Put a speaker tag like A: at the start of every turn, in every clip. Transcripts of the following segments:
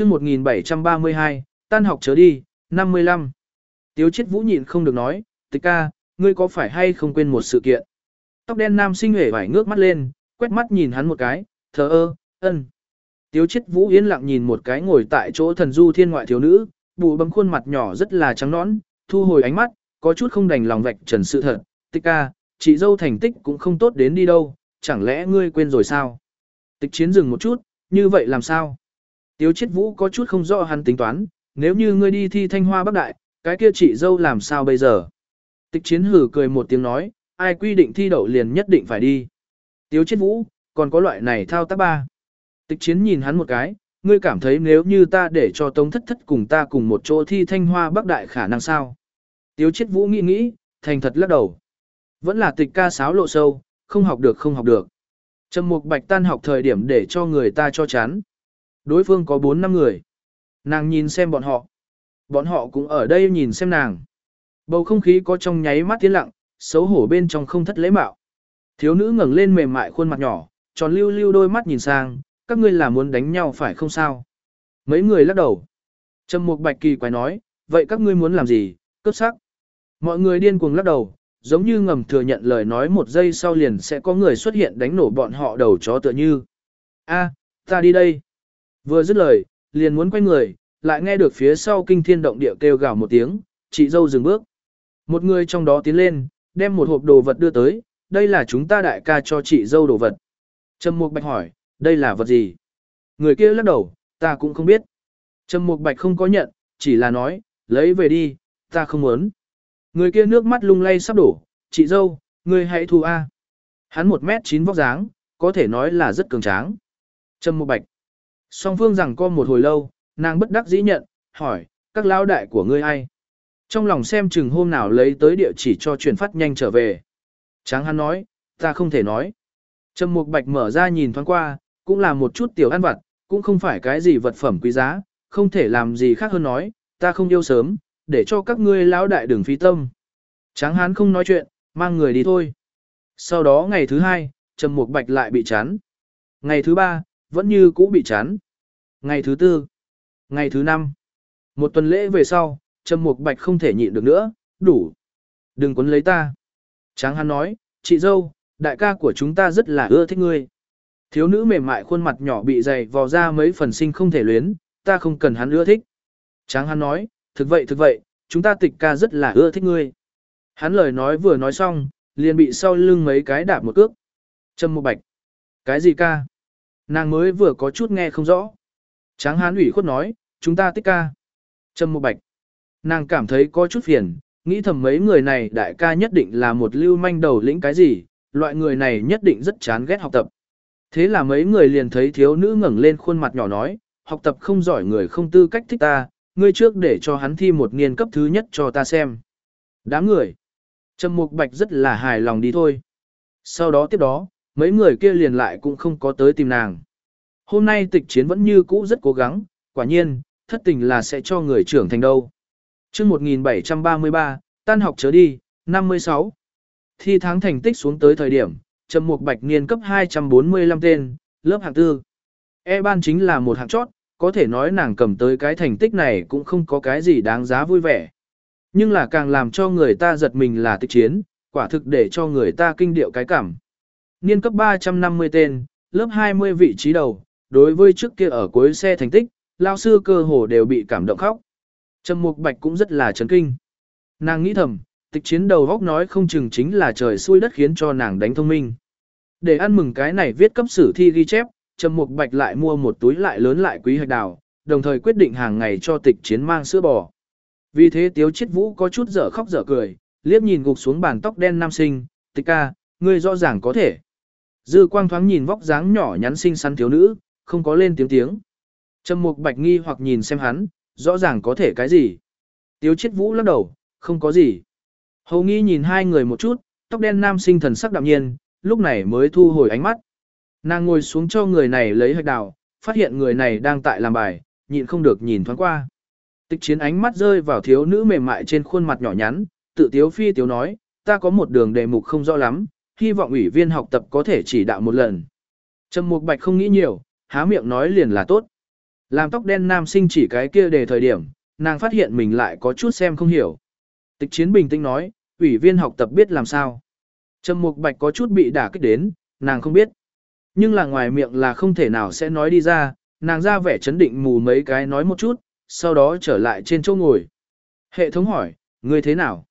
A: chương 1732, tan học chớ đi, 55. Tiếu chết vũ nhịn không được nói, tịch ca, ngươi có phải hay không quên một sự kiện? Tóc đen nam sinh hề vải ngước mắt lên, quét mắt nhìn hắn một cái, thờ ơ, ân. Tiếu chết vũ yên lặng nhìn một cái ngồi tại chỗ thần du thiên ngoại thiếu nữ, bụ bấm khuôn mặt nhỏ rất là trắng nõn, thu hồi ánh mắt, có chút không đành lòng vạch trần sự thật, tịch ca, chị dâu thành tích cũng không tốt đến đi đâu, chẳng lẽ ngươi quên rồi sao? Tịch chiến dừng một chút, như vậy làm sao? Tiếu Chiết vũ có chút không rõ hắn tính toán, nếu như ngươi đi thi thanh hoa bắc đại, cái kia chị dâu làm sao bây giờ? Tịch chiến hử cười một tiếng nói, ai quy định thi đậu liền nhất định phải đi. Tiếu Chiết vũ, còn có loại này thao tác ba. Tịch chiến nhìn hắn một cái, ngươi cảm thấy nếu như ta để cho tống thất thất cùng ta cùng một chỗ thi thanh hoa bắc đại khả năng sao? Tiếu Chiết vũ nghĩ nghĩ, thành thật lắc đầu. Vẫn là tịch ca sáo lộ sâu, không học được không học được. Trầm mục bạch tan học thời điểm để cho người ta cho chán. Đối phương có 4 năm người. Nàng nhìn xem bọn họ. Bọn họ cũng ở đây nhìn xem nàng. Bầu không khí có trong nháy mắt tiến lặng, xấu hổ bên trong không thất lễ mạo. Thiếu nữ ngẩng lên mềm mại khuôn mặt nhỏ, tròn lưu lưu đôi mắt nhìn sang, các ngươi là muốn đánh nhau phải không sao? Mấy người lắc đầu. Trầm Mục Bạch kỳ quái nói, vậy các ngươi muốn làm gì? Cấp sắc. Mọi người điên cuồng lắc đầu, giống như ngầm thừa nhận lời nói một giây sau liền sẽ có người xuất hiện đánh nổ bọn họ đầu chó tựa như. A, ta đi đây. Vừa dứt lời, liền muốn quay người, lại nghe được phía sau kinh thiên động địa kêu gào một tiếng, chị dâu dừng bước. Một người trong đó tiến lên, đem một hộp đồ vật đưa tới, đây là chúng ta đại ca cho chị dâu đồ vật. Trầm Mục Bạch hỏi, đây là vật gì? Người kia lắc đầu, ta cũng không biết. Trầm Mục Bạch không có nhận, chỉ là nói, lấy về đi, ta không muốn. Người kia nước mắt lung lay sắp đổ, chị dâu, người hãy thu A. Hắn một mét chín vóc dáng, có thể nói là rất cường tráng. Trầm Mục Bạch. Song phương rằng co một hồi lâu, nàng bất đắc dĩ nhận, hỏi, các lão đại của ngươi ai? Trong lòng xem chừng hôm nào lấy tới địa chỉ cho truyền phát nhanh trở về. Tráng hắn nói, ta không thể nói. Trầm Mục Bạch mở ra nhìn thoáng qua, cũng là một chút tiểu ăn vặt, cũng không phải cái gì vật phẩm quý giá, không thể làm gì khác hơn nói, ta không yêu sớm, để cho các ngươi lão đại đừng phí tâm. Tráng hán không nói chuyện, mang người đi thôi. Sau đó ngày thứ hai, Trầm Mục Bạch lại bị chán. Ngày thứ ba, vẫn như cũ bị chán. Ngày thứ tư, ngày thứ năm. Một tuần lễ về sau, Trầm Mục Bạch không thể nhịn được nữa, đủ. Đừng quấn lấy ta. Tráng hán nói, chị dâu, đại ca của chúng ta rất là ưa thích ngươi. Thiếu nữ mềm mại khuôn mặt nhỏ bị dày vò ra mấy phần sinh không thể luyến, ta không cần hắn ưa thích. Tráng hắn nói, thực vậy thực vậy, chúng ta tịch ca rất là ưa thích ngươi. Hắn lời nói vừa nói xong, liền bị sau lưng mấy cái đạp một cước. Trâm Mục bạch. Cái gì ca? Nàng mới vừa có chút nghe không rõ. Tráng hán ủy khuất nói, chúng ta tích ca. Trâm một bạch. Nàng cảm thấy có chút phiền, nghĩ thầm mấy người này đại ca nhất định là một lưu manh đầu lĩnh cái gì, loại người này nhất định rất chán ghét học tập. Thế là mấy người liền thấy thiếu nữ ngẩng lên khuôn mặt nhỏ nói, học tập không giỏi người không tư cách thích ta, ngươi trước để cho hắn thi một niên cấp thứ nhất cho ta xem. Đám người. Trầm Mục Bạch rất là hài lòng đi thôi. Sau đó tiếp đó, mấy người kia liền lại cũng không có tới tìm nàng. Hôm nay tịch chiến vẫn như cũ rất cố gắng, quả nhiên, thất tình là sẽ cho người trưởng thành đâu. chương 1733, tan học chớ đi, 56. Thi tháng thành tích xuống tới thời điểm, Trầm Mục Bạch niên cấp 245 tên, lớp hạng tư. E ban chính là một hạng chót, có thể nói nàng cầm tới cái thành tích này cũng không có cái gì đáng giá vui vẻ. Nhưng là càng làm cho người ta giật mình là tịch chiến, quả thực để cho người ta kinh điệu cái cảm. Niên cấp 350 tên, lớp 20 vị trí đầu, đối với trước kia ở cuối xe thành tích, lao sư cơ hồ đều bị cảm động khóc. Trầm Mục Bạch cũng rất là chấn kinh. Nàng nghĩ thầm, tịch chiến đầu góc nói không chừng chính là trời xui đất khiến cho nàng đánh thông minh. Để ăn mừng cái này viết cấp sử thi ghi chép, Trầm Mục Bạch lại mua một túi lại lớn lại quý hạch đào, đồng thời quyết định hàng ngày cho tịch chiến mang sữa bò. Vì thế Tiếu Chiết Vũ có chút dở khóc dở cười, liếc nhìn gục xuống bàn tóc đen nam sinh, tịch ca, ngươi rõ ràng có thể. Dư quang thoáng nhìn vóc dáng nhỏ nhắn xinh xắn thiếu nữ, không có lên tiếng tiếng. Trầm Mục Bạch nghi hoặc nhìn xem hắn, rõ ràng có thể cái gì. Tiếu Chiết Vũ lắc đầu, không có gì. Hầu nghi nhìn hai người một chút, tóc đen nam sinh thần sắc đạm nhiên, lúc này mới thu hồi ánh mắt. Nàng ngồi xuống cho người này lấy hạch đào, phát hiện người này đang tại làm bài, nhịn không được nhìn thoáng qua. Tịch chiến ánh mắt rơi vào thiếu nữ mềm mại trên khuôn mặt nhỏ nhắn, tự tiếu phi tiếu nói, ta có một đường đề mục không rõ lắm, hy vọng ủy viên học tập có thể chỉ đạo một lần. Trầm Mục Bạch không nghĩ nhiều, há miệng nói liền là tốt. Làm tóc đen nam sinh chỉ cái kia để thời điểm, nàng phát hiện mình lại có chút xem không hiểu. Tịch chiến bình tĩnh nói, ủy viên học tập biết làm sao. Trầm Mục Bạch có chút bị đả kích đến, nàng không biết. Nhưng là ngoài miệng là không thể nào sẽ nói đi ra, nàng ra vẻ chấn định mù mấy cái nói một chút, sau đó trở lại trên chỗ ngồi. Hệ thống hỏi, ngươi thế nào?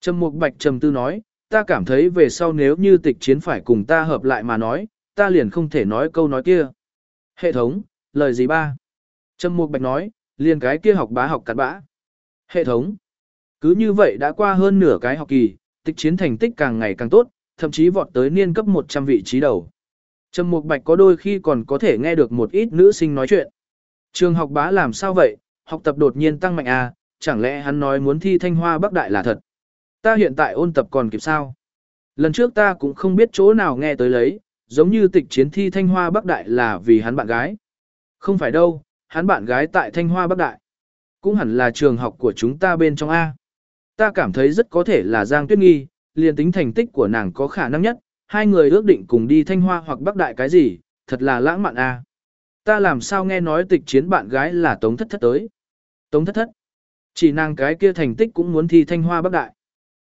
A: Trầm Mục Bạch trầm tư nói, ta cảm thấy về sau nếu như tịch chiến phải cùng ta hợp lại mà nói, ta liền không thể nói câu nói kia. Hệ thống, lời gì ba? Trầm Mục Bạch nói, liền cái kia học bá học cặn bã. Hệ thống. Cứ như vậy đã qua hơn nửa cái học kỳ, tích chiến thành tích càng ngày càng tốt, thậm chí vọt tới niên cấp 100 vị trí đầu. Trầm Mục Bạch có đôi khi còn có thể nghe được một ít nữ sinh nói chuyện. Trường học bá làm sao vậy, học tập đột nhiên tăng mạnh à, chẳng lẽ hắn nói muốn thi thanh hoa bắc đại là thật. Ta hiện tại ôn tập còn kịp sao? Lần trước ta cũng không biết chỗ nào nghe tới lấy, giống như tịch chiến thi thanh hoa bắc đại là vì hắn bạn gái. Không phải đâu, hắn bạn gái tại thanh hoa bắc đại. Cũng hẳn là trường học của chúng ta bên trong A. Ta cảm thấy rất có thể là Giang Tuyết Nghi, liền tính thành tích của nàng có khả năng nhất, hai người ước định cùng đi thanh hoa hoặc bắc đại cái gì, thật là lãng mạn A. Ta làm sao nghe nói tịch chiến bạn gái là Tống Thất Thất tới. Tống Thất Thất. Chỉ nàng cái kia thành tích cũng muốn thi thanh hoa bắc đại.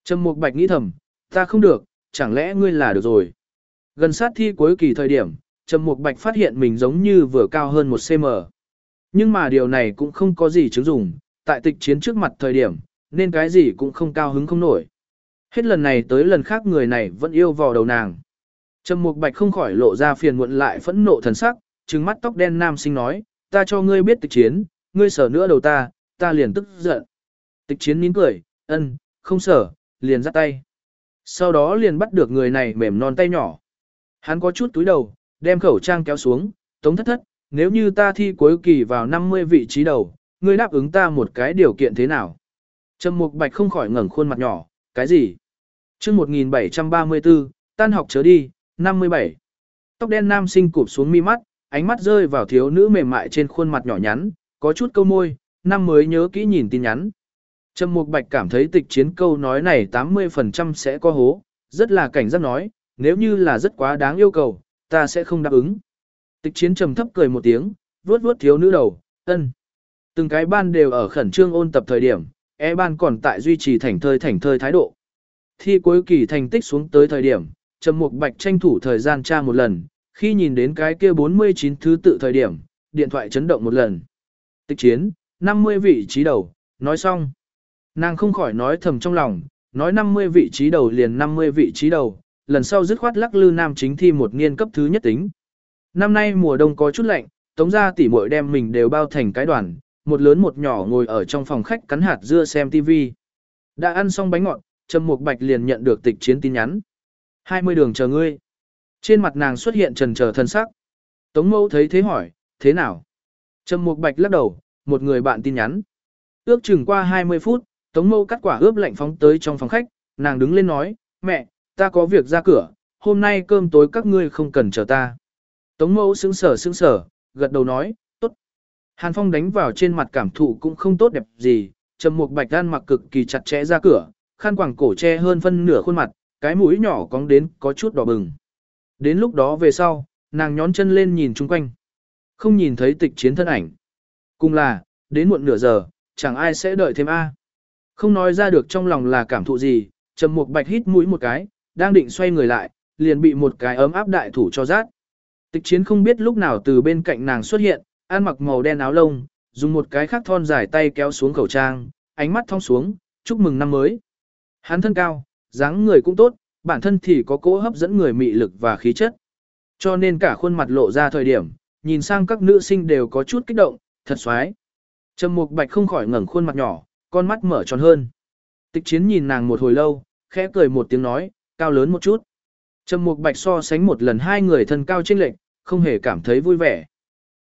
A: Trầm Mục Bạch nghĩ thầm, ta không được, chẳng lẽ ngươi là được rồi. Gần sát thi cuối kỳ thời điểm, Trầm Mục Bạch phát hiện mình giống như vừa cao hơn một cm. Nhưng mà điều này cũng không có gì chứng dụng, tại tịch chiến trước mặt thời điểm, nên cái gì cũng không cao hứng không nổi. Hết lần này tới lần khác người này vẫn yêu vò đầu nàng. Trầm Mục Bạch không khỏi lộ ra phiền muộn lại phẫn nộ thần sắc, trừng mắt tóc đen nam sinh nói, ta cho ngươi biết tịch chiến, ngươi sở nữa đầu ta, ta liền tức giận. Tịch chiến nín cười, ân, không sở, liền dắt tay. Sau đó liền bắt được người này mềm non tay nhỏ. Hắn có chút túi đầu, đem khẩu trang kéo xuống, tống thất thất, nếu như ta thi cuối kỳ vào 50 vị trí đầu, ngươi đáp ứng ta một cái điều kiện thế nào? Trầm Mục Bạch không khỏi ngẩng khuôn mặt nhỏ, cái gì? Chương 1734, tan học chớ đi, 57. Tóc đen nam sinh cụp xuống mi mắt, ánh mắt rơi vào thiếu nữ mềm mại trên khuôn mặt nhỏ nhắn, có chút câu môi, năm mới nhớ kỹ nhìn tin nhắn. Trầm Mục Bạch cảm thấy tịch chiến câu nói này 80% sẽ có hố, rất là cảnh giác nói, nếu như là rất quá đáng yêu cầu, ta sẽ không đáp ứng. Tịch chiến trầm thấp cười một tiếng, vuốt vuốt thiếu nữ đầu, ân. Từng cái ban đều ở khẩn trương ôn tập thời điểm, e ban còn tại duy trì thành thơi thành thơi thái độ. Thi cuối kỳ thành tích xuống tới thời điểm, Trầm Mục Bạch tranh thủ thời gian tra một lần, khi nhìn đến cái kia 49 thứ tự thời điểm, điện thoại chấn động một lần. Tịch chiến, 50 vị trí đầu, nói xong. Nàng không khỏi nói thầm trong lòng, nói 50 vị trí đầu liền 50 vị trí đầu, lần sau dứt khoát lắc lư nam chính thi một niên cấp thứ nhất tính. Năm nay mùa đông có chút lạnh, tống gia tỷ muội đem mình đều bao thành cái đoàn, một lớn một nhỏ ngồi ở trong phòng khách cắn hạt dưa xem TV. Đã ăn xong bánh ngọt, Trầm Mục Bạch liền nhận được tịch chiến tin nhắn. 20 đường chờ ngươi. Trên mặt nàng xuất hiện trần chờ thân sắc. Tống mẫu thấy thế hỏi, thế nào? Trầm Mục Bạch lắc đầu, một người bạn tin nhắn. Ước chừng qua 20 phút, Tống mẫu cắt quả ướp lạnh phóng tới trong phòng khách, nàng đứng lên nói, mẹ, ta có việc ra cửa, hôm nay cơm tối các ngươi không cần chờ ta. Tống mẫu sững sờ sững sờ, gật đầu nói, tốt. Hàn Phong đánh vào trên mặt cảm thụ cũng không tốt đẹp gì, Trầm Mục Bạch gan mặc cực kỳ chặt chẽ ra cửa, khăn quàng cổ che hơn phân nửa khuôn mặt, cái mũi nhỏ cong đến có chút đỏ bừng. Đến lúc đó về sau, nàng nhón chân lên nhìn chung quanh. Không nhìn thấy tịch chiến thân ảnh. Cùng là, đến muộn nửa giờ, chẳng ai sẽ đợi thêm A. Không nói ra được trong lòng là cảm thụ gì, Trầm Mục Bạch hít mũi một cái, đang định xoay người lại, liền bị một cái ấm áp đại thủ cho rát. Tịch chiến không biết lúc nào từ bên cạnh nàng xuất hiện, ăn mặc màu đen áo lông, dùng một cái khác thon dài tay kéo xuống khẩu trang, ánh mắt thong xuống, chúc mừng năm mới. Hắn thân cao, dáng người cũng tốt, bản thân thì có cỗ hấp dẫn người mị lực và khí chất. Cho nên cả khuôn mặt lộ ra thời điểm, nhìn sang các nữ sinh đều có chút kích động, thật xoái. Trầm Mục Bạch không khỏi ngẩng khuôn mặt nhỏ, con mắt mở tròn hơn. Tịch chiến nhìn nàng một hồi lâu, khẽ cười một tiếng nói, cao lớn một chút. Trầm Mục Bạch so sánh một lần hai người thân cao chênh lệch, không hề cảm thấy vui vẻ.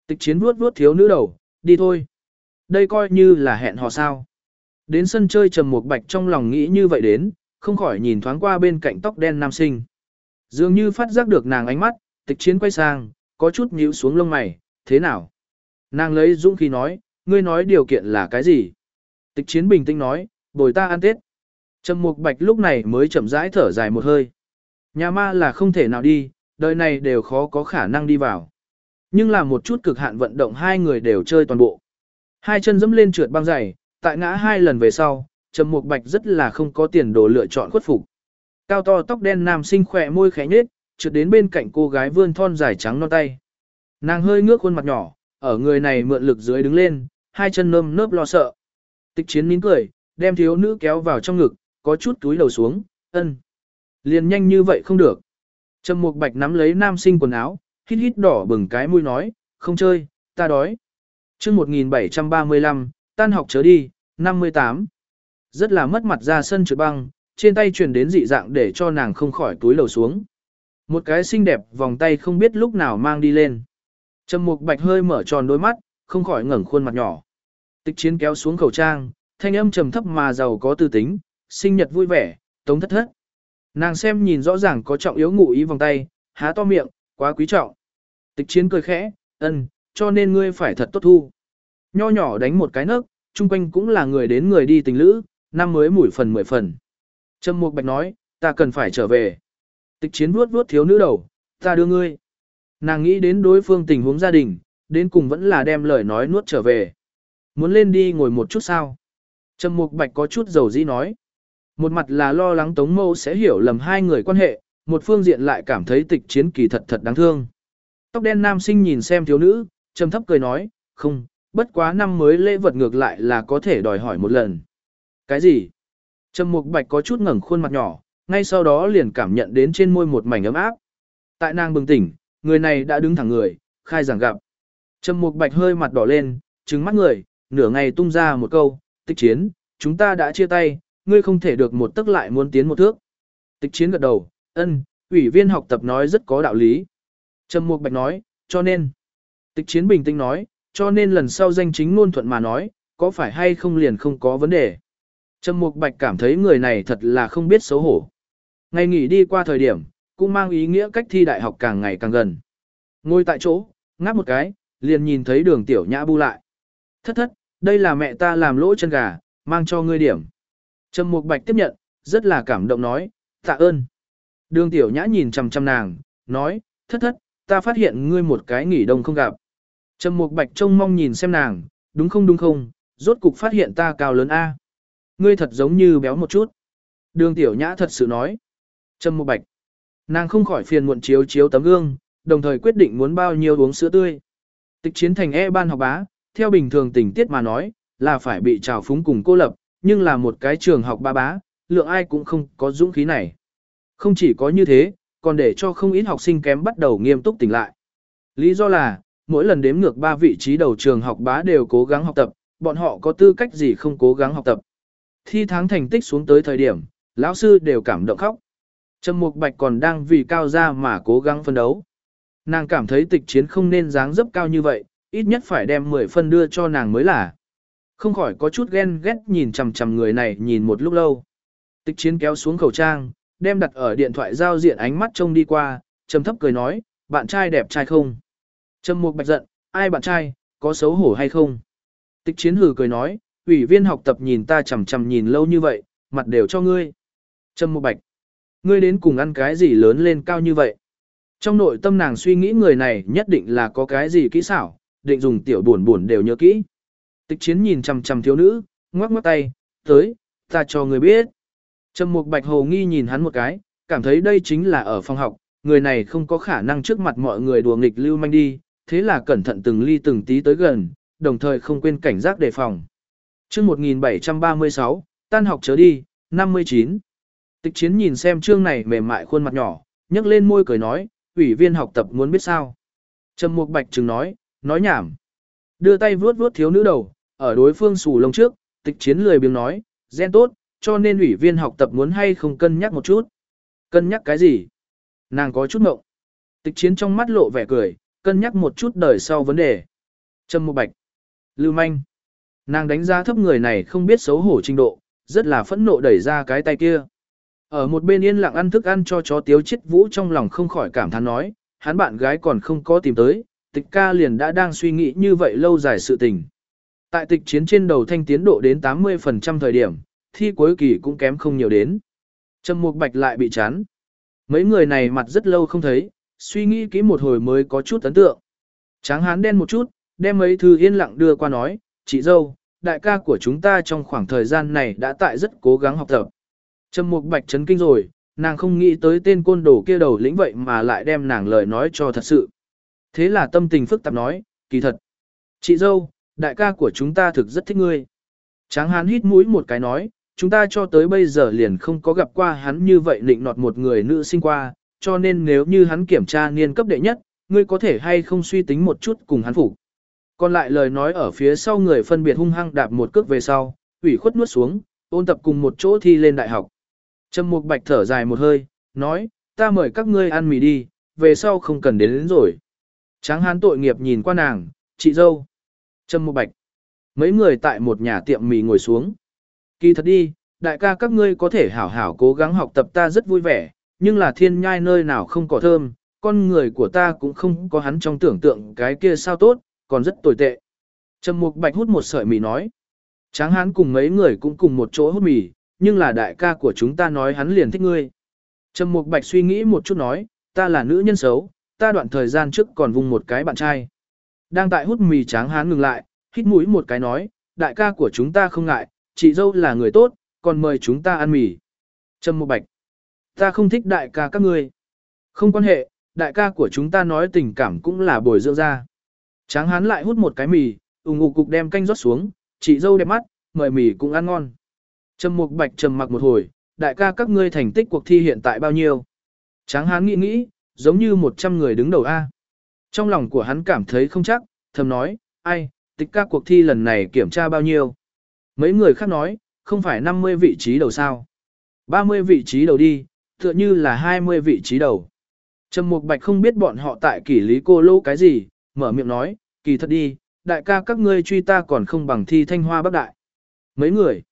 A: Tịch chiến vuốt vuốt thiếu nữ đầu, đi thôi. Đây coi như là hẹn hò sao. Đến sân chơi Trầm Mục Bạch trong lòng nghĩ như vậy đến, không khỏi nhìn thoáng qua bên cạnh tóc đen nam sinh. Dường như phát giác được nàng ánh mắt, tịch chiến quay sang, có chút nhíu xuống lông mày, thế nào? Nàng lấy dũng khí nói, ngươi nói điều kiện là cái gì? Tịch chiến bình tĩnh nói, bồi ta ăn tết. Trầm Mục Bạch lúc này mới chậm rãi thở dài một hơi. Nhà ma là không thể nào đi, đời này đều khó có khả năng đi vào. Nhưng là một chút cực hạn vận động hai người đều chơi toàn bộ. Hai chân dẫm lên trượt băng dày, tại ngã hai lần về sau, Trầm Mục Bạch rất là không có tiền đồ lựa chọn khuất phục. Cao to tóc đen nam sinh khỏe môi khẽ nhếch, trượt đến bên cạnh cô gái vươn thon dài trắng non tay. Nàng hơi ngước khuôn mặt nhỏ, ở người này mượn lực dưới đứng lên, hai chân nơm nớp lo sợ. Tịch chiến nín cười, đem thiếu nữ kéo vào trong ngực, có chút túi đầu xuống, ân. Liền nhanh như vậy không được. Trầm Mục Bạch nắm lấy nam sinh quần áo, hít hít đỏ bừng cái mũi nói, không chơi, ta đói. chương 1735, tan học chớ đi, 58. Rất là mất mặt ra sân trượt băng, trên tay truyền đến dị dạng để cho nàng không khỏi túi lầu xuống. Một cái xinh đẹp vòng tay không biết lúc nào mang đi lên. Trầm Mục Bạch hơi mở tròn đôi mắt, không khỏi ngẩng khuôn mặt nhỏ. Tịch Chiến kéo xuống khẩu trang, thanh âm trầm thấp mà giàu có tư tính, sinh nhật vui vẻ, tống thất thất. Nàng xem nhìn rõ ràng có trọng yếu ngụ ý vòng tay, há to miệng, quá quý trọng. Tịch Chiến cười khẽ, ân, cho nên ngươi phải thật tốt thu. Nho nhỏ đánh một cái nấc, chung quanh cũng là người đến người đi tình lữ, năm mới mũi phần mười phần. Trâm Mục Bạch nói, ta cần phải trở về. Tịch chiến vuốt vuốt thiếu nữ đầu, ta đưa ngươi. Nàng nghĩ đến đối phương tình huống gia đình, đến cùng vẫn là đem lời nói nuốt trở về. Muốn lên đi ngồi một chút sao? Trâm Mục Bạch có chút dầu dĩ nói. Một mặt là lo lắng Tống Mâu sẽ hiểu lầm hai người quan hệ, một phương diện lại cảm thấy tịch chiến kỳ thật thật đáng thương. Tóc đen nam sinh nhìn xem thiếu nữ, trầm thấp cười nói, không, bất quá năm mới lễ vật ngược lại là có thể đòi hỏi một lần. Cái gì? Trầm Mục Bạch có chút ngẩng khuôn mặt nhỏ, ngay sau đó liền cảm nhận đến trên môi một mảnh ấm áp. Tại nàng bừng tỉnh, người này đã đứng thẳng người, khai giảng gặp. Trầm Mục Bạch hơi mặt đỏ lên, trừng mắt người, nửa ngày tung ra một câu, "Tịch Chiến, chúng ta đã chia tay, ngươi không thể được một tức lại muốn tiến một thước." Tịch Chiến gật đầu, "Ân, ủy viên học tập nói rất có đạo lý." Trầm Mục Bạch nói, "Cho nên." Tịch Chiến bình tĩnh nói, "Cho nên lần sau danh chính ngôn thuận mà nói, có phải hay không liền không có vấn đề." Trầm Mục Bạch cảm thấy người này thật là không biết xấu hổ. Ngày nghỉ đi qua thời điểm, cũng mang ý nghĩa cách thi đại học càng ngày càng gần. Ngồi tại chỗ, ngáp một cái, liền nhìn thấy đường tiểu nhã bu lại. Thất thất, đây là mẹ ta làm lỗ chân gà, mang cho ngươi điểm. Trầm Mục Bạch tiếp nhận, rất là cảm động nói, tạ ơn. Đường tiểu nhã nhìn chằm chằm nàng, nói, thất thất, ta phát hiện ngươi một cái nghỉ đông không gặp. Trầm Mục Bạch trông mong nhìn xem nàng, đúng không đúng không, rốt cục phát hiện ta cao lớn A. Ngươi thật giống như béo một chút. Đường tiểu nhã thật sự nói. Trâm Mục bạch. Nàng không khỏi phiền muộn chiếu chiếu tấm gương, đồng thời quyết định muốn bao nhiêu uống sữa tươi. Tịch chiến thành e ban học bá, theo bình thường tình tiết mà nói, là phải bị trào phúng cùng cô lập, nhưng là một cái trường học ba bá, lượng ai cũng không có dũng khí này. Không chỉ có như thế, còn để cho không ít học sinh kém bắt đầu nghiêm túc tỉnh lại. Lý do là, mỗi lần đếm ngược ba vị trí đầu trường học bá đều cố gắng học tập, bọn họ có tư cách gì không cố gắng học tập. Thi tháng thành tích xuống tới thời điểm, lão sư đều cảm động khóc. Trầm Mục Bạch còn đang vì cao ra mà cố gắng phân đấu. Nàng cảm thấy tịch chiến không nên dáng dấp cao như vậy, ít nhất phải đem 10 phân đưa cho nàng mới là. Không khỏi có chút ghen ghét nhìn chằm chằm người này nhìn một lúc lâu. Tịch chiến kéo xuống khẩu trang, đem đặt ở điện thoại giao diện ánh mắt trông đi qua, trầm thấp cười nói, bạn trai đẹp trai không? Trầm Mục Bạch giận, ai bạn trai, có xấu hổ hay không? Tịch chiến hừ cười nói, ủy viên học tập nhìn ta chằm chằm nhìn lâu như vậy, mặt đều cho ngươi. Trầm Mục Bạch, ngươi đến cùng ăn cái gì lớn lên cao như vậy? Trong nội tâm nàng suy nghĩ người này nhất định là có cái gì kỹ xảo, định dùng tiểu buồn buồn đều nhớ kỹ. Tịch chiến nhìn chằm chằm thiếu nữ, ngoắc ngoắc tay, tới, ta cho người biết. Trầm Mục Bạch hồ nghi nhìn hắn một cái, cảm thấy đây chính là ở phòng học, người này không có khả năng trước mặt mọi người đùa nghịch lưu manh đi, thế là cẩn thận từng ly từng tí tới gần, đồng thời không quên cảnh giác đề phòng chương 1736, tan học chớ đi, 59. Tịch chiến nhìn xem chương này mềm mại khuôn mặt nhỏ, nhấc lên môi cười nói, ủy viên học tập muốn biết sao. Trầm Mục Bạch chừng nói, nói nhảm. Đưa tay vuốt vuốt thiếu nữ đầu, ở đối phương sù lông trước, tịch chiến lười biếng nói, gen tốt, cho nên ủy viên học tập muốn hay không cân nhắc một chút. Cân nhắc cái gì? Nàng có chút mộng. Tịch chiến trong mắt lộ vẻ cười, cân nhắc một chút đời sau vấn đề. Trâm Mục Bạch. Lưu manh. Nàng đánh giá thấp người này không biết xấu hổ trình độ, rất là phẫn nộ đẩy ra cái tay kia. Ở một bên yên lặng ăn thức ăn cho chó tiếu chết vũ trong lòng không khỏi cảm thán nói, hắn bạn gái còn không có tìm tới, tịch ca liền đã đang suy nghĩ như vậy lâu dài sự tình. Tại tịch chiến trên đầu thanh tiến độ đến 80% thời điểm, thi cuối kỳ cũng kém không nhiều đến. Trầm Mục Bạch lại bị chán. Mấy người này mặt rất lâu không thấy, suy nghĩ kỹ một hồi mới có chút ấn tượng. Tráng hán đen một chút, đem mấy thư yên lặng đưa qua nói, chị dâu, đại ca của chúng ta trong khoảng thời gian này đã tại rất cố gắng học tập. Trầm mục bạch chấn kinh rồi, nàng không nghĩ tới tên côn đồ kia đầu lĩnh vậy mà lại đem nàng lời nói cho thật sự. Thế là tâm tình phức tạp nói, kỳ thật. Chị dâu, đại ca của chúng ta thực rất thích ngươi. Tráng hán hít mũi một cái nói, chúng ta cho tới bây giờ liền không có gặp qua hắn như vậy định nọt một người nữ sinh qua, cho nên nếu như hắn kiểm tra niên cấp đệ nhất, ngươi có thể hay không suy tính một chút cùng hắn phục. Còn lại lời nói ở phía sau người phân biệt hung hăng đạp một cước về sau, ủy khuất nuốt xuống, ôn tập cùng một chỗ thi lên đại học. Trầm Mục Bạch thở dài một hơi, nói, ta mời các ngươi ăn mì đi, về sau không cần đến, đến rồi. Tráng hán tội nghiệp nhìn qua nàng, chị dâu. Trâm Mục Bạch. Mấy người tại một nhà tiệm mì ngồi xuống. Kỳ thật đi, đại ca các ngươi có thể hảo hảo cố gắng học tập ta rất vui vẻ, nhưng là thiên nhai nơi nào không có thơm, con người của ta cũng không có hắn trong tưởng tượng cái kia sao tốt, còn rất tồi tệ. Trầm Mục Bạch hút một sợi mì nói. Tráng hán cùng mấy người cũng cùng một chỗ hút mì, nhưng là đại ca của chúng ta nói hắn liền thích ngươi. Trầm Mục Bạch suy nghĩ một chút nói, ta là nữ nhân xấu, ta đoạn thời gian trước còn vùng một cái bạn trai. Đang tại hút mì tráng hán ngừng lại, hít mũi một cái nói, đại ca của chúng ta không ngại, chị dâu là người tốt, còn mời chúng ta ăn mì. Trâm Mộ Bạch, ta không thích đại ca các ngươi. Không quan hệ, đại ca của chúng ta nói tình cảm cũng là bồi dưỡng ra. Tráng hán lại hút một cái mì, ủng ngục cục đem canh rót xuống, chị dâu đẹp mắt, mời mì cũng ăn ngon. Trầm Mục Bạch trầm mặc một hồi, đại ca các ngươi thành tích cuộc thi hiện tại bao nhiêu? Tráng hán nghĩ nghĩ, giống như 100 người đứng đầu A. Trong lòng của hắn cảm thấy không chắc, thầm nói, ai, tịch ca cuộc thi lần này kiểm tra bao nhiêu? Mấy người khác nói, không phải 50 vị trí đầu sao? 30 vị trí đầu đi, tựa như là 20 vị trí đầu. Trầm Mục Bạch không biết bọn họ tại kỷ lý cô lô cái gì, mở miệng nói, kỳ thật đi, đại ca các ngươi truy ta còn không bằng thi thanh hoa bắc đại. Mấy người,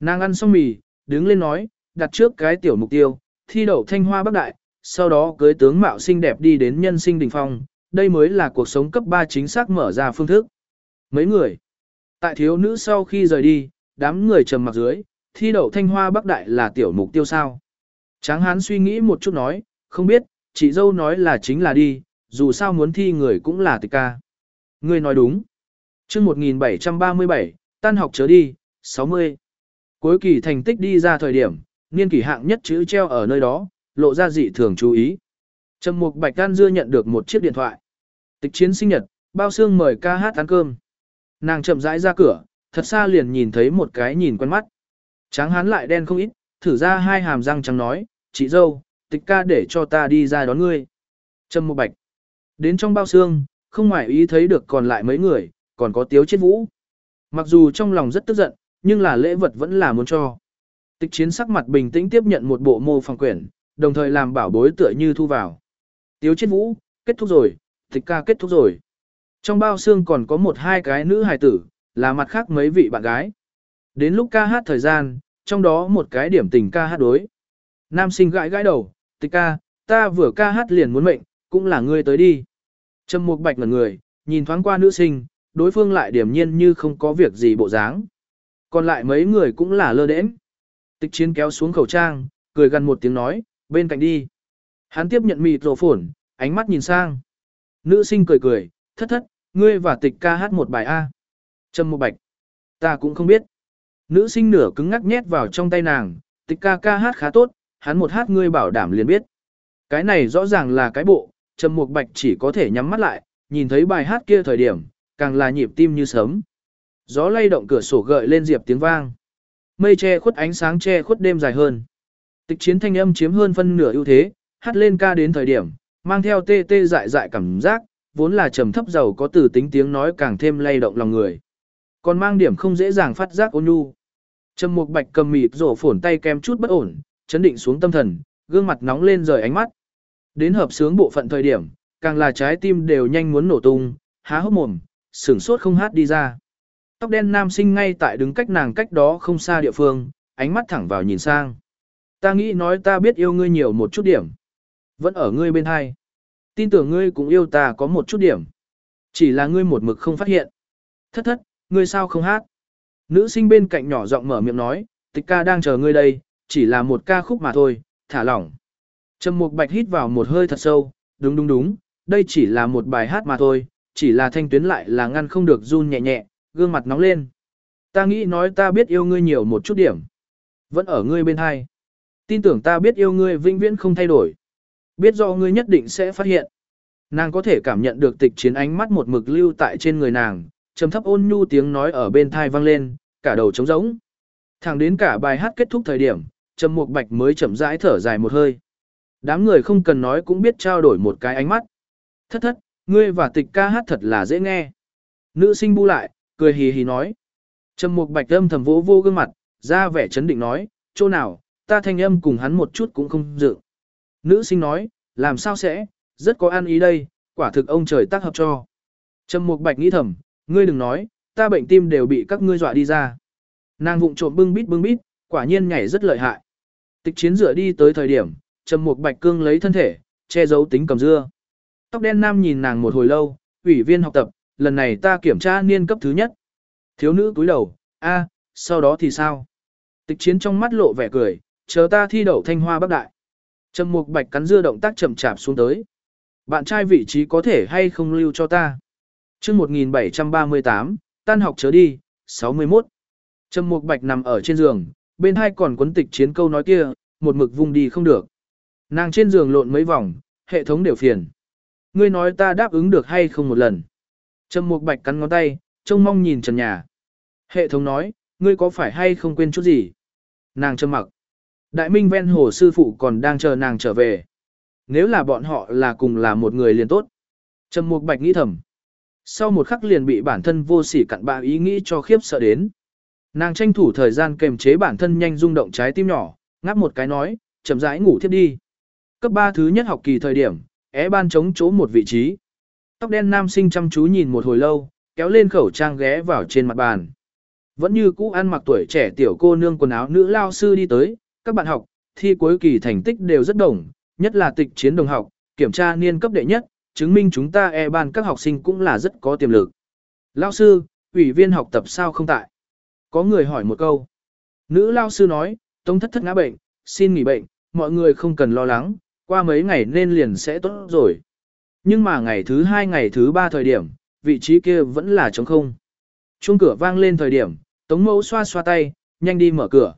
A: nàng ăn xong mì, đứng lên nói, đặt trước cái tiểu mục tiêu, thi đậu thanh hoa bắc đại, sau đó cưới tướng mạo xinh đẹp đi đến nhân sinh đỉnh phong, đây mới là cuộc sống cấp 3 chính xác mở ra phương thức. Mấy người, tại thiếu nữ sau khi rời đi, đám người trầm mặc dưới, thi đậu thanh hoa bắc đại là tiểu mục tiêu sao. Tráng hán suy nghĩ một chút nói, không biết, chị dâu nói là chính là đi, dù sao muốn thi người cũng là tịch ca. người nói đúng. chương 1737, tan học chớ đi, 60. Cuối kỳ thành tích đi ra thời điểm, niên kỷ hạng nhất chữ treo ở nơi đó, lộ ra dị thường chú ý. Trầm Mục Bạch can Dưa nhận được một chiếc điện thoại. Tịch chiến sinh nhật, bao xương mời ca hát ăn cơm. Nàng chậm rãi ra cửa, thật xa liền nhìn thấy một cái nhìn quen mắt. Tráng hán lại đen không ít, thử ra hai hàm răng trắng nói, chị dâu, tịch ca để cho ta đi ra đón ngươi. Trầm một Bạch. Đến trong bao xương, không ngoại ý thấy được còn lại mấy người, còn có tiếu chết vũ. Mặc dù trong lòng rất tức giận, nhưng là lễ vật vẫn là muốn cho. Tịch chiến sắc mặt bình tĩnh tiếp nhận một bộ mô phẳng quyển, đồng thời làm bảo bối tựa như thu vào. Tiếu chết vũ, kết thúc rồi, thịch ca kết thúc rồi. Trong bao xương còn có một hai cái nữ hài tử, là mặt khác mấy vị bạn gái. Đến lúc ca hát thời gian, trong đó một cái điểm tình ca hát đối. Nam sinh gãi gãi đầu, tịch ca, ta vừa ca hát liền muốn mệnh, cũng là ngươi tới đi. Trầm Mục Bạch ngẩn người, nhìn thoáng qua nữ sinh, đối phương lại điểm nhiên như không có việc gì bộ dáng. Còn lại mấy người cũng là lơ đễnh. Tịch chiến kéo xuống khẩu trang, cười gần một tiếng nói, bên cạnh đi. Hắn tiếp nhận mịt rổ phổn, ánh mắt nhìn sang. Nữ sinh cười cười, thất thất, ngươi và tịch ca hát một bài A. Trầm một Bạch. Ta cũng không biết. Nữ sinh nửa cứng ngắc nhét vào trong tay nàng, tịch ca ca hát khá tốt, hắn một hát ngươi bảo đảm liền biết. Cái này rõ ràng là cái bộ, Trầm Mục Bạch chỉ có thể nhắm mắt lại, nhìn thấy bài hát kia thời điểm, càng là nhịp tim như sớm. Gió lay động cửa sổ gợi lên diệp tiếng vang. Mây che khuất ánh sáng che khuất đêm dài hơn. Tịch chiến thanh âm chiếm hơn phân nửa ưu thế, hát lên ca đến thời điểm, mang theo tê tê dại dại cảm giác, vốn là trầm thấp giàu có từ tính tiếng nói càng thêm lay động lòng người. Còn mang điểm không dễ dàng phát giác ôn nhu. Trầm Mục Bạch cầm mịt rổ phổn tay kem chút bất ổn, chấn định xuống tâm thần, gương mặt nóng lên rời ánh mắt. Đến hợp sướng bộ phận thời điểm, càng là trái tim đều nhanh muốn nổ tung, há hốc mồm, sửng sốt không hát đi ra. Tóc đen nam sinh ngay tại đứng cách nàng cách đó không xa địa phương, ánh mắt thẳng vào nhìn sang. Ta nghĩ nói ta biết yêu ngươi nhiều một chút điểm. Vẫn ở ngươi bên hai. Tin tưởng ngươi cũng yêu ta có một chút điểm. Chỉ là ngươi một mực không phát hiện. Thất thất, ngươi sao không hát? Nữ sinh bên cạnh nhỏ giọng mở miệng nói, tịch ca đang chờ ngươi đây, chỉ là một ca khúc mà thôi, thả lỏng. Trầm Mục Bạch hít vào một hơi thật sâu, đúng đúng đúng, đây chỉ là một bài hát mà thôi, chỉ là thanh tuyến lại là ngăn không được run nhẹ nhẹ, gương mặt nóng lên. Ta nghĩ nói ta biết yêu ngươi nhiều một chút điểm. Vẫn ở ngươi bên hai. Tin tưởng ta biết yêu ngươi vĩnh viễn không thay đổi. Biết do ngươi nhất định sẽ phát hiện. Nàng có thể cảm nhận được tịch chiến ánh mắt một mực lưu tại trên người nàng, trầm thấp ôn nhu tiếng nói ở bên thai vang lên, cả đầu trống rỗng. Thẳng đến cả bài hát kết thúc thời điểm, Trầm Mục Bạch mới chậm rãi thở dài một hơi. Đám người không cần nói cũng biết trao đổi một cái ánh mắt. Thất thất, ngươi và tịch ca hát thật là dễ nghe. Nữ sinh bu lại, cười hì hì nói. Trầm Mục Bạch âm thầm vỗ vô gương mặt, ra vẻ chấn định nói, chỗ nào, ta thanh âm cùng hắn một chút cũng không dự. Nữ sinh nói, làm sao sẽ, rất có ăn ý đây, quả thực ông trời tác hợp cho. Trầm Mục Bạch nghĩ thầm, ngươi đừng nói, ta bệnh tim đều bị các ngươi dọa đi ra. Nàng vụng trộm bưng bít bưng bít, quả nhiên nhảy rất lợi hại. Tịch chiến dựa đi tới thời điểm, Trầm Mục Bạch cương lấy thân thể, che giấu tính cầm dưa. Tóc đen nam nhìn nàng một hồi lâu, ủy viên học tập, lần này ta kiểm tra niên cấp thứ nhất. Thiếu nữ cúi đầu, a, sau đó thì sao? Tịch chiến trong mắt lộ vẻ cười, chờ ta thi đậu thanh hoa bắc đại. Trầm Mục Bạch cắn dưa động tác chậm chạp xuống tới. Bạn trai vị trí có thể hay không lưu cho ta? Chương 1738, tan học chớ đi, 61. Trầm Mục Bạch nằm ở trên giường, bên hai còn quấn tịch chiến câu nói kia, một mực vùng đi không được. Nàng trên giường lộn mấy vòng, hệ thống đều phiền. Ngươi nói ta đáp ứng được hay không một lần. Trầm Mục Bạch cắn ngón tay, trông mong nhìn trần nhà. Hệ thống nói, ngươi có phải hay không quên chút gì? Nàng trầm mặc. Đại minh ven hồ sư phụ còn đang chờ nàng trở về. Nếu là bọn họ là cùng là một người liền tốt. Trầm Mục Bạch nghĩ thầm. Sau một khắc liền bị bản thân vô sỉ cặn bạ ý nghĩ cho khiếp sợ đến. Nàng tranh thủ thời gian kềm chế bản thân nhanh rung động trái tim nhỏ, ngáp một cái nói, chậm rãi ngủ thiếp đi. Cấp 3 thứ nhất học kỳ thời điểm, é ban chống chỗ một vị trí. Tóc đen nam sinh chăm chú nhìn một hồi lâu, kéo lên khẩu trang ghé vào trên mặt bàn. Vẫn như cũ ăn mặc tuổi trẻ tiểu cô nương quần áo nữ lao sư đi tới, các bạn học, thi cuối kỳ thành tích đều rất đồng, nhất là tịch chiến đồng học, kiểm tra niên cấp đệ nhất, chứng minh chúng ta e ban các học sinh cũng là rất có tiềm lực. Lao sư, ủy viên học tập sao không tại? Có người hỏi một câu. Nữ lao sư nói, tống thất thất ngã bệnh, xin nghỉ bệnh, mọi người không cần lo lắng, qua mấy ngày nên liền sẽ tốt rồi. Nhưng mà ngày thứ hai ngày thứ ba thời điểm, vị trí kia vẫn là trống không. Chuông cửa vang lên thời điểm, tống mẫu xoa xoa tay, nhanh đi mở cửa.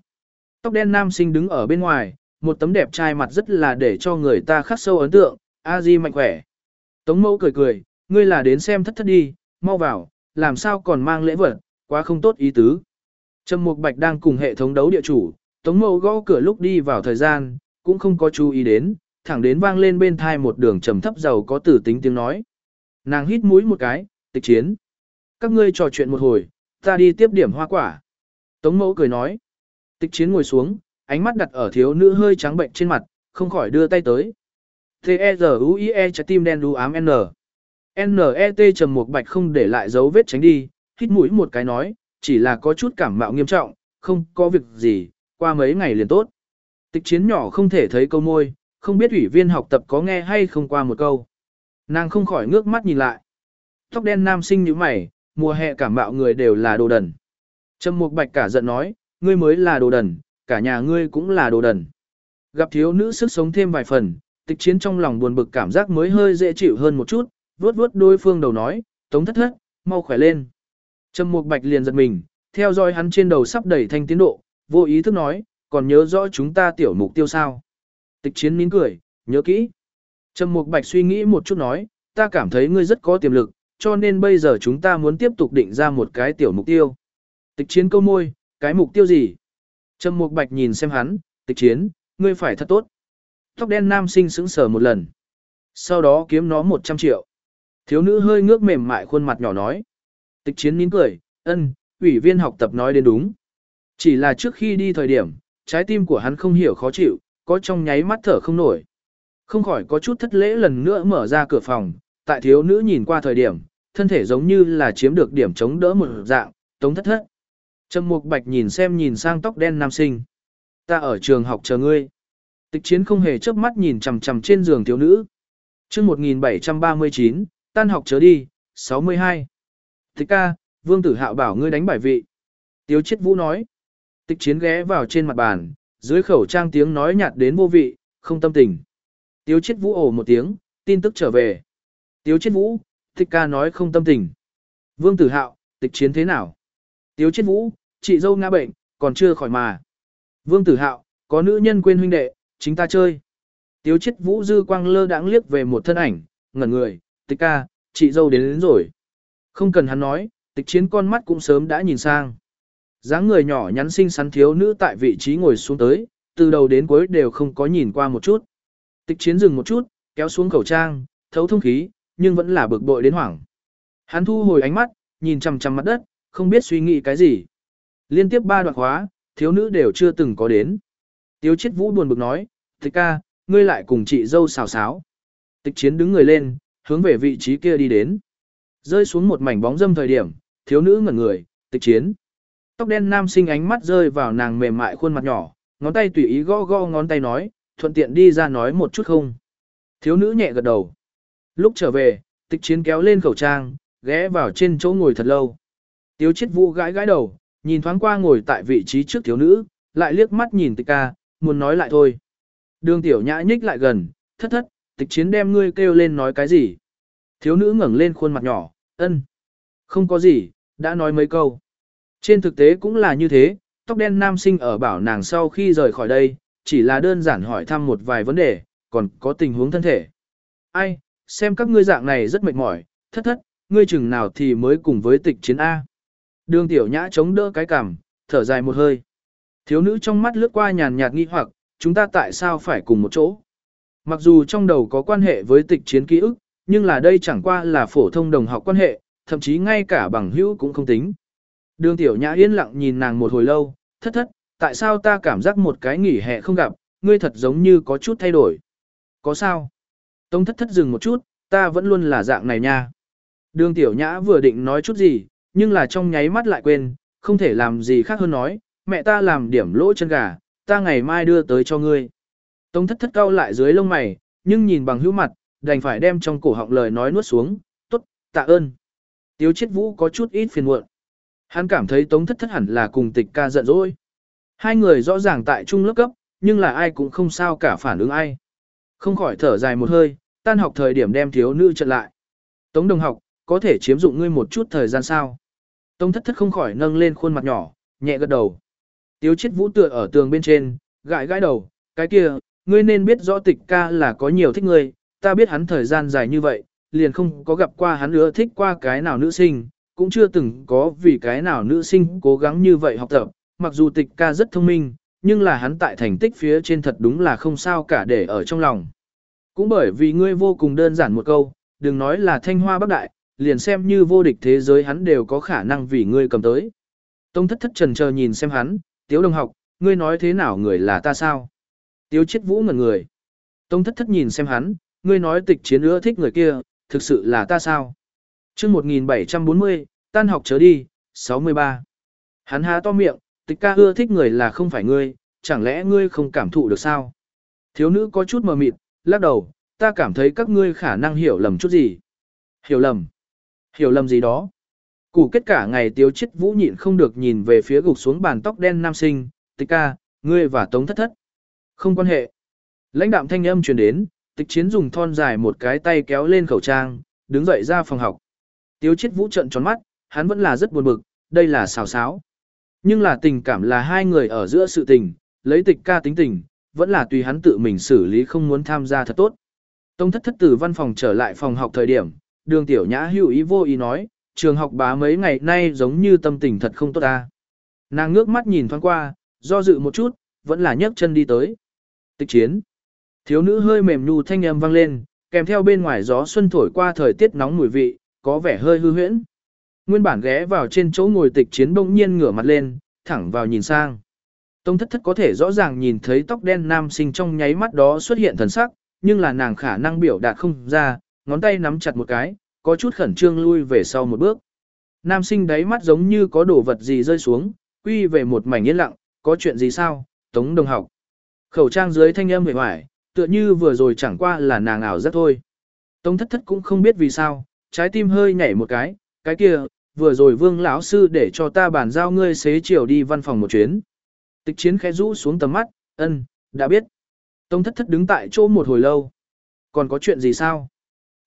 A: Tóc đen nam sinh đứng ở bên ngoài, một tấm đẹp trai mặt rất là để cho người ta khắc sâu ấn tượng, a di mạnh khỏe. Tống mẫu cười cười, ngươi là đến xem thất thất đi, mau vào, làm sao còn mang lễ vật, quá không tốt ý tứ. Trầm Mục Bạch đang cùng hệ thống đấu địa chủ, Tống Mẫu gõ cửa lúc đi vào thời gian, cũng không có chú ý đến, thẳng đến vang lên bên thai một đường trầm thấp giàu có tử tính tiếng nói. Nàng hít mũi một cái, tịch chiến. Các ngươi trò chuyện một hồi, ta đi tiếp điểm hoa quả. Tống Mẫu cười nói. Tịch chiến ngồi xuống, ánh mắt đặt ở thiếu nữ hơi trắng bệnh trên mặt, không khỏi đưa tay tới. T-E-Z-U-I-E trái tim đen đu ám N. N-E-T trầm một bạch không để lại dấu vết tránh đi, hít mũi một cái nói, chỉ là có chút cảm mạo nghiêm trọng, không có việc gì, qua mấy ngày liền tốt. Tịch chiến nhỏ không thể thấy câu môi, không biết ủy viên học tập có nghe hay không qua một câu. Nàng không khỏi ngước mắt nhìn lại. Tóc đen nam sinh như mày, mùa hè cảm mạo người đều là đồ đần. Trầm Mục Bạch cả giận nói, ngươi mới là đồ đần, cả nhà ngươi cũng là đồ đần. Gặp thiếu nữ sức sống thêm vài phần, tịch chiến trong lòng buồn bực cảm giác mới hơi dễ chịu hơn một chút, vuốt vuốt đôi phương đầu nói, tống thất thất, mau khỏe lên. Trầm Mục Bạch liền giật mình, theo dõi hắn trên đầu sắp đẩy thanh tiến độ, vô ý thức nói, còn nhớ rõ chúng ta tiểu mục tiêu sao. Tịch chiến nín cười, nhớ kỹ. Trầm Mục Bạch suy nghĩ một chút nói, ta cảm thấy ngươi rất có tiềm lực, cho nên bây giờ chúng ta muốn tiếp tục định ra một cái tiểu mục tiêu. Tịch chiến câu môi, cái mục tiêu gì? Trầm Mục Bạch nhìn xem hắn, tịch chiến, ngươi phải thật tốt. Tóc đen nam sinh sững sờ một lần. Sau đó kiếm nó 100 triệu. Thiếu nữ hơi ngước mềm mại khuôn mặt nhỏ nói. Tịch chiến nín cười, ân, ủy viên học tập nói đến đúng. Chỉ là trước khi đi thời điểm, trái tim của hắn không hiểu khó chịu, có trong nháy mắt thở không nổi. Không khỏi có chút thất lễ lần nữa mở ra cửa phòng, tại thiếu nữ nhìn qua thời điểm, thân thể giống như là chiếm được điểm chống đỡ một dạng, tống thất thất. Trầm Mục Bạch nhìn xem nhìn sang tóc đen nam sinh. Ta ở trường học chờ ngươi. Tịch chiến không hề chớp mắt nhìn chằm chằm trên giường thiếu nữ. Chương 1739, tan học chớ đi, 62. Tịch ca, Vương Tử Hạo bảo ngươi đánh bài vị. Tiếu Chiết Vũ nói. Tịch chiến ghé vào trên mặt bàn, dưới khẩu trang tiếng nói nhạt đến vô vị, không tâm tình. Tiếu Chiết Vũ ồ một tiếng, tin tức trở về. Tiếu Chiết Vũ, Tịch ca nói không tâm tình. Vương Tử Hạo, tịch chiến thế nào? Tiếu chiết vũ, chị dâu ngã bệnh, còn chưa khỏi mà. Vương Tử Hạo, có nữ nhân quên huynh đệ, chính ta chơi. Tiếu chết vũ dư quang lơ đãng liếc về một thân ảnh, ngẩn người, tịch ca, chị dâu đến, đến rồi. Không cần hắn nói, tịch chiến con mắt cũng sớm đã nhìn sang. dáng người nhỏ nhắn xinh xắn thiếu nữ tại vị trí ngồi xuống tới, từ đầu đến cuối đều không có nhìn qua một chút. Tịch chiến dừng một chút, kéo xuống khẩu trang, thấu thông khí, nhưng vẫn là bực bội đến hoảng. Hắn thu hồi ánh mắt, nhìn chằm chằm mặt đất, không biết suy nghĩ cái gì. Liên tiếp ba đoạn khóa, thiếu nữ đều chưa từng có đến. Tiếu chết vũ buồn bực nói, tịch ca, ngươi lại cùng chị dâu xào xáo. Tịch chiến đứng người lên, hướng về vị trí kia đi đến. Rơi xuống một mảnh bóng dâm thời điểm, thiếu nữ ngẩn người, tịch chiến. Tóc đen nam sinh ánh mắt rơi vào nàng mềm mại khuôn mặt nhỏ, ngón tay tùy ý gõ gõ ngón tay nói, thuận tiện đi ra nói một chút không. Thiếu nữ nhẹ gật đầu. Lúc trở về, tịch chiến kéo lên khẩu trang, ghé vào trên chỗ ngồi thật lâu. Tiếu chết vũ gãi gãi đầu, nhìn thoáng qua ngồi tại vị trí trước thiếu nữ, lại liếc mắt nhìn tịch ca, muốn nói lại thôi. Đường tiểu nhã nhích lại gần, thất thất, tịch chiến đem ngươi kêu lên nói cái gì. Thiếu nữ ngẩng lên khuôn mặt nhỏ, ân. Không có gì, đã nói mấy câu. Trên thực tế cũng là như thế, tóc đen nam sinh ở bảo nàng sau khi rời khỏi đây, chỉ là đơn giản hỏi thăm một vài vấn đề, còn có tình huống thân thể. Ai, xem các ngươi dạng này rất mệt mỏi, thất thất, ngươi chừng nào thì mới cùng với tịch chiến A. Đường tiểu nhã chống đỡ cái cằm, thở dài một hơi. Thiếu nữ trong mắt lướt qua nhàn nhạt nghi hoặc, chúng ta tại sao phải cùng một chỗ? Mặc dù trong đầu có quan hệ với tịch chiến ký ức, nhưng là đây chẳng qua là phổ thông đồng học quan hệ, thậm chí ngay cả bằng hữu cũng không tính. Đường tiểu nhã yên lặng nhìn nàng một hồi lâu, thất thất, tại sao ta cảm giác một cái nghỉ hè không gặp, ngươi thật giống như có chút thay đổi. Có sao? Tông thất thất dừng một chút, ta vẫn luôn là dạng này nha. Đường tiểu nhã vừa định nói chút gì, nhưng là trong nháy mắt lại quên, không thể làm gì khác hơn nói, mẹ ta làm điểm lỗ chân gà, ta ngày mai đưa tới cho ngươi. Tống thất thất cau lại dưới lông mày, nhưng nhìn bằng hữu mặt, đành phải đem trong cổ họng lời nói nuốt xuống, tốt, tạ ơn. Tiếu chết vũ có chút ít phiền muộn. Hắn cảm thấy tống thất thất hẳn là cùng tịch ca giận dỗi. Hai người rõ ràng tại trung lớp cấp, nhưng là ai cũng không sao cả phản ứng ai. Không khỏi thở dài một hơi, tan học thời điểm đem thiếu nữ trận lại. Tống đồng học, có thể chiếm dụng ngươi một chút thời gian sao? Tống thất thất không khỏi nâng lên khuôn mặt nhỏ, nhẹ gật đầu. Tiếu chết vũ tựa ở tường bên trên, gãi gãi đầu, cái kia, ngươi nên biết rõ tịch ca là có nhiều thích ngươi, ta biết hắn thời gian dài như vậy, liền không có gặp qua hắn nữa thích qua cái nào nữ sinh, cũng chưa từng có vì cái nào nữ sinh cố gắng như vậy học tập, mặc dù tịch ca rất thông minh, nhưng là hắn tại thành tích phía trên thật đúng là không sao cả để ở trong lòng. Cũng bởi vì ngươi vô cùng đơn giản một câu, đừng nói là thanh hoa bắc đại, liền xem như vô địch thế giới hắn đều có khả năng vì ngươi cầm tới. Tông thất thất trần chờ nhìn xem hắn, tiếu đồng học, ngươi nói thế nào người là ta sao? Tiếu chết vũ ngẩn người. Tông thất thất nhìn xem hắn, ngươi nói tịch chiến ưa thích người kia, thực sự là ta sao? chương 1740, tan học chớ đi, 63. Hắn há to miệng, tịch ca ưa thích người là không phải ngươi, chẳng lẽ ngươi không cảm thụ được sao? Thiếu nữ có chút mờ mịt, lắc đầu, ta cảm thấy các ngươi khả năng hiểu lầm chút gì. Hiểu lầm? Hiểu lầm gì đó? Củ kết cả ngày tiếu chết vũ nhịn không được nhìn về phía gục xuống bàn tóc đen nam sinh, tịch ca, ngươi và tống thất thất. Không quan hệ. Lãnh đạm thanh âm truyền đến, tịch chiến dùng thon dài một cái tay kéo lên khẩu trang, đứng dậy ra phòng học. Tiếu chết vũ trận tròn mắt, hắn vẫn là rất buồn bực, đây là xào xáo. Nhưng là tình cảm là hai người ở giữa sự tình, lấy tịch ca tính tình, vẫn là tùy hắn tự mình xử lý không muốn tham gia thật tốt. Tông thất thất từ văn phòng trở lại phòng học thời điểm, đường tiểu nhã hữu ý vô ý nói, trường học bá mấy ngày nay giống như tâm tình thật không tốt ta. Nàng ngước mắt nhìn thoáng qua, do dự một chút, vẫn là nhấc chân đi tới. Tịch chiến. Thiếu nữ hơi mềm nhu thanh âm vang lên, kèm theo bên ngoài gió xuân thổi qua thời tiết nóng mùi vị, có vẻ hơi hư huyễn. Nguyên bản ghé vào trên chỗ ngồi tịch chiến bỗng nhiên ngửa mặt lên, thẳng vào nhìn sang. Tông thất thất có thể rõ ràng nhìn thấy tóc đen nam sinh trong nháy mắt đó xuất hiện thần sắc, nhưng là nàng khả năng biểu đạt không ra, ngón tay nắm chặt một cái, có chút khẩn trương lui về sau một bước. Nam sinh đáy mắt giống như có đồ vật gì rơi xuống, quy về một mảnh yên lặng, có chuyện gì sao, tống đồng học. Khẩu trang dưới thanh âm hề hoài, tựa như vừa rồi chẳng qua là nàng ảo rất thôi. Tống thất thất cũng không biết vì sao, trái tim hơi nhảy một cái, cái kia, vừa rồi vương lão sư để cho ta bàn giao ngươi xế chiều đi văn phòng một chuyến. Tịch chiến khẽ rũ xuống tầm mắt, ân, đã biết. Tống thất thất đứng tại chỗ một hồi lâu. Còn có chuyện gì sao?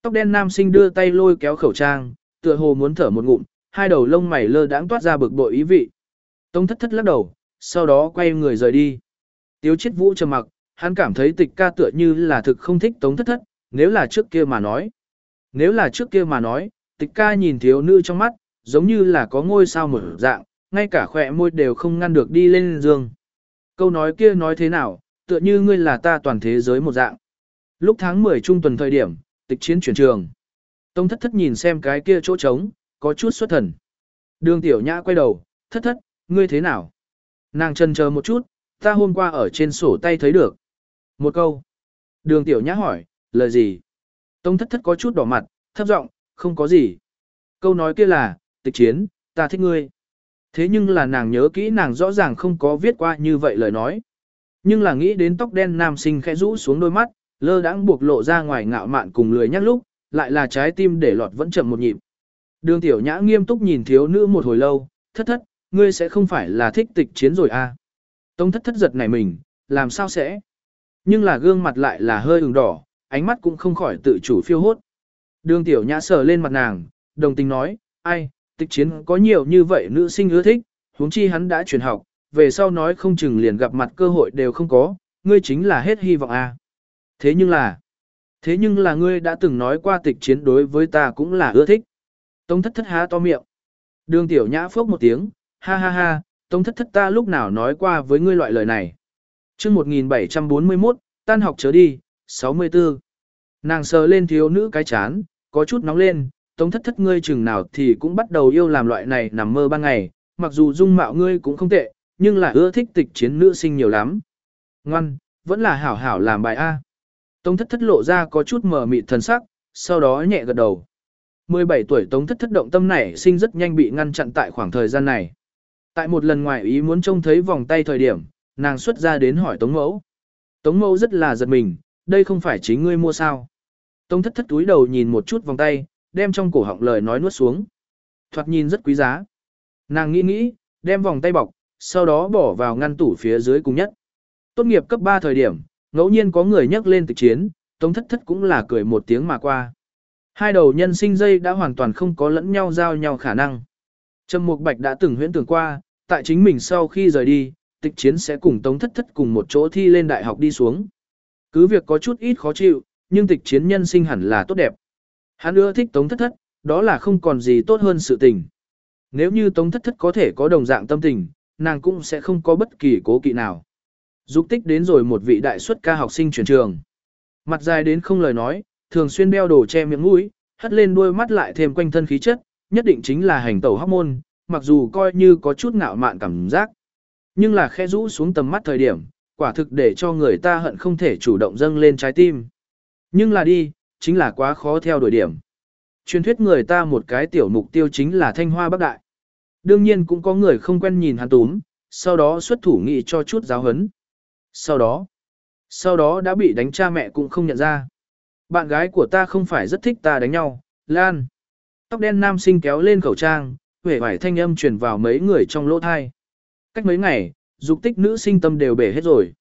A: Tóc đen nam sinh đưa tay lôi kéo khẩu trang, tựa hồ muốn thở một ngụm, hai đầu lông mày lơ đãng toát ra bực bội ý vị. Tống thất thất lắc đầu, sau đó quay người rời đi. Tiếu chết vũ trầm mặc, hắn cảm thấy tịch ca tựa như là thực không thích tống thất thất, nếu là trước kia mà nói. Nếu là trước kia mà nói, tịch ca nhìn thiếu nữ trong mắt, giống như là có ngôi sao mở dạng, ngay cả khỏe môi đều không ngăn được đi lên giường. Câu nói kia nói thế nào, tựa như ngươi là ta toàn thế giới một dạng. Lúc tháng 10 trung tuần thời điểm, tịch chiến chuyển trường. Tông thất thất nhìn xem cái kia chỗ trống, có chút xuất thần. Đường tiểu nhã quay đầu, thất thất, ngươi thế nào? Nàng chân chờ một chút, ta hôm qua ở trên sổ tay thấy được. Một câu. Đường tiểu nhã hỏi, lời gì? Tông thất thất có chút đỏ mặt, thấp giọng, không có gì. Câu nói kia là, tịch chiến, ta thích ngươi. Thế nhưng là nàng nhớ kỹ nàng rõ ràng không có viết qua như vậy lời nói. Nhưng là nghĩ đến tóc đen nam sinh khẽ rũ xuống đôi mắt, lơ đãng buộc lộ ra ngoài ngạo mạn cùng lười nhắc lúc, lại là trái tim để lọt vẫn chậm một nhịp. Đường tiểu nhã nghiêm túc nhìn thiếu nữ một hồi lâu, thất thất, ngươi sẽ không phải là thích tịch chiến rồi à. Tông thất thất giật này mình, làm sao sẽ? Nhưng là gương mặt lại là hơi ửng đỏ, ánh mắt cũng không khỏi tự chủ phiêu hốt. Đường tiểu nhã sờ lên mặt nàng, đồng tình nói, ai, tịch chiến có nhiều như vậy nữ sinh ưa thích, huống chi hắn đã chuyển học, về sau nói không chừng liền gặp mặt cơ hội đều không có, ngươi chính là hết hy vọng à. Thế nhưng là, thế nhưng là ngươi đã từng nói qua tịch chiến đối với ta cũng là ưa thích. Tông thất thất há to miệng. Đường tiểu nhã phốc một tiếng, ha ha ha, tông thất thất ta lúc nào nói qua với ngươi loại lời này. chương 1741, tan học trở đi, 64. Nàng sờ lên thiếu nữ cái chán, có chút nóng lên, tông thất thất ngươi chừng nào thì cũng bắt đầu yêu làm loại này nằm mơ ban ngày, mặc dù dung mạo ngươi cũng không tệ, nhưng là ưa thích tịch chiến nữ sinh nhiều lắm. Ngoan, vẫn là hảo hảo làm bài A. Tống thất thất lộ ra có chút mờ mịt thần sắc, sau đó nhẹ gật đầu. 17 tuổi Tống thất thất động tâm này sinh rất nhanh bị ngăn chặn tại khoảng thời gian này. Tại một lần ngoài ý muốn trông thấy vòng tay thời điểm, nàng xuất ra đến hỏi Tống mẫu. Tống mẫu rất là giật mình, đây không phải chính ngươi mua sao. Tống thất thất túi đầu nhìn một chút vòng tay, đem trong cổ họng lời nói nuốt xuống. Thoạt nhìn rất quý giá. Nàng nghĩ nghĩ, đem vòng tay bọc, sau đó bỏ vào ngăn tủ phía dưới cùng nhất. Tốt nghiệp cấp 3 thời điểm, ngẫu nhiên có người nhắc lên tịch chiến, Tống thất thất cũng là cười một tiếng mà qua. Hai đầu nhân sinh dây đã hoàn toàn không có lẫn nhau giao nhau khả năng. Trầm Mục Bạch đã từng huyễn tưởng qua, tại chính mình sau khi rời đi, tịch chiến sẽ cùng Tống Thất Thất cùng một chỗ thi lên đại học đi xuống. Cứ việc có chút ít khó chịu, nhưng tịch chiến nhân sinh hẳn là tốt đẹp. Hắn ưa thích Tống Thất Thất, đó là không còn gì tốt hơn sự tình. Nếu như Tống Thất Thất có thể có đồng dạng tâm tình, nàng cũng sẽ không có bất kỳ cố kỵ nào. Dục tích đến rồi một vị đại xuất ca học sinh chuyển trường. Mặt dài đến không lời nói, thường xuyên đeo đồ che miệng mũi, hất lên đuôi mắt lại thêm quanh thân khí chất, nhất định chính là hành tẩu hormone môn, mặc dù coi như có chút ngạo mạn cảm giác. Nhưng là khe rũ xuống tầm mắt thời điểm, quả thực để cho người ta hận không thể chủ động dâng lên trái tim. Nhưng là đi, chính là quá khó theo đuổi điểm. Truyền thuyết người ta một cái tiểu mục tiêu chính là thanh hoa bắc đại. Đương nhiên cũng có người không quen nhìn hắn túm, sau đó xuất thủ nghị cho chút giáo hấn. Sau đó, sau đó đã bị đánh cha mẹ cũng không nhận ra. Bạn gái của ta không phải rất thích ta đánh nhau, Lan. Tóc đen nam sinh kéo lên khẩu trang, vẻ vải thanh âm truyền vào mấy người trong lỗ thai. Cách mấy ngày, dục tích nữ sinh tâm đều bể hết rồi.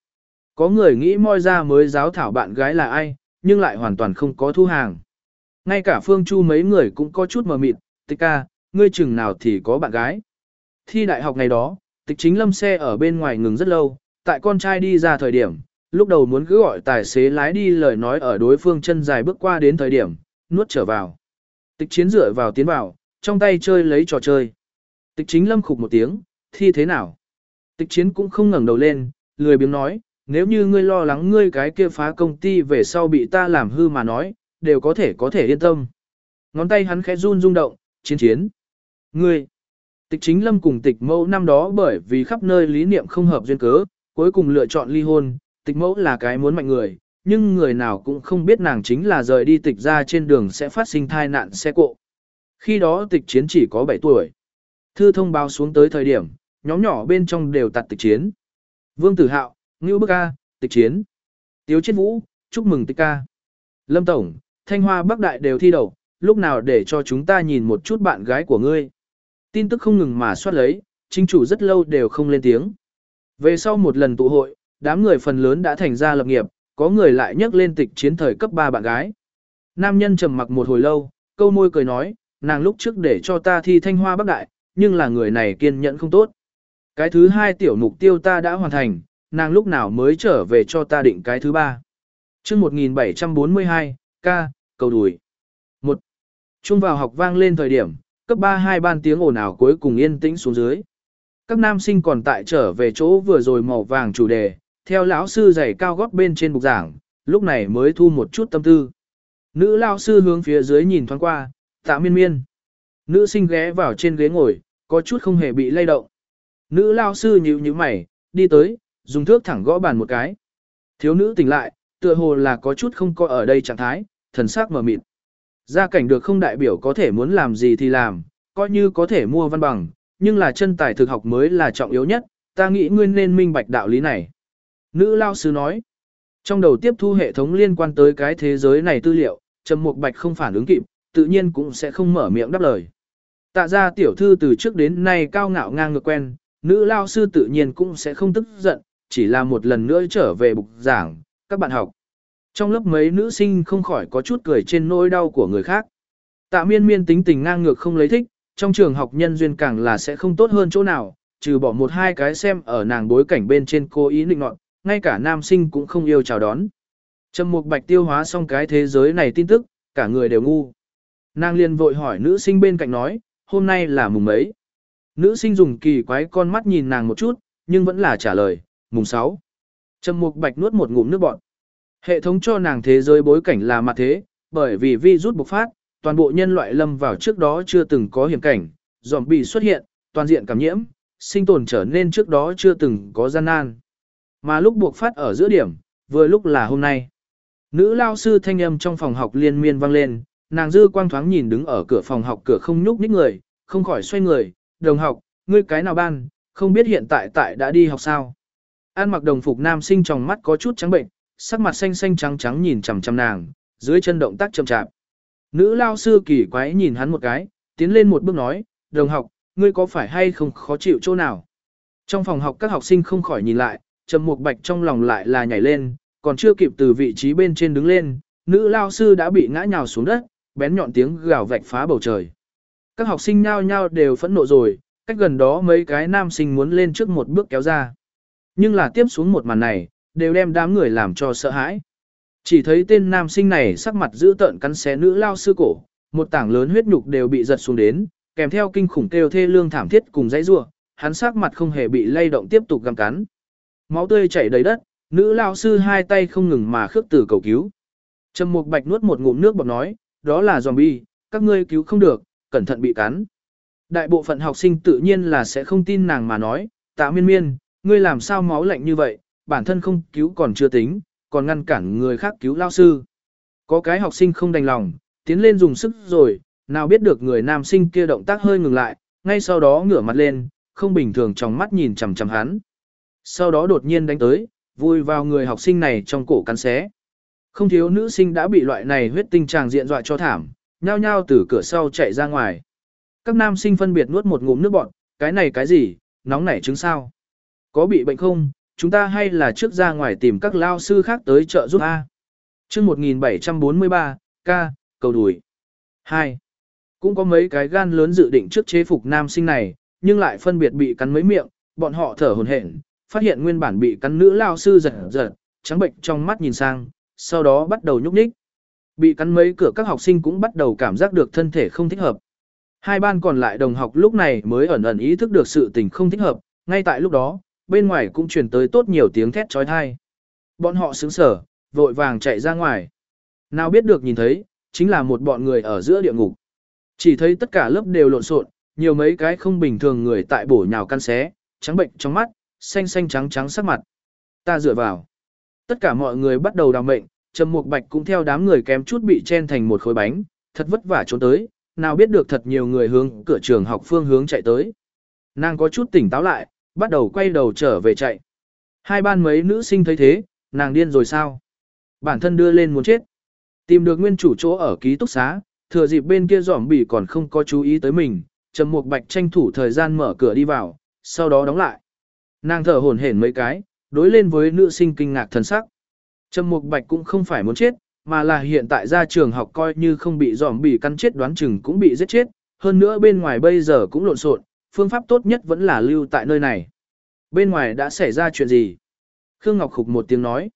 A: Có người nghĩ moi ra mới giáo thảo bạn gái là ai, nhưng lại hoàn toàn không có thu hàng. Ngay cả Phương Chu mấy người cũng có chút mờ mịt, tịch ca, ngươi chừng nào thì có bạn gái. Thi đại học ngày đó, tịch chính lâm xe ở bên ngoài ngừng rất lâu, tại con trai đi ra thời điểm, lúc đầu muốn cứ gọi tài xế lái đi lời nói ở đối phương chân dài bước qua đến thời điểm, nuốt trở vào. Tịch chiến dựa vào tiến vào, trong tay chơi lấy trò chơi. Tịch chính lâm khục một tiếng, thi thế nào? Tịch chiến cũng không ngẩng đầu lên, lười biếng nói, nếu như ngươi lo lắng ngươi cái kia phá công ty về sau bị ta làm hư mà nói, đều có thể có thể yên tâm. Ngón tay hắn khẽ run rung động, chiến chiến. Ngươi, tịch chính lâm cùng tịch mẫu năm đó bởi vì khắp nơi lý niệm không hợp duyên cớ, cuối cùng lựa chọn ly hôn, tịch mẫu là cái muốn mạnh người, nhưng người nào cũng không biết nàng chính là rời đi tịch ra trên đường sẽ phát sinh thai nạn xe cộ. Khi đó tịch chiến chỉ có 7 tuổi. Thư thông báo xuống tới thời điểm, nhóm nhỏ bên trong đều tặt tịch chiến. Vương Tử Hạo, Ngưu Bức A, tịch chiến. Tiếu Chiết Vũ, chúc mừng tịch ca. Lâm Tổng, Thanh Hoa Bắc Đại đều thi đầu, lúc nào để cho chúng ta nhìn một chút bạn gái của ngươi. Tin tức không ngừng mà soát lấy, chính chủ rất lâu đều không lên tiếng. Về sau một lần tụ hội, đám người phần lớn đã thành ra lập nghiệp, có người lại nhắc lên tịch chiến thời cấp 3 bạn gái. Nam nhân trầm mặc một hồi lâu, câu môi cười nói, nàng lúc trước để cho ta thi thanh hoa bắc đại, nhưng là người này kiên nhẫn không tốt. Cái thứ hai tiểu mục tiêu ta đã hoàn thành, nàng lúc nào mới trở về cho ta định cái thứ ba. chương 1742, ca, cầu đùi. một Trung vào học vang lên thời điểm, cấp 3 hai ban tiếng ồn ào cuối cùng yên tĩnh xuống dưới. Các nam sinh còn tại trở về chỗ vừa rồi màu vàng chủ đề, theo lão sư giày cao gót bên trên bục giảng, lúc này mới thu một chút tâm tư. Nữ lao sư hướng phía dưới nhìn thoáng qua, tạ miên miên. Nữ sinh ghé vào trên ghế ngồi, có chút không hề bị lay động. Nữ lao sư nhíu nhíu mày, đi tới, dùng thước thẳng gõ bàn một cái. Thiếu nữ tỉnh lại, tựa hồ là có chút không có ở đây trạng thái, thần sắc mở mịt. Gia cảnh được không đại biểu có thể muốn làm gì thì làm, coi như có thể mua văn bằng, nhưng là chân tài thực học mới là trọng yếu nhất, ta nghĩ ngươi nên minh bạch đạo lý này. Nữ lao sư nói, trong đầu tiếp thu hệ thống liên quan tới cái thế giới này tư liệu, Trầm Mục Bạch không phản ứng kịp, tự nhiên cũng sẽ không mở miệng đáp lời. Tạ ra tiểu thư từ trước đến nay cao ngạo ngang ngược quen, nữ lao sư tự nhiên cũng sẽ không tức giận, chỉ là một lần nữa trở về bục giảng, các bạn học. Trong lớp mấy nữ sinh không khỏi có chút cười trên nỗi đau của người khác. Tạ miên miên tính tình ngang ngược không lấy thích, trong trường học nhân duyên càng là sẽ không tốt hơn chỗ nào, trừ bỏ một hai cái xem ở nàng bối cảnh bên trên cô ý định nọt, ngay cả nam sinh cũng không yêu chào đón. Trầm Mục Bạch tiêu hóa xong cái thế giới này tin tức, cả người đều ngu. Nàng liền vội hỏi nữ sinh bên cạnh nói, hôm nay là mùng mấy. Nữ sinh dùng kỳ quái con mắt nhìn nàng một chút, nhưng vẫn là trả lời, mùng 6. Trầm Mục Bạch nuốt một ngụm nước bọt. Hệ thống cho nàng thế giới bối cảnh là mặt thế, bởi vì virus bộc phát, toàn bộ nhân loại lâm vào trước đó chưa từng có hiểm cảnh, zombie xuất hiện, toàn diện cảm nhiễm, sinh tồn trở nên trước đó chưa từng có gian nan. Mà lúc buộc phát ở giữa điểm, vừa lúc là hôm nay. Nữ lao sư thanh âm trong phòng học liên miên vang lên, nàng dư quang thoáng nhìn đứng ở cửa phòng học cửa không nhúc nhích người, không khỏi xoay người, đồng học, ngươi cái nào ban, không biết hiện tại tại đã đi học sao. An mặc đồng phục nam sinh trong mắt có chút trắng bệnh, sắc mặt xanh xanh trắng trắng nhìn chằm chằm nàng, dưới chân động tác chậm chạp. Nữ lao sư kỳ quái nhìn hắn một cái, tiến lên một bước nói, đồng học, ngươi có phải hay không khó chịu chỗ nào? Trong phòng học các học sinh không khỏi nhìn lại, Trầm Mục Bạch trong lòng lại là nhảy lên, còn chưa kịp từ vị trí bên trên đứng lên, nữ lao sư đã bị ngã nhào xuống đất, bén nhọn tiếng gào vạch phá bầu trời. Các học sinh nhao nhao đều phẫn nộ rồi, cách gần đó mấy cái nam sinh muốn lên trước một bước kéo ra. Nhưng là tiếp xuống một màn này, đều đem đám người làm cho sợ hãi. Chỉ thấy tên nam sinh này sắc mặt giữ tợn cắn xé nữ lao sư cổ, một tảng lớn huyết nhục đều bị giật xuống đến, kèm theo kinh khủng kêu thê lương thảm thiết cùng dãy rủa, hắn sắc mặt không hề bị lay động tiếp tục găm cắn. Máu tươi chảy đầy đất, nữ lao sư hai tay không ngừng mà khước từ cầu cứu. Trầm Mục Bạch nuốt một ngụm nước bọt nói, đó là zombie, các ngươi cứu không được, cẩn thận bị cắn. Đại bộ phận học sinh tự nhiên là sẽ không tin nàng mà nói, tạ miên miên, ngươi làm sao máu lạnh như vậy, bản thân không cứu còn chưa tính, còn ngăn cản người khác cứu lao sư. Có cái học sinh không đành lòng, tiến lên dùng sức rồi, nào biết được người nam sinh kia động tác hơi ngừng lại, ngay sau đó ngửa mặt lên, không bình thường trong mắt nhìn chằm chằm hắn. Sau đó đột nhiên đánh tới, vui vào người học sinh này trong cổ cắn xé. Không thiếu nữ sinh đã bị loại này huyết tinh tràng diện dọa cho thảm, nhao nhao từ cửa sau chạy ra ngoài. Các nam sinh phân biệt nuốt một ngụm nước bọt, cái này cái gì, nóng nảy chứng sao? Có bị bệnh không? Chúng ta hay là trước ra ngoài tìm các lao sư khác tới trợ giúp A. chương 1743, ca, cầu đùi. 2. Cũng có mấy cái gan lớn dự định trước chế phục nam sinh này, nhưng lại phân biệt bị cắn mấy miệng, bọn họ thở hồn hển, phát hiện nguyên bản bị cắn nữ lao sư giật giật, trắng bệnh trong mắt nhìn sang, sau đó bắt đầu nhúc nhích. Bị cắn mấy cửa các học sinh cũng bắt đầu cảm giác được thân thể không thích hợp. Hai ban còn lại đồng học lúc này mới ẩn ẩn ý thức được sự tình không thích hợp, ngay tại lúc đó, bên ngoài cũng truyền tới tốt nhiều tiếng thét trói thai. Bọn họ sững sở, vội vàng chạy ra ngoài. Nào biết được nhìn thấy, chính là một bọn người ở giữa địa ngục. Chỉ thấy tất cả lớp đều lộn xộn, nhiều mấy cái không bình thường người tại bổ nhào căn xé, trắng bệnh trong mắt, xanh xanh trắng trắng sắc mặt. Ta dựa vào. Tất cả mọi người bắt đầu đào mệnh, Trầm Mục Bạch cũng theo đám người kém chút bị chen thành một khối bánh, thật vất vả trốn tới, nào biết được thật nhiều người hướng cửa trường học phương hướng chạy tới. Nàng có chút tỉnh táo lại, bắt đầu quay đầu trở về chạy. Hai ban mấy nữ sinh thấy thế, nàng điên rồi sao? Bản thân đưa lên muốn chết. Tìm được nguyên chủ chỗ ở ký túc xá, thừa dịp bên kia giỏm bỉ còn không có chú ý tới mình, Trầm Mục Bạch tranh thủ thời gian mở cửa đi vào, sau đó đóng lại. Nàng thở hổn hển mấy cái, đối lên với nữ sinh kinh ngạc thần sắc. Trầm Mục Bạch cũng không phải muốn chết, mà là hiện tại ra trường học coi như không bị giỏm bỉ cắn chết đoán chừng cũng bị giết chết, hơn nữa bên ngoài bây giờ cũng lộn xộn, phương pháp tốt nhất vẫn là lưu tại nơi này. Bên ngoài đã xảy ra chuyện gì? Khương Ngọc Khục một tiếng nói.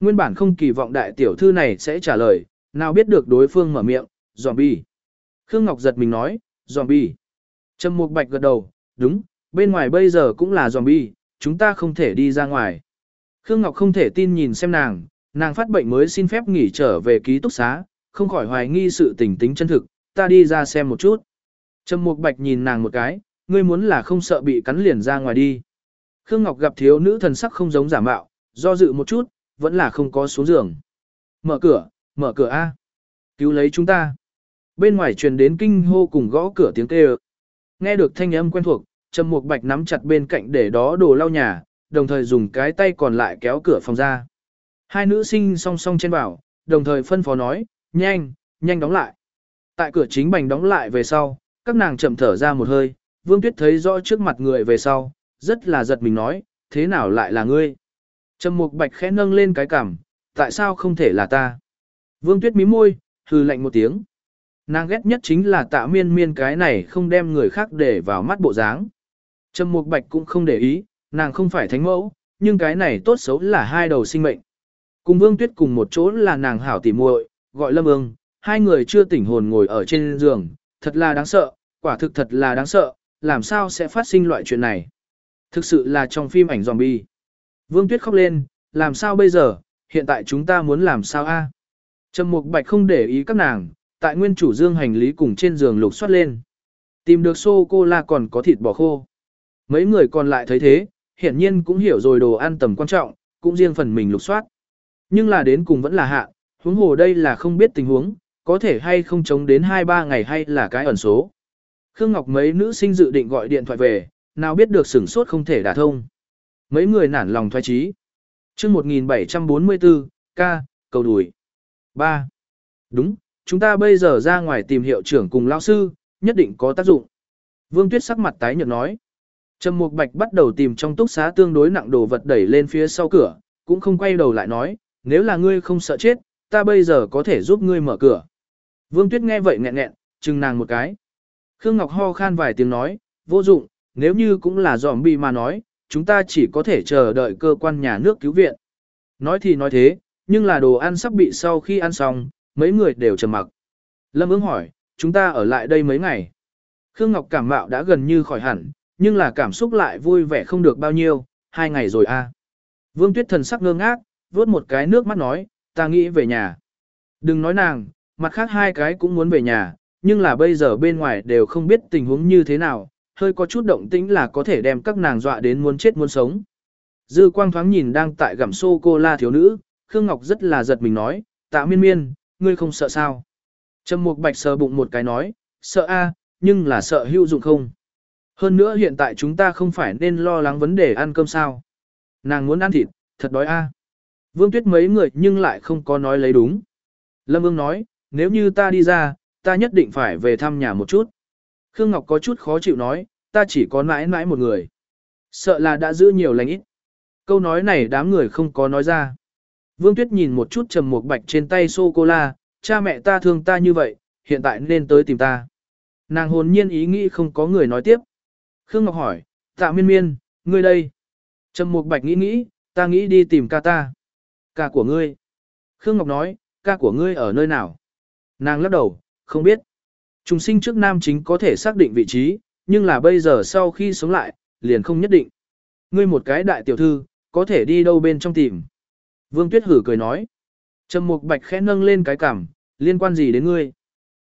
A: Nguyên bản không kỳ vọng đại tiểu thư này sẽ trả lời, nào biết được đối phương mở miệng, zombie. Khương Ngọc giật mình nói, zombie. Trầm Mục Bạch gật đầu, đúng, bên ngoài bây giờ cũng là zombie, chúng ta không thể đi ra ngoài. Khương Ngọc không thể tin nhìn xem nàng, nàng phát bệnh mới xin phép nghỉ trở về ký túc xá, không khỏi hoài nghi sự tình tính chân thực, ta đi ra xem một chút. Trầm Mục Bạch nhìn nàng một cái, ngươi muốn là không sợ bị cắn liền ra ngoài đi. Khương Ngọc gặp thiếu nữ thần sắc không giống giả mạo, do dự một chút, vẫn là không có xuống giường. Mở cửa, mở cửa A. Cứu lấy chúng ta. Bên ngoài truyền đến kinh hô cùng gõ cửa tiếng kêu. Nghe được thanh âm quen thuộc, Trầm Mục Bạch nắm chặt bên cạnh để đó đồ lau nhà, đồng thời dùng cái tay còn lại kéo cửa phòng ra. Hai nữ sinh song song trên bảo, đồng thời phân phó nói, nhanh, nhanh đóng lại. Tại cửa chính bành đóng lại về sau, các nàng chậm thở ra một hơi, Vương Tuyết thấy rõ trước mặt người về sau, rất là giật mình nói, thế nào lại là ngươi? Trầm Mục Bạch khẽ nâng lên cái cằm, tại sao không thể là ta? Vương Tuyết mím môi, hừ lạnh một tiếng. Nàng ghét nhất chính là tạ miên miên cái này không đem người khác để vào mắt bộ dáng. Trầm Mục Bạch cũng không để ý, nàng không phải thánh mẫu, nhưng cái này tốt xấu là hai đầu sinh mệnh. Cùng Vương Tuyết cùng một chỗ là nàng hảo tỉ muội, gọi Lâm Ương, hai người chưa tỉnh hồn ngồi ở trên giường, thật là đáng sợ, quả thực thật là đáng sợ, làm sao sẽ phát sinh loại chuyện này. Thực sự là trong phim ảnh zombie. Vương Tuyết khóc lên, làm sao bây giờ, hiện tại chúng ta muốn làm sao a? Trầm Mục Bạch không để ý các nàng, tại nguyên chủ dương hành lý cùng trên giường lục soát lên. Tìm được sô-cô-la còn có thịt bò khô. Mấy người còn lại thấy thế, hiển nhiên cũng hiểu rồi đồ ăn tầm quan trọng, cũng riêng phần mình lục soát. Nhưng là đến cùng vẫn là hạ, huống hồ đây là không biết tình huống, có thể hay không chống đến 2-3 ngày hay là cái ẩn số. Khương Ngọc mấy nữ sinh dự định gọi điện thoại về, nào biết được sửng sốt không thể đả thông. Mấy người nản lòng thoái trí. chương 1744, ca, cầu đùi. 3. Đúng, chúng ta bây giờ ra ngoài tìm hiệu trưởng cùng lao sư, nhất định có tác dụng. Vương Tuyết sắc mặt tái nhợt nói. Trầm Mục Bạch bắt đầu tìm trong túc xá tương đối nặng đồ vật đẩy lên phía sau cửa, cũng không quay đầu lại nói, nếu là ngươi không sợ chết, ta bây giờ có thể giúp ngươi mở cửa. Vương Tuyết nghe vậy nghẹn nghẹn, chừng nàng một cái. Khương Ngọc ho khan vài tiếng nói, vô dụng, nếu như cũng là zombie mà nói, chúng ta chỉ có thể chờ đợi cơ quan nhà nước cứu viện. Nói thì nói thế, nhưng là đồ ăn sắp bị sau khi ăn xong, mấy người đều trầm mặc. Lâm ứng hỏi, chúng ta ở lại đây mấy ngày. Khương Ngọc cảm mạo đã gần như khỏi hẳn, nhưng là cảm xúc lại vui vẻ không được bao nhiêu, hai ngày rồi a. À. Vương Tuyết thần sắc ngơ ngác, vớt một cái nước mắt nói, ta nghĩ về nhà. Đừng nói nàng, mặt khác hai cái cũng muốn về nhà, nhưng là bây giờ bên ngoài đều không biết tình huống như thế nào, hơi có chút động tĩnh là có thể đem các nàng dọa đến muốn chết muốn sống. Dư quang thoáng nhìn đang tại gặm sô cô la thiếu nữ, Khương Ngọc rất là giật mình nói, tạ miên miên, ngươi không sợ sao? Trầm Mục Bạch sờ bụng một cái nói, sợ a, nhưng là sợ hữu dụng không? Hơn nữa hiện tại chúng ta không phải nên lo lắng vấn đề ăn cơm sao? Nàng muốn ăn thịt, thật đói a. Vương Tuyết mấy người nhưng lại không có nói lấy đúng. Lâm Ương nói, nếu như ta đi ra, ta nhất định phải về thăm nhà một chút. Khương Ngọc có chút khó chịu nói, ta chỉ có mãi mãi một người. Sợ là đã giữ nhiều lành ít. Câu nói này đám người không có nói ra. Vương Tuyết nhìn một chút trầm một bạch trên tay sô-cô-la, cha mẹ ta thương ta như vậy, hiện tại nên tới tìm ta. Nàng hồn nhiên ý nghĩ không có người nói tiếp. Khương Ngọc hỏi, tạ miên miên, ngươi đây. Trầm Mục Bạch nghĩ nghĩ, ta nghĩ đi tìm ca ta. Ca của ngươi. Khương Ngọc nói, ca của ngươi ở nơi nào? Nàng lắc đầu, không biết. Trùng sinh trước nam chính có thể xác định vị trí, nhưng là bây giờ sau khi sống lại, liền không nhất định. Ngươi một cái đại tiểu thư, có thể đi đâu bên trong tìm. Vương Tuyết Hử cười nói. Trầm Mục Bạch khẽ nâng lên cái cằm, liên quan gì đến ngươi?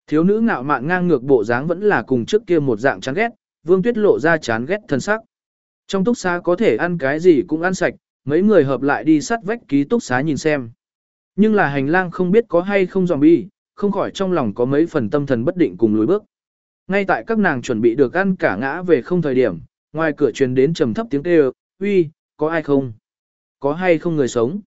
A: Thiếu nữ ngạo mạn ngang ngược bộ dáng vẫn là cùng trước kia một dạng chán ghét, Vương Tuyết lộ ra chán ghét thân sắc. Trong túc xá có thể ăn cái gì cũng ăn sạch, mấy người hợp lại đi sắt vách ký túc xá nhìn xem. Nhưng là hành lang không biết có hay không zombie, không khỏi trong lòng có mấy phần tâm thần bất định cùng lùi bước. Ngay tại các nàng chuẩn bị được ăn cả ngã về không thời điểm, ngoài cửa truyền đến trầm thấp tiếng kêu, uy, có ai không? Có hay không người sống?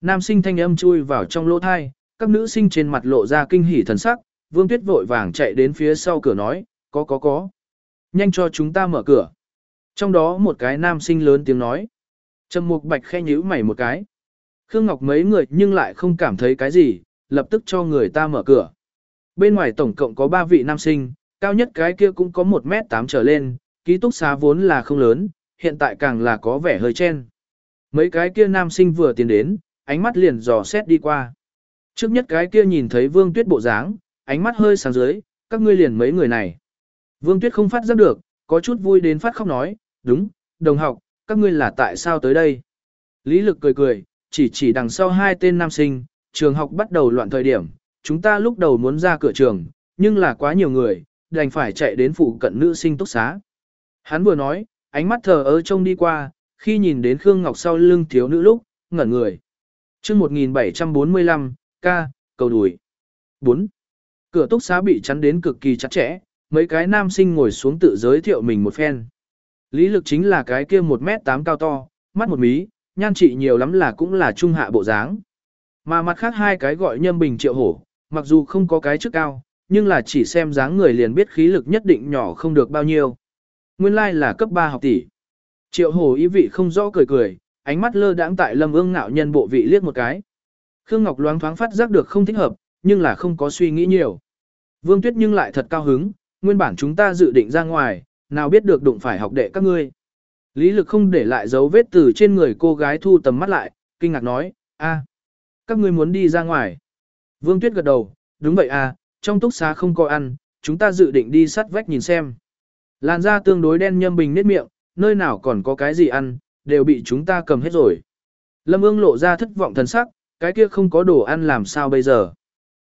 A: Nam sinh thanh âm chui vào trong lỗ thai, các nữ sinh trên mặt lộ ra kinh hỉ thần sắc, Vương Tuyết vội vàng chạy đến phía sau cửa nói, có có có. Nhanh cho chúng ta mở cửa. Trong đó một cái nam sinh lớn tiếng nói. Trầm Mục Bạch khe nhíu mày một cái. Khương Ngọc mấy người nhưng lại không cảm thấy cái gì, lập tức cho người ta mở cửa. Bên ngoài tổng cộng có 3 vị nam sinh, cao nhất cái kia cũng có 1m8 trở lên, ký túc xá vốn là không lớn, hiện tại càng là có vẻ hơi chen. Mấy cái kia nam sinh vừa tiến đến, ánh mắt liền dò xét đi qua. Trước nhất cái kia nhìn thấy Vương Tuyết bộ dáng, ánh mắt hơi sáng dưới, các ngươi liền mấy người này. Vương Tuyết không phát giác được, có chút vui đến phát khóc nói, đúng, đồng học, các ngươi là tại sao tới đây? Lý lực cười cười, chỉ chỉ đằng sau hai tên nam sinh, trường học bắt đầu loạn thời điểm, chúng ta lúc đầu muốn ra cửa trường, nhưng là quá nhiều người, đành phải chạy đến phụ cận nữ sinh túc xá. Hắn vừa nói, ánh mắt thờ ơ trông đi qua, khi nhìn đến Khương Ngọc sau lưng thiếu nữ lúc, ngẩn người. chương 1745, ca, cầu đùi. 4. Cửa túc xá bị chắn đến cực kỳ chặt chẽ, mấy cái nam sinh ngồi xuống tự giới thiệu mình một phen. Lý lực chính là cái kia 1m8 cao to, mắt một mí, nhan trị nhiều lắm là cũng là trung hạ bộ dáng. Mà mặt khác hai cái gọi nhâm bình triệu hổ, mặc dù không có cái chức cao, nhưng là chỉ xem dáng người liền biết khí lực nhất định nhỏ không được bao nhiêu. Nguyên lai like là cấp 3 học tỷ. Triệu hổ ý vị không rõ cười cười, ánh mắt lơ đãng tại lâm ương ngạo nhân bộ vị liếc một cái. Khương Ngọc loáng thoáng phát giác được không thích hợp, nhưng là không có suy nghĩ nhiều. Vương Tuyết nhưng lại thật cao hứng, nguyên bản chúng ta dự định ra ngoài, nào biết được đụng phải học đệ các ngươi. Lý lực không để lại dấu vết từ trên người cô gái thu tầm mắt lại, kinh ngạc nói, a, các ngươi muốn đi ra ngoài. Vương Tuyết gật đầu, đúng vậy à, trong túc xá không có ăn, chúng ta dự định đi sắt vách nhìn xem. Làn da tương đối đen nhâm bình nết miệng, nơi nào còn có cái gì ăn, đều bị chúng ta cầm hết rồi. Lâm ương lộ ra thất vọng thần sắc, cái kia không có đồ ăn làm sao bây giờ.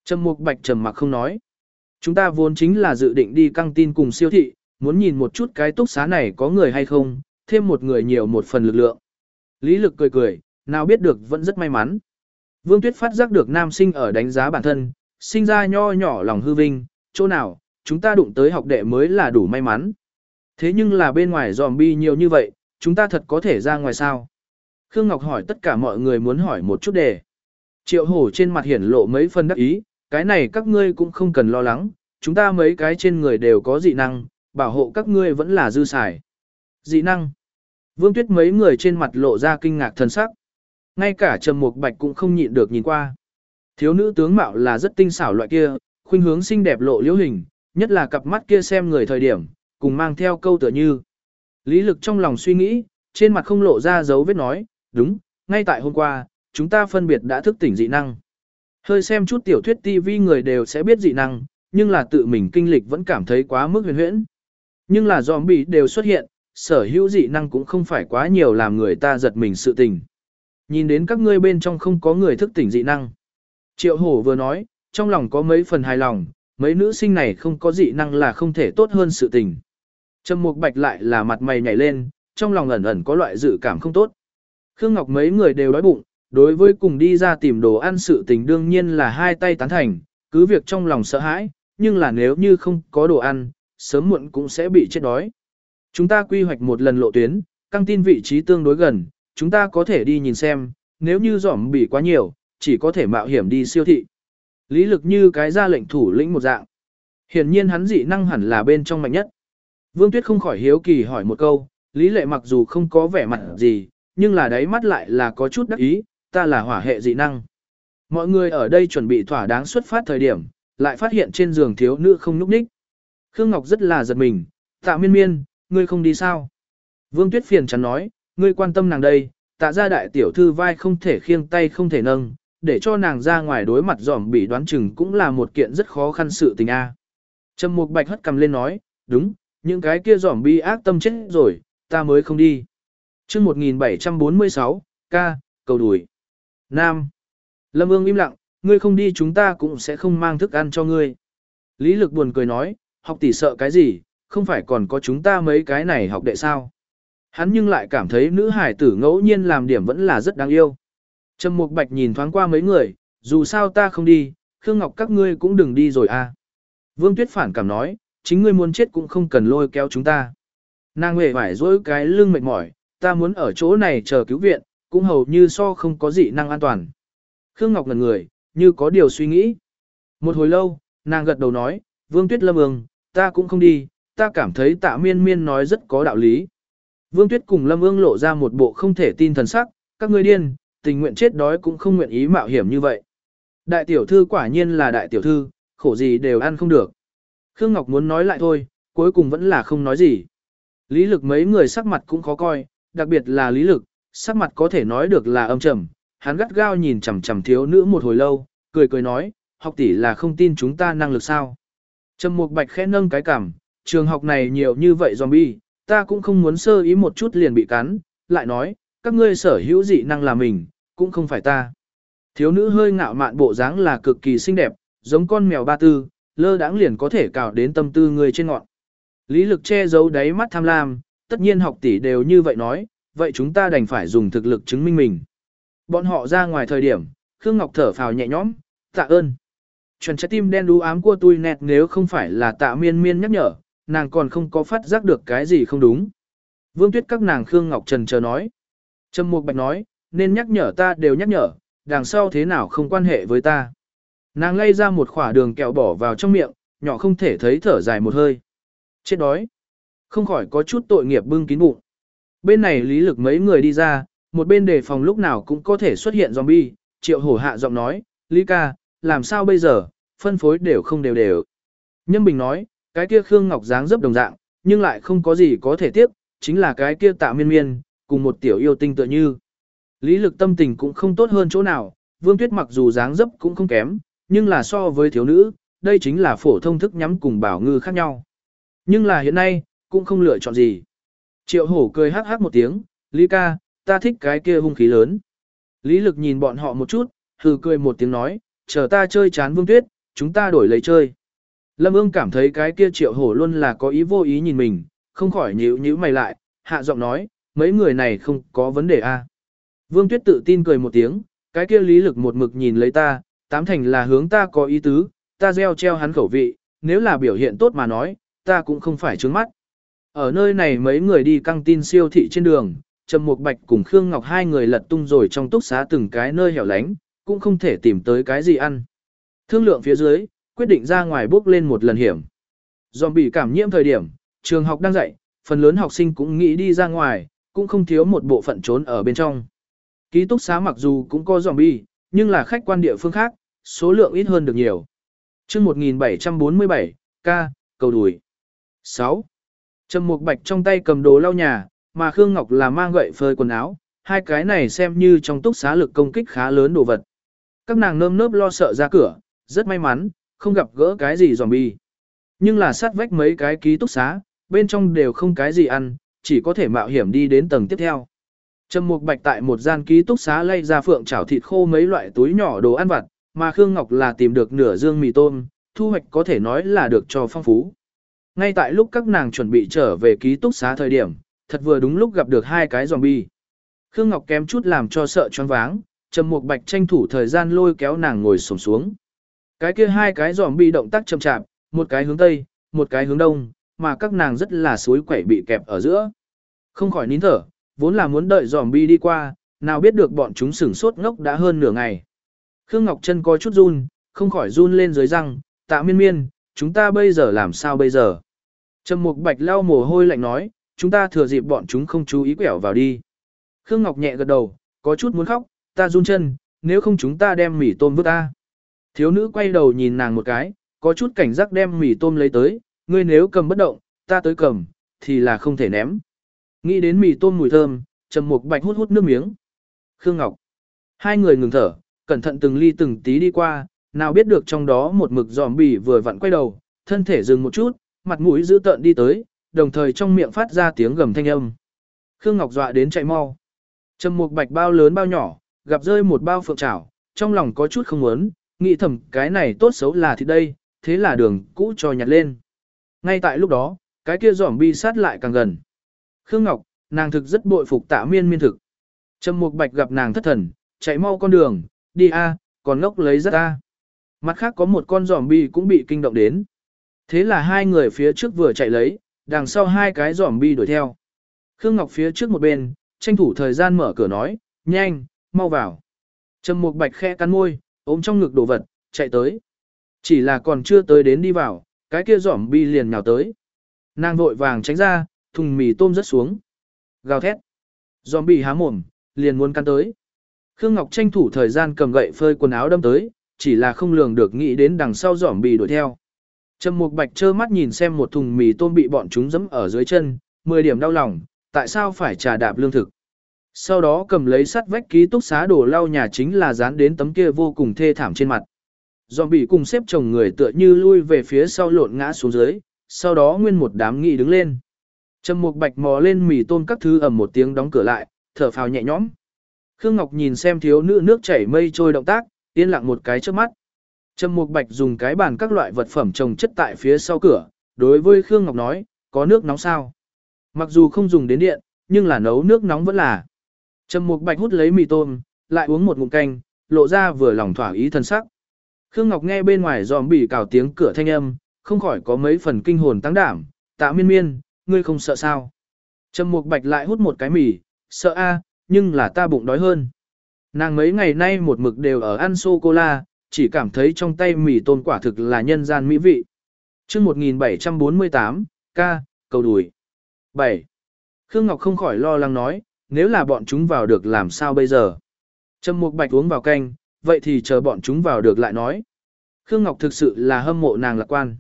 A: Trầm mục bạch trầm mặc không nói. Chúng ta vốn chính là dự định đi căng tin cùng siêu thị, muốn nhìn một chút cái túc xá này có người hay không, thêm một người nhiều một phần lực lượng. Lý lực cười cười, nào biết được vẫn rất may mắn. Vương Tuyết phát giác được nam sinh ở đánh giá bản thân, sinh ra nho nhỏ lòng hư vinh, chỗ nào, chúng ta đụng tới học đệ mới là đủ may mắn. Thế nhưng là bên ngoài zombie nhiều như vậy, chúng ta thật có thể ra ngoài sao? Khương Ngọc hỏi tất cả mọi người muốn hỏi một chút đề. Triệu hổ trên mặt hiển lộ mấy phần đắc ý, cái này các ngươi cũng không cần lo lắng, chúng ta mấy cái trên người đều có dị năng, bảo hộ các ngươi vẫn là dư xài. Dị năng. Vương Tuyết mấy người trên mặt lộ ra kinh ngạc thần sắc. Ngay cả Trầm Mục Bạch cũng không nhịn được nhìn qua. Thiếu nữ tướng mạo là rất tinh xảo loại kia, khuynh hướng xinh đẹp lộ liễu hình, nhất là cặp mắt kia xem người thời điểm, cùng mang theo câu tựa như. Lý lực trong lòng suy nghĩ, trên mặt không lộ ra dấu vết nói, đúng, ngay tại hôm qua, chúng ta phân biệt đã thức tỉnh dị năng. Hơi xem chút tiểu thuyết TV người đều sẽ biết dị năng, nhưng là tự mình kinh lịch vẫn cảm thấy quá mức huyền huyễn. Nhưng là zombie đều xuất hiện, sở hữu dị năng cũng không phải quá nhiều làm người ta giật mình sự tình. Nhìn đến các ngươi bên trong không có người thức tỉnh dị năng. Triệu hổ vừa nói, trong lòng có mấy phần hài lòng, mấy nữ sinh này không có dị năng là không thể tốt hơn sự tình. Trầm mục bạch lại là mặt mày nhảy lên, trong lòng ẩn ẩn có loại dự cảm không tốt. Khương Ngọc mấy người đều đói bụng, đối với cùng đi ra tìm đồ ăn sự tình đương nhiên là hai tay tán thành, cứ việc trong lòng sợ hãi, nhưng là nếu như không có đồ ăn, sớm muộn cũng sẽ bị chết đói. Chúng ta quy hoạch một lần lộ tuyến, căng tin vị trí tương đối gần, chúng ta có thể đi nhìn xem, nếu như giỏm bị quá nhiều, chỉ có thể mạo hiểm đi siêu thị. Lý lực như cái ra lệnh thủ lĩnh một dạng. Hiển nhiên hắn dị năng hẳn là bên trong mạnh nhất. Vương Tuyết không khỏi hiếu kỳ hỏi một câu, Lý lệ mặc dù không có vẻ mặt gì, nhưng là đáy mắt lại là có chút đắc ý, ta là hỏa hệ dị năng. Mọi người ở đây chuẩn bị thỏa đáng xuất phát thời điểm, lại phát hiện trên giường thiếu nữ không núp ních Khương Ngọc rất là giật mình, tạ miên miên, ngươi không đi sao? Vương Tuyết phiền chắn nói, ngươi quan tâm nàng đây, tạ ra đại tiểu thư vai không thể khiêng tay không thể nâng, để cho nàng ra ngoài đối mặt dòm bị đoán chừng cũng là một kiện rất khó khăn sự tình a. Trầm Mục Bạch hất cầm lên nói, đúng, những cái kia dòm bi ác tâm chết rồi, ta mới không đi. chương 1746, ca, cầu đùi. Nam. Lâm Ương im lặng, ngươi không đi chúng ta cũng sẽ không mang thức ăn cho ngươi. Lý Lực buồn cười nói, học tỷ sợ cái gì, không phải còn có chúng ta mấy cái này học đệ sao. Hắn nhưng lại cảm thấy nữ hải tử ngẫu nhiên làm điểm vẫn là rất đáng yêu. Trầm Mục Bạch nhìn thoáng qua mấy người, dù sao ta không đi, Khương Ngọc các ngươi cũng đừng đi rồi à. Vương Tuyết phản cảm nói, chính ngươi muốn chết cũng không cần lôi kéo chúng ta. Nàng hề phải dối cái lưng mệt mỏi, ta muốn ở chỗ này chờ cứu viện, cũng hầu như so không có dị năng an toàn. Khương Ngọc ngần người, như có điều suy nghĩ. Một hồi lâu, nàng gật đầu nói, Vương Tuyết Lâm ương, ta cũng không đi, ta cảm thấy tạ miên miên nói rất có đạo lý. Vương Tuyết cùng Lâm ương lộ ra một bộ không thể tin thần sắc, các ngươi điên, tình nguyện chết đói cũng không nguyện ý mạo hiểm như vậy. Đại tiểu thư quả nhiên là đại tiểu thư, khổ gì đều ăn không được. Khương Ngọc muốn nói lại thôi, cuối cùng vẫn là không nói gì. Lý lực mấy người sắc mặt cũng khó coi, đặc biệt là lý lực, sắc mặt có thể nói được là âm trầm. Hắn gắt gao nhìn chằm chằm thiếu nữ một hồi lâu, cười cười nói, học tỷ là không tin chúng ta năng lực sao. Trầm Mục Bạch khẽ nâng cái cằm, trường học này nhiều như vậy zombie, ta cũng không muốn sơ ý một chút liền bị cắn, lại nói, các ngươi sở hữu dị năng là mình, cũng không phải ta. Thiếu nữ hơi ngạo mạn bộ dáng là cực kỳ xinh đẹp, giống con mèo ba tư, lơ đãng liền có thể cào đến tâm tư người trên ngọn. Lý lực che giấu đáy mắt tham lam, tất nhiên học tỷ đều như vậy nói, vậy chúng ta đành phải dùng thực lực chứng minh mình. Bọn họ ra ngoài thời điểm, Khương Ngọc thở phào nhẹ nhõm, tạ ơn. Chuẩn trái tim đen đu ám của tôi nẹt nếu không phải là tạ miên miên nhắc nhở, nàng còn không có phát giác được cái gì không đúng. Vương tuyết các nàng Khương Ngọc Trần chờ nói. Trâm Mục Bạch nói, nên nhắc nhở ta đều nhắc nhở, đằng sau thế nào không quan hệ với ta. Nàng lay ra một khỏa đường kẹo bỏ vào trong miệng, nhỏ không thể thấy thở dài một hơi. Chết đói. Không khỏi có chút tội nghiệp bưng kín bụng. Bên này lý lực mấy người đi ra, một bên đề phòng lúc nào cũng có thể xuất hiện zombie, triệu hổ hạ giọng nói, Lý ca, làm sao bây giờ, phân phối đều không đều đều. Nhâm Bình nói, cái kia Khương Ngọc dáng dấp đồng dạng, nhưng lại không có gì có thể tiếp, chính là cái kia tạ miên miên, cùng một tiểu yêu tinh tựa như. Lý lực tâm tình cũng không tốt hơn chỗ nào, Vương Tuyết mặc dù dáng dấp cũng không kém, nhưng là so với thiếu nữ, đây chính là phổ thông thức nhắm cùng bảo ngư khác nhau. Nhưng là hiện nay, cũng không lựa chọn gì. Triệu hổ cười hắc hắc một tiếng, Lý ca, ta thích cái kia hung khí lớn. Lý lực nhìn bọn họ một chút, hừ cười một tiếng nói, chờ ta chơi chán vương tuyết, chúng ta đổi lấy chơi. Lâm ương cảm thấy cái kia triệu hổ luôn là có ý vô ý nhìn mình, không khỏi nhíu nhíu mày lại, hạ giọng nói, mấy người này không có vấn đề a. À. Vương tuyết tự tin cười một tiếng, cái kia lý lực một mực nhìn lấy ta, tám thành là hướng ta có ý tứ, ta gieo treo hắn khẩu vị, nếu là biểu hiện tốt mà nói, ta cũng không phải trướng mắt. Ở nơi này mấy người đi căng tin siêu thị trên đường, Trầm Mục Bạch cùng Khương Ngọc hai người lật tung rồi trong túc xá từng cái nơi hẻo lánh, cũng không thể tìm tới cái gì ăn. Thương lượng phía dưới, quyết định ra ngoài bước lên một lần hiểm. Dòm bị cảm nhiễm thời điểm, trường học đang dạy, phần lớn học sinh cũng nghĩ đi ra ngoài, cũng không thiếu một bộ phận trốn ở bên trong. Ký túc xá mặc dù cũng có dòm bi, nhưng là khách quan địa phương khác, số lượng ít hơn được nhiều. chương 1747, ca, cầu đùi. 6. Trầm Mục Bạch trong tay cầm đồ lau nhà, mà Khương Ngọc là mang gậy phơi quần áo, hai cái này xem như trong túc xá lực công kích khá lớn đồ vật. Các nàng nơm nớp lo sợ ra cửa, rất may mắn, không gặp gỡ cái gì zombie. Nhưng là sát vách mấy cái ký túc xá, bên trong đều không cái gì ăn, chỉ có thể mạo hiểm đi đến tầng tiếp theo. Trầm Mục Bạch tại một gian ký túc xá lay ra phượng chảo thịt khô mấy loại túi nhỏ đồ ăn vặt, mà Khương Ngọc là tìm được nửa dương mì tôm, thu hoạch có thể nói là được cho phong phú. Ngay tại lúc các nàng chuẩn bị trở về ký túc xá thời điểm, thật vừa đúng lúc gặp được hai cái zombie. Khương Ngọc kém chút làm cho sợ choáng váng, Trầm Mục Bạch tranh thủ thời gian lôi kéo nàng ngồi xổm xuống. Cái kia hai cái zombie động tác chậm chạp, một cái hướng tây, một cái hướng đông, mà các nàng rất là suối quẩy bị kẹp ở giữa. Không khỏi nín thở, vốn là muốn đợi zombie đi qua, nào biết được bọn chúng sửng sốt ngốc đã hơn nửa ngày. Khương Ngọc chân có chút run, không khỏi run lên dưới răng, tạ miên miên, chúng ta bây giờ làm sao bây giờ? Trầm Mục Bạch lau mồ hôi lạnh nói, chúng ta thừa dịp bọn chúng không chú ý quẹo vào đi. Khương Ngọc nhẹ gật đầu, có chút muốn khóc, ta run chân, nếu không chúng ta đem mì tôm vứt ta. Thiếu nữ quay đầu nhìn nàng một cái, có chút cảnh giác đem mì tôm lấy tới, ngươi nếu cầm bất động, ta tới cầm, thì là không thể ném. Nghĩ đến mì tôm mùi thơm, Trầm Mục Bạch hút hút nước miếng. Khương Ngọc. Hai người ngừng thở, cẩn thận từng ly từng tí đi qua, nào biết được trong đó một mực giòm bì vừa vặn quay đầu, thân thể dừng một chút, mặt mũi giữ tợn đi tới, đồng thời trong miệng phát ra tiếng gầm thanh âm. Khương Ngọc dọa đến chạy mau. Trầm Mục Bạch bao lớn bao nhỏ, gặp rơi một bao phượng trảo, trong lòng có chút không muốn, nghĩ thầm cái này tốt xấu là thì đây, thế là đường cũ cho nhặt lên. Ngay tại lúc đó, cái kia giỏm bi sát lại càng gần. Khương Ngọc, nàng thực rất bội phục tạ miên miên thực. Trầm Mục Bạch gặp nàng thất thần, chạy mau con đường, đi a, còn ngốc lấy rất a. Mặt khác có một con giỏm bi cũng bị kinh động đến. Thế là hai người phía trước vừa chạy lấy, đằng sau hai cái giỏm bi đuổi theo. Khương Ngọc phía trước một bên, tranh thủ thời gian mở cửa nói, nhanh, mau vào. Trầm Mục Bạch khe cắn môi, ôm trong ngực đồ vật, chạy tới. Chỉ là còn chưa tới đến đi vào, cái kia giỏm bi liền nhào tới. Nàng vội vàng tránh ra, thùng mì tôm rớt xuống. Gào thét. Giỏm bi há mồm, liền muốn cắn tới. Khương Ngọc tranh thủ thời gian cầm gậy phơi quần áo đâm tới, chỉ là không lường được nghĩ đến đằng sau giỏm bi đuổi theo. Trầm Mục Bạch trơ mắt nhìn xem một thùng mì tôm bị bọn chúng giẫm ở dưới chân, 10 điểm đau lòng, tại sao phải trà đạp lương thực. Sau đó cầm lấy sắt vách ký túc xá đổ lau nhà chính là dán đến tấm kia vô cùng thê thảm trên mặt. Zombie cùng xếp chồng người tựa như lui về phía sau lộn ngã xuống dưới, sau đó nguyên một đám nghị đứng lên. Trầm Mục Bạch mò lên mì tôm các thứ ầm một tiếng đóng cửa lại, thở phào nhẹ nhõm. Khương Ngọc nhìn xem thiếu nữ nước chảy mây trôi động tác, yên lặng một cái trước mắt. Trầm Mục Bạch dùng cái bàn các loại vật phẩm trồng chất tại phía sau cửa, đối với Khương Ngọc nói, có nước nóng sao? Mặc dù không dùng đến điện, nhưng là nấu nước nóng vẫn là. Trầm Mục Bạch hút lấy mì tôm, lại uống một ngụm canh, lộ ra vừa lòng thỏa ý thân sắc. Khương Ngọc nghe bên ngoài dòm bỉ cào tiếng cửa thanh âm, không khỏi có mấy phần kinh hồn tăng đảm, tạ miên miên, ngươi không sợ sao. Trầm Mục Bạch lại hút một cái mì, sợ a, nhưng là ta bụng đói hơn. Nàng mấy ngày nay một mực đều ở ăn sô-cô-la, chỉ cảm thấy trong tay mì tôm quả thực là nhân gian mỹ vị. chương 1748, ca, cầu đùi. 7. Khương Ngọc không khỏi lo lắng nói, nếu là bọn chúng vào được làm sao bây giờ? Trầm Mục Bạch uống vào canh, vậy thì chờ bọn chúng vào được lại nói. Khương Ngọc thực sự là hâm mộ nàng lạc quan.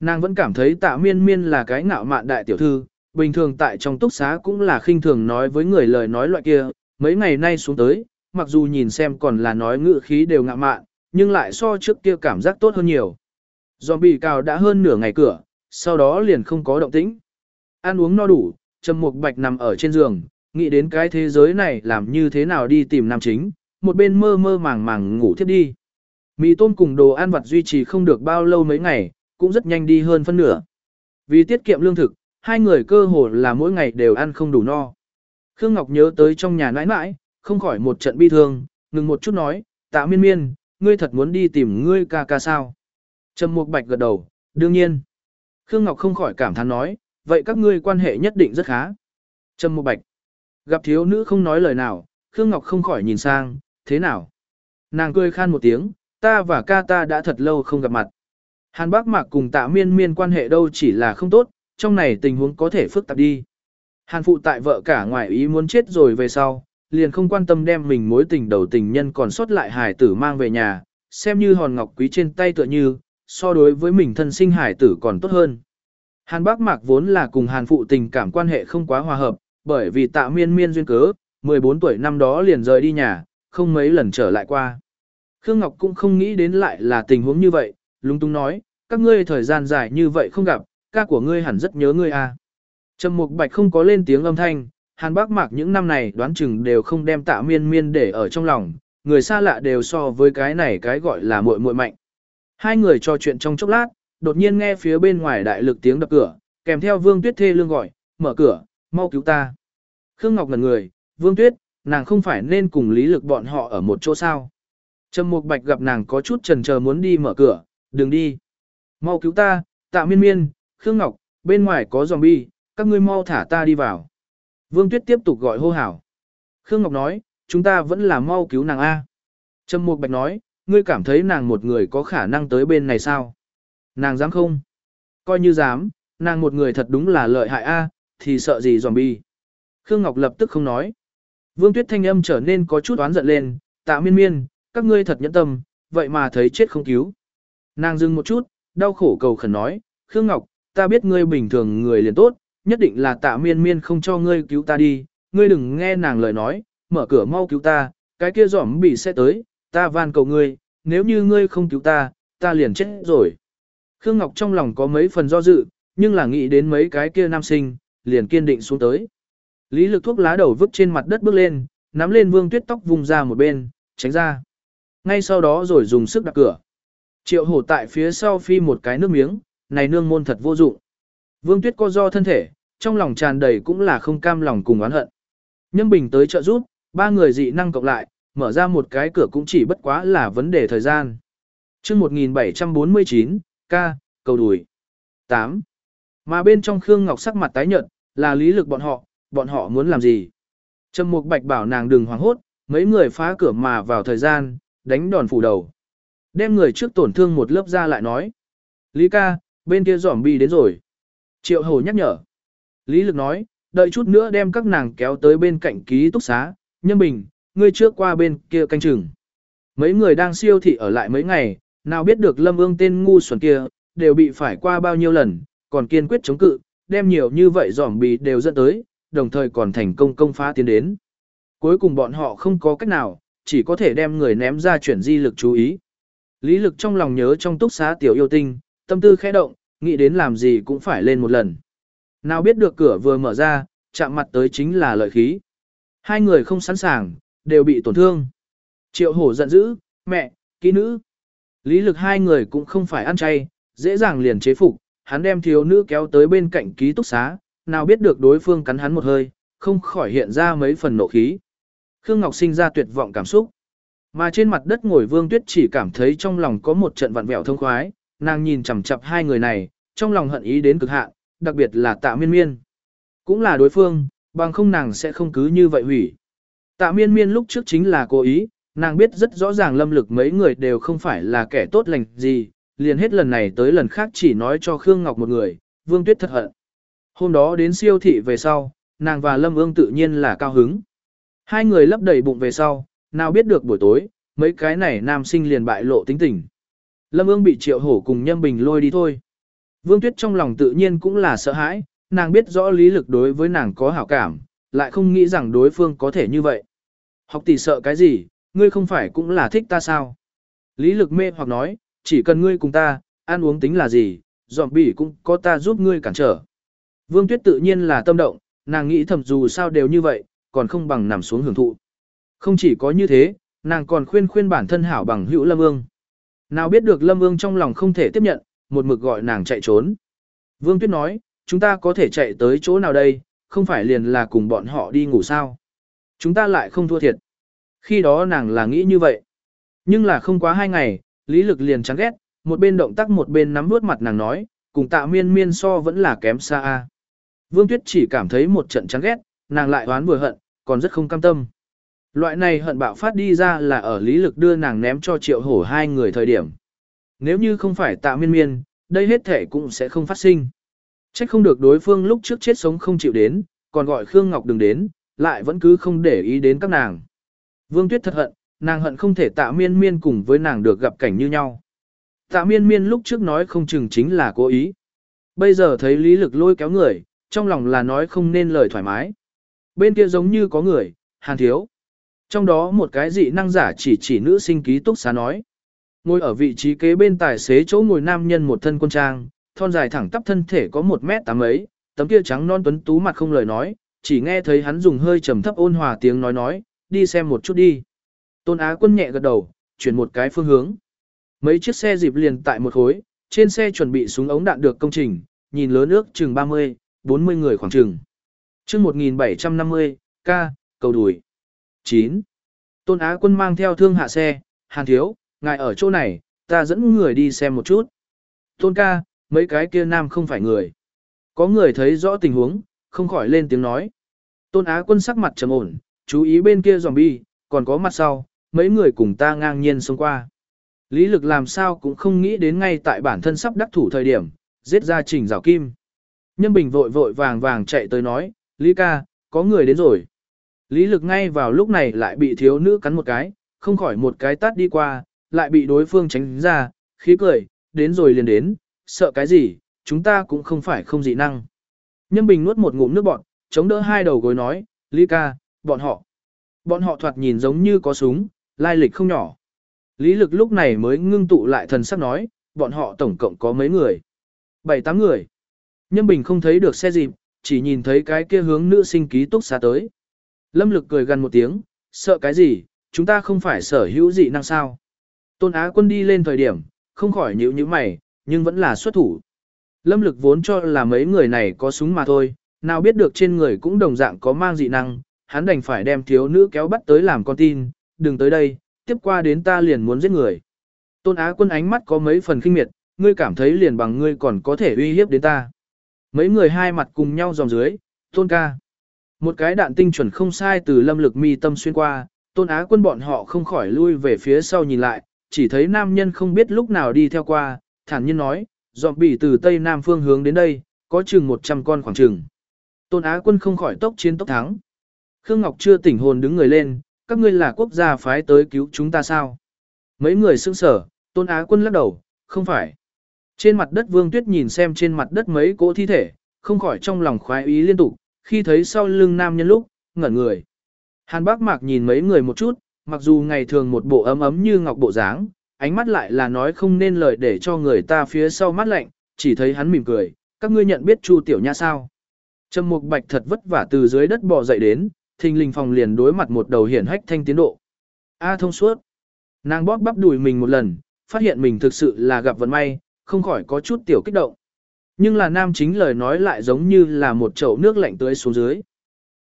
A: Nàng vẫn cảm thấy tạ miên miên là cái ngạo mạn đại tiểu thư, bình thường tại trong túc xá cũng là khinh thường nói với người lời nói loại kia, mấy ngày nay xuống tới, mặc dù nhìn xem còn là nói ngữ khí đều ngạo mạn, nhưng lại so trước kia cảm giác tốt hơn nhiều. Zombie cào đã hơn nửa ngày cửa, sau đó liền không có động tĩnh. Ăn uống no đủ, Trầm Mục Bạch nằm ở trên giường, nghĩ đến cái thế giới này làm như thế nào đi tìm nam chính, một bên mơ mơ màng màng ngủ thiếp đi. Mì tôm cùng đồ ăn vặt duy trì không được bao lâu mấy ngày, cũng rất nhanh đi hơn phân nửa. Vì tiết kiệm lương thực, hai người cơ hồ là mỗi ngày đều ăn không đủ no. Khương Ngọc nhớ tới trong nhà nãi nãi, không khỏi một trận bi thương, ngừng một chút nói, tạ miên miên, ngươi thật muốn đi tìm ngươi ca ca sao? Trầm Mục Bạch gật đầu, đương nhiên. Khương Ngọc không khỏi cảm thán nói, vậy các ngươi quan hệ nhất định rất khá. Trầm Mục Bạch. Gặp thiếu nữ không nói lời nào, Khương Ngọc không khỏi nhìn sang, thế nào? Nàng cười khan một tiếng, ta và ca ta đã thật lâu không gặp mặt. Hàn Bác Mạc cùng tạ miên miên quan hệ đâu chỉ là không tốt, trong này tình huống có thể phức tạp đi. Hàn phụ tại vợ cả ngoài ý muốn chết rồi về sau, liền không quan tâm đem mình mối tình đầu tình nhân còn sót lại hải tử mang về nhà, xem như hòn ngọc quý trên tay tựa như, so đối với mình thân sinh hải tử còn tốt hơn. Hàn Bác Mạc vốn là cùng Hàn phụ tình cảm quan hệ không quá hòa hợp, bởi vì tạ miên miên duyên cớ, 14 tuổi năm đó liền rời đi nhà, không mấy lần trở lại qua. Khương Ngọc cũng không nghĩ đến lại là tình huống như vậy, lung tung nói, các ngươi thời gian dài như vậy không gặp, ca của ngươi hẳn rất nhớ ngươi à. Trầm Mục Bạch không có lên tiếng âm thanh, Hàn Bác Mạc những năm này đoán chừng đều không đem tạ miên miên để ở trong lòng, người xa lạ đều so với cái này cái gọi là muội muội mạnh. Hai người trò chuyện trong chốc lát, đột nhiên nghe phía bên ngoài đại lực tiếng đập cửa, kèm theo Vương Tuyết Thê lương gọi, mở cửa, mau cứu ta. Khương Ngọc ngẩn người, Vương Tuyết, nàng không phải nên cùng lý lực bọn họ ở một chỗ sao. Trầm Mục Bạch gặp nàng có chút chần chờ muốn đi mở cửa, đừng đi. Mau cứu ta, tạ miên miên, Khương Ngọc, bên ngoài có zombie, các ngươi mau thả ta đi vào. Vương Tuyết tiếp tục gọi hô hào. Khương Ngọc nói, chúng ta vẫn là mau cứu nàng A. Trầm Mục Bạch nói, ngươi cảm thấy nàng một người có khả năng tới bên này sao? Nàng dám không? Coi như dám, nàng một người thật đúng là lợi hại A, thì sợ gì zombie. Khương Ngọc lập tức không nói. Vương Tuyết thanh âm trở nên có chút oán giận lên, tạ miên miên, các ngươi thật nhẫn tâm, vậy mà thấy chết không cứu. Nàng dừng một chút, đau khổ cầu khẩn nói, Khương Ngọc, ta biết ngươi bình thường người liền tốt, nhất định là tạ miên miên không cho ngươi cứu ta đi, ngươi đừng nghe nàng lời nói, mở cửa mau cứu ta, cái kia giỏm bị sẽ tới, ta van cầu ngươi, nếu như ngươi không cứu ta, ta liền chết rồi. Khương Ngọc trong lòng có mấy phần do dự, nhưng là nghĩ đến mấy cái kia nam sinh, liền kiên định xuống tới. Lý lực thuốc lá đầu vứt trên mặt đất bước lên, nắm lên vương tuyết tóc vùng ra một bên, tránh ra. Ngay sau đó rồi dùng sức đặt cửa. Triệu hổ tại phía sau phi một cái nước miếng, này nương môn thật vô dụng. Vương tuyết co do thân thể, trong lòng tràn đầy cũng là không cam lòng cùng oán hận. Nhâm bình tới trợ giúp, ba người dị năng cộng lại, mở ra một cái cửa cũng chỉ bất quá là vấn đề thời gian. chương 1749, ca, cầu đùi. 8. Mà bên trong Khương Ngọc sắc mặt tái nhợt, là lý lực bọn họ, bọn họ muốn làm gì? Trầm Mục Bạch bảo nàng đừng hoảng hốt, mấy người phá cửa mà vào thời gian, đánh đòn phủ đầu. Đem người trước tổn thương một lớp ra lại nói. Lý ca, bên kia giỏm bi đến rồi. Triệu Hồ nhắc nhở. Lý Lực nói, đợi chút nữa đem các nàng kéo tới bên cạnh ký túc xá, nhân Bình, ngươi trước qua bên kia canh chừng. Mấy người đang siêu thị ở lại mấy ngày, nào biết được Lâm Ương tên ngu xuẩn kia, đều bị phải qua bao nhiêu lần, còn kiên quyết chống cự, đem nhiều như vậy giỏm bì đều dẫn tới, đồng thời còn thành công công phá tiến đến. Cuối cùng bọn họ không có cách nào, chỉ có thể đem người ném ra chuyển di lực chú ý. Lý lực trong lòng nhớ trong túc xá tiểu yêu tinh, tâm tư khẽ động, nghĩ đến làm gì cũng phải lên một lần. Nào biết được cửa vừa mở ra, chạm mặt tới chính là lợi khí. Hai người không sẵn sàng, đều bị tổn thương. Triệu hổ giận dữ, mẹ, kỹ nữ. Lý lực hai người cũng không phải ăn chay, dễ dàng liền chế phục, hắn đem thiếu nữ kéo tới bên cạnh ký túc xá, nào biết được đối phương cắn hắn một hơi, không khỏi hiện ra mấy phần nộ khí. Khương Ngọc sinh ra tuyệt vọng cảm xúc. Mà trên mặt đất ngồi Vương Tuyết chỉ cảm thấy trong lòng có một trận vặn vẹo thông khoái, nàng nhìn chằm chằm hai người này, trong lòng hận ý đến cực hạn, đặc biệt là Tạ Miên Miên. Cũng là đối phương, bằng không nàng sẽ không cứ như vậy hủy. Tạ Miên Miên lúc trước chính là cố ý, nàng biết rất rõ ràng lâm lực mấy người đều không phải là kẻ tốt lành gì, liền hết lần này tới lần khác chỉ nói cho Khương Ngọc một người, Vương Tuyết thật hận. Hôm đó đến siêu thị về sau, nàng và Lâm Ương tự nhiên là cao hứng. Hai người lấp đầy bụng về sau, nào biết được buổi tối, mấy cái này nam sinh liền bại lộ tính tình. Lâm ương bị triệu hổ cùng nhâm bình lôi đi thôi. Vương Tuyết trong lòng tự nhiên cũng là sợ hãi, nàng biết rõ lý lực đối với nàng có hảo cảm, lại không nghĩ rằng đối phương có thể như vậy. Học tỷ sợ cái gì, ngươi không phải cũng là thích ta sao? Lý lực mê hoặc nói, chỉ cần ngươi cùng ta, ăn uống tính là gì, dòm bỉ cũng có ta giúp ngươi cản trở. Vương Tuyết tự nhiên là tâm động, nàng nghĩ thầm dù sao đều như vậy, còn không bằng nằm xuống hưởng thụ. Không chỉ có như thế, nàng còn khuyên khuyên bản thân hảo bằng hữu Lâm Ương. Nào biết được Lâm Ương trong lòng không thể tiếp nhận, một mực gọi nàng chạy trốn. Vương Tuyết nói, chúng ta có thể chạy tới chỗ nào đây, không phải liền là cùng bọn họ đi ngủ sao. Chúng ta lại không thua thiệt. Khi đó nàng là nghĩ như vậy. Nhưng là không quá hai ngày, Lý Lực liền chán ghét, một bên động tác một bên nắm bước mặt nàng nói, cùng tạ miên miên so vẫn là kém xa a. Vương Tuyết chỉ cảm thấy một trận chán ghét, nàng lại oán vừa hận, còn rất không cam tâm. Loại này hận bạo phát đi ra là ở lý lực đưa nàng ném cho triệu hổ hai người thời điểm. Nếu như không phải tạ miên miên, đây hết thể cũng sẽ không phát sinh. Trách không được đối phương lúc trước chết sống không chịu đến, còn gọi Khương Ngọc đừng đến, lại vẫn cứ không để ý đến các nàng. Vương Tuyết thật hận, nàng hận không thể tạ miên miên cùng với nàng được gặp cảnh như nhau. Tạ miên miên lúc trước nói không chừng chính là cố ý. Bây giờ thấy lý lực lôi kéo người, trong lòng là nói không nên lời thoải mái. Bên kia giống như có người, hàn thiếu. Trong đó một cái dị năng giả chỉ chỉ nữ sinh ký túc xá nói. Ngồi ở vị trí kế bên tài xế chỗ ngồi nam nhân một thân quân trang, thon dài thẳng tắp thân thể có một mét tám ấy, tấm kia trắng non tuấn tú mặt không lời nói, chỉ nghe thấy hắn dùng hơi trầm thấp ôn hòa tiếng nói nói, đi xem một chút đi. Tôn Á quân nhẹ gật đầu, chuyển một cái phương hướng. Mấy chiếc xe dịp liền tại một khối, trên xe chuẩn bị súng ống đạn được công trình, nhìn lớn ước chừng 30, 40 người khoảng chừng. chương 1750, ca, cầu đùi. 9. Tôn Á quân mang theo thương hạ xe, hàn thiếu, ngài ở chỗ này, ta dẫn người đi xem một chút. Tôn ca, mấy cái kia nam không phải người. Có người thấy rõ tình huống, không khỏi lên tiếng nói. Tôn Á quân sắc mặt trầm ổn, chú ý bên kia zombie, còn có mặt sau, mấy người cùng ta ngang nhiên xông qua. Lý lực làm sao cũng không nghĩ đến ngay tại bản thân sắp đắc thủ thời điểm, giết ra trình rào kim. Nhân bình vội vội vàng vàng chạy tới nói, Lý ca, có người đến rồi. Lý lực ngay vào lúc này lại bị thiếu nữ cắn một cái, không khỏi một cái tát đi qua, lại bị đối phương tránh ra, khí cười, đến rồi liền đến, sợ cái gì, chúng ta cũng không phải không dị năng. Nhân Bình nuốt một ngụm nước bọt, chống đỡ hai đầu gối nói, Lý ca, bọn họ. Bọn họ thoạt nhìn giống như có súng, lai lịch không nhỏ. Lý lực lúc này mới ngưng tụ lại thần sắc nói, bọn họ tổng cộng có mấy người. Bảy tám người. Nhâm Bình không thấy được xe dịp, chỉ nhìn thấy cái kia hướng nữ sinh ký túc xá tới. Lâm lực cười gần một tiếng, sợ cái gì, chúng ta không phải sở hữu dị năng sao. Tôn Á quân đi lên thời điểm, không khỏi nhíu nhíu mày, nhưng vẫn là xuất thủ. Lâm lực vốn cho là mấy người này có súng mà thôi, nào biết được trên người cũng đồng dạng có mang dị năng, hắn đành phải đem thiếu nữ kéo bắt tới làm con tin, đừng tới đây, tiếp qua đến ta liền muốn giết người. Tôn Á quân ánh mắt có mấy phần kinh miệt, ngươi cảm thấy liền bằng ngươi còn có thể uy hiếp đến ta. Mấy người hai mặt cùng nhau dòng dưới, tôn ca. Một cái đạn tinh chuẩn không sai từ lâm lực mi tâm xuyên qua, tôn á quân bọn họ không khỏi lui về phía sau nhìn lại, chỉ thấy nam nhân không biết lúc nào đi theo qua, thản nhiên nói, dọn bị từ tây nam phương hướng đến đây, có chừng 100 con khoảng chừng. Tôn Á quân không khỏi tốc chiến tốc thắng. Khương Ngọc chưa tỉnh hồn đứng người lên, các ngươi là quốc gia phái tới cứu chúng ta sao? Mấy người sững sở, Tôn Á Quân lắc đầu, không phải. Trên mặt đất Vương Tuyết nhìn xem trên mặt đất mấy cỗ thi thể, không khỏi trong lòng khoái ý liên tục, khi thấy sau lưng nam nhân lúc, ngẩn người. Hàn Bác Mạc nhìn mấy người một chút, mặc dù ngày thường một bộ ấm ấm như ngọc bộ dáng, ánh mắt lại là nói không nên lời để cho người ta phía sau mắt lạnh, chỉ thấy hắn mỉm cười, các ngươi nhận biết Chu Tiểu Nha sao? Trầm Mục Bạch thật vất vả từ dưới đất bò dậy đến, thình lình phòng liền đối mặt một đầu hiển hách thanh tiến độ. A thông suốt. Nàng bóp bắp đùi mình một lần, phát hiện mình thực sự là gặp vận may, không khỏi có chút tiểu kích động. Nhưng là nam chính lời nói lại giống như là một chậu nước lạnh tưới xuống dưới.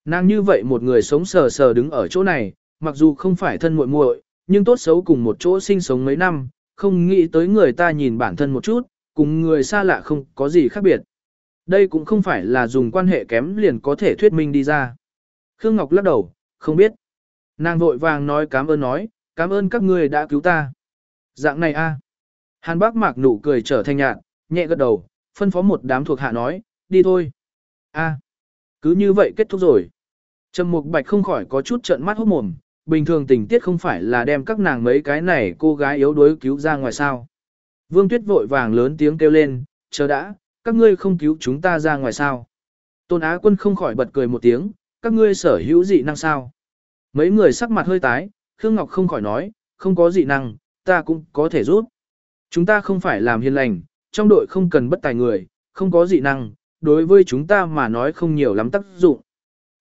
A: Nàng như vậy một người sống sờ sờ đứng ở chỗ này, mặc dù không phải thân muội muội, nhưng tốt xấu cùng một chỗ sinh sống mấy năm, không nghĩ tới người ta nhìn bản thân một chút, cùng người xa lạ không có gì khác biệt. Đây cũng không phải là dùng quan hệ kém liền có thể thuyết minh đi ra. Khương Ngọc lắc đầu, không biết. Nàng vội vàng nói cảm ơn nói, cảm ơn các ngươi đã cứu ta. Dạng này a. Hàn bác mạc nụ cười trở thành nhạt, nhẹ gật đầu, phân phó một đám thuộc hạ nói, đi thôi. a cứ như vậy kết thúc rồi. Trầm Mục Bạch không khỏi có chút trợn mắt hốt mồm, bình thường tình tiết không phải là đem các nàng mấy cái này cô gái yếu đuối cứu ra ngoài sao. Vương Tuyết vội vàng lớn tiếng kêu lên, chờ đã, các ngươi không cứu chúng ta ra ngoài sao. Tôn Á Quân không khỏi bật cười một tiếng, các ngươi sở hữu dị năng sao. Mấy người sắc mặt hơi tái, Khương Ngọc không khỏi nói, không có dị năng, ta cũng có thể giúp. Chúng ta không phải làm hiền lành, trong đội không cần bất tài người, không có dị năng, đối với chúng ta mà nói không nhiều lắm tác dụng.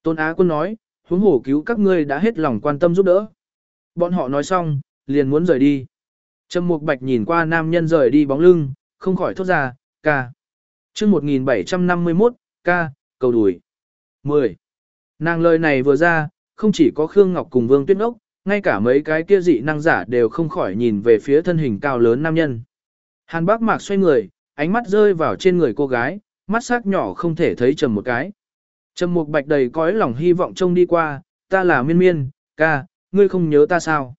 A: Tôn Á Quân nói, huống hổ cứu các ngươi đã hết lòng quan tâm giúp đỡ. Bọn họ nói xong, liền muốn rời đi. Trầm Mục Bạch nhìn qua nam nhân rời đi bóng lưng, không khỏi thốt ra, ca. chương 1751, ca, cầu đùi. 10. Nàng lời này vừa ra, không chỉ có Khương Ngọc cùng Vương Tuyết Ngốc, ngay cả mấy cái kia dị năng giả đều không khỏi nhìn về phía thân hình cao lớn nam nhân. Hàn bác mạc xoay người, ánh mắt rơi vào trên người cô gái, mắt sắc nhỏ không thể thấy trầm một cái. Trầm mục bạch đầy cõi lòng hy vọng trông đi qua, ta là miên miên, ca, ngươi không nhớ ta sao?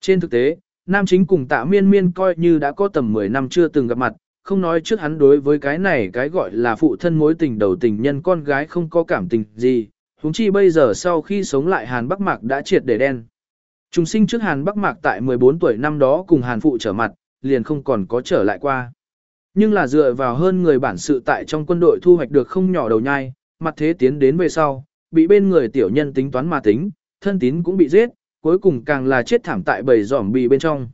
A: Trên thực tế, nam chính cùng tạ miên miên coi như đã có tầm 10 năm chưa từng gặp mặt, không nói trước hắn đối với cái này cái gọi là phụ thân mối tình đầu tình nhân con gái không có cảm tình gì, huống chi bây giờ sau khi sống lại Hàn Bắc Mạc đã triệt để đen. Trùng sinh trước Hàn Bắc Mạc tại 14 tuổi năm đó cùng Hàn Phụ trở mặt, liền không còn có trở lại qua. Nhưng là dựa vào hơn người bản sự tại trong quân đội thu hoạch được không nhỏ đầu nhai, mặt thế tiến đến về sau, bị bên người tiểu nhân tính toán mà tính, thân tín cũng bị giết, cuối cùng càng là chết thảm tại bầy giỏm bì bên trong.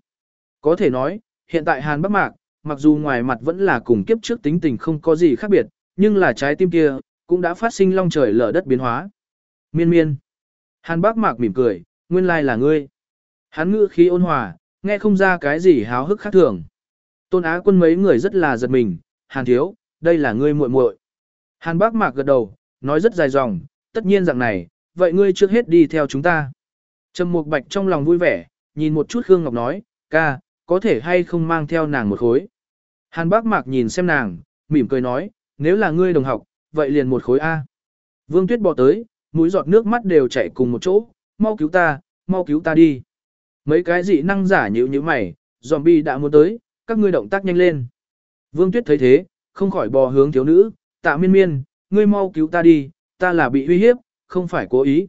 A: Có thể nói, hiện tại Hàn Bắc Mạc, mặc dù ngoài mặt vẫn là cùng kiếp trước tính tình không có gì khác biệt, nhưng là trái tim kia, cũng đã phát sinh long trời lở đất biến hóa. Miên miên. Hàn Bắc Mạc mỉm cười, nguyên lai là ngươi. Hắn ngữ khí ôn hòa, nghe không ra cái gì háo hức khác thường. Tôn Á quân mấy người rất là giật mình, Hàn thiếu, đây là ngươi muội muội. Hàn Bác Mạc gật đầu, nói rất dài dòng, tất nhiên dạng này, vậy ngươi trước hết đi theo chúng ta. Trầm Mục Bạch trong lòng vui vẻ, nhìn một chút Khương Ngọc nói, ca, có thể hay không mang theo nàng một khối. Hàn Bác Mạc nhìn xem nàng, mỉm cười nói, nếu là ngươi đồng học, vậy liền một khối A. Vương Tuyết bỏ tới, mũi giọt nước mắt đều chảy cùng một chỗ, mau cứu ta, mau cứu ta đi. Mấy cái dị năng giả nhíu như mày, zombie đã muốn tới, các ngươi động tác nhanh lên. Vương Tuyết thấy thế, không khỏi bò hướng thiếu nữ, tạ miên miên, ngươi mau cứu ta đi, ta là bị uy hiếp, không phải cố ý.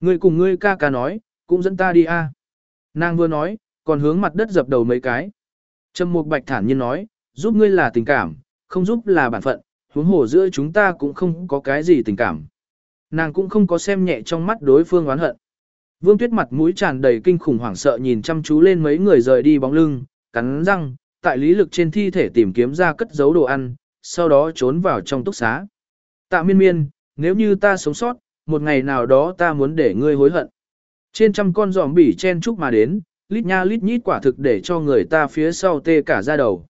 A: Ngươi cùng ngươi ca ca nói, cũng dẫn ta đi a. Nàng vừa nói, còn hướng mặt đất dập đầu mấy cái. Trầm Mục Bạch thản nhiên nói, giúp ngươi là tình cảm, không giúp là bản phận, huống hồ giữa chúng ta cũng không có cái gì tình cảm. Nàng cũng không có xem nhẹ trong mắt đối phương oán hận. Vương Tuyết mặt mũi tràn đầy kinh khủng hoảng sợ nhìn chăm chú lên mấy người rời đi bóng lưng, cắn răng, tại lý lực trên thi thể tìm kiếm ra cất giấu đồ ăn, sau đó trốn vào trong túc xá. Tạ miên miên, nếu như ta sống sót, một ngày nào đó ta muốn để ngươi hối hận. Trên trăm con giòm bỉ chen chúc mà đến, lít nha lít nhít quả thực để cho người ta phía sau tê cả ra đầu.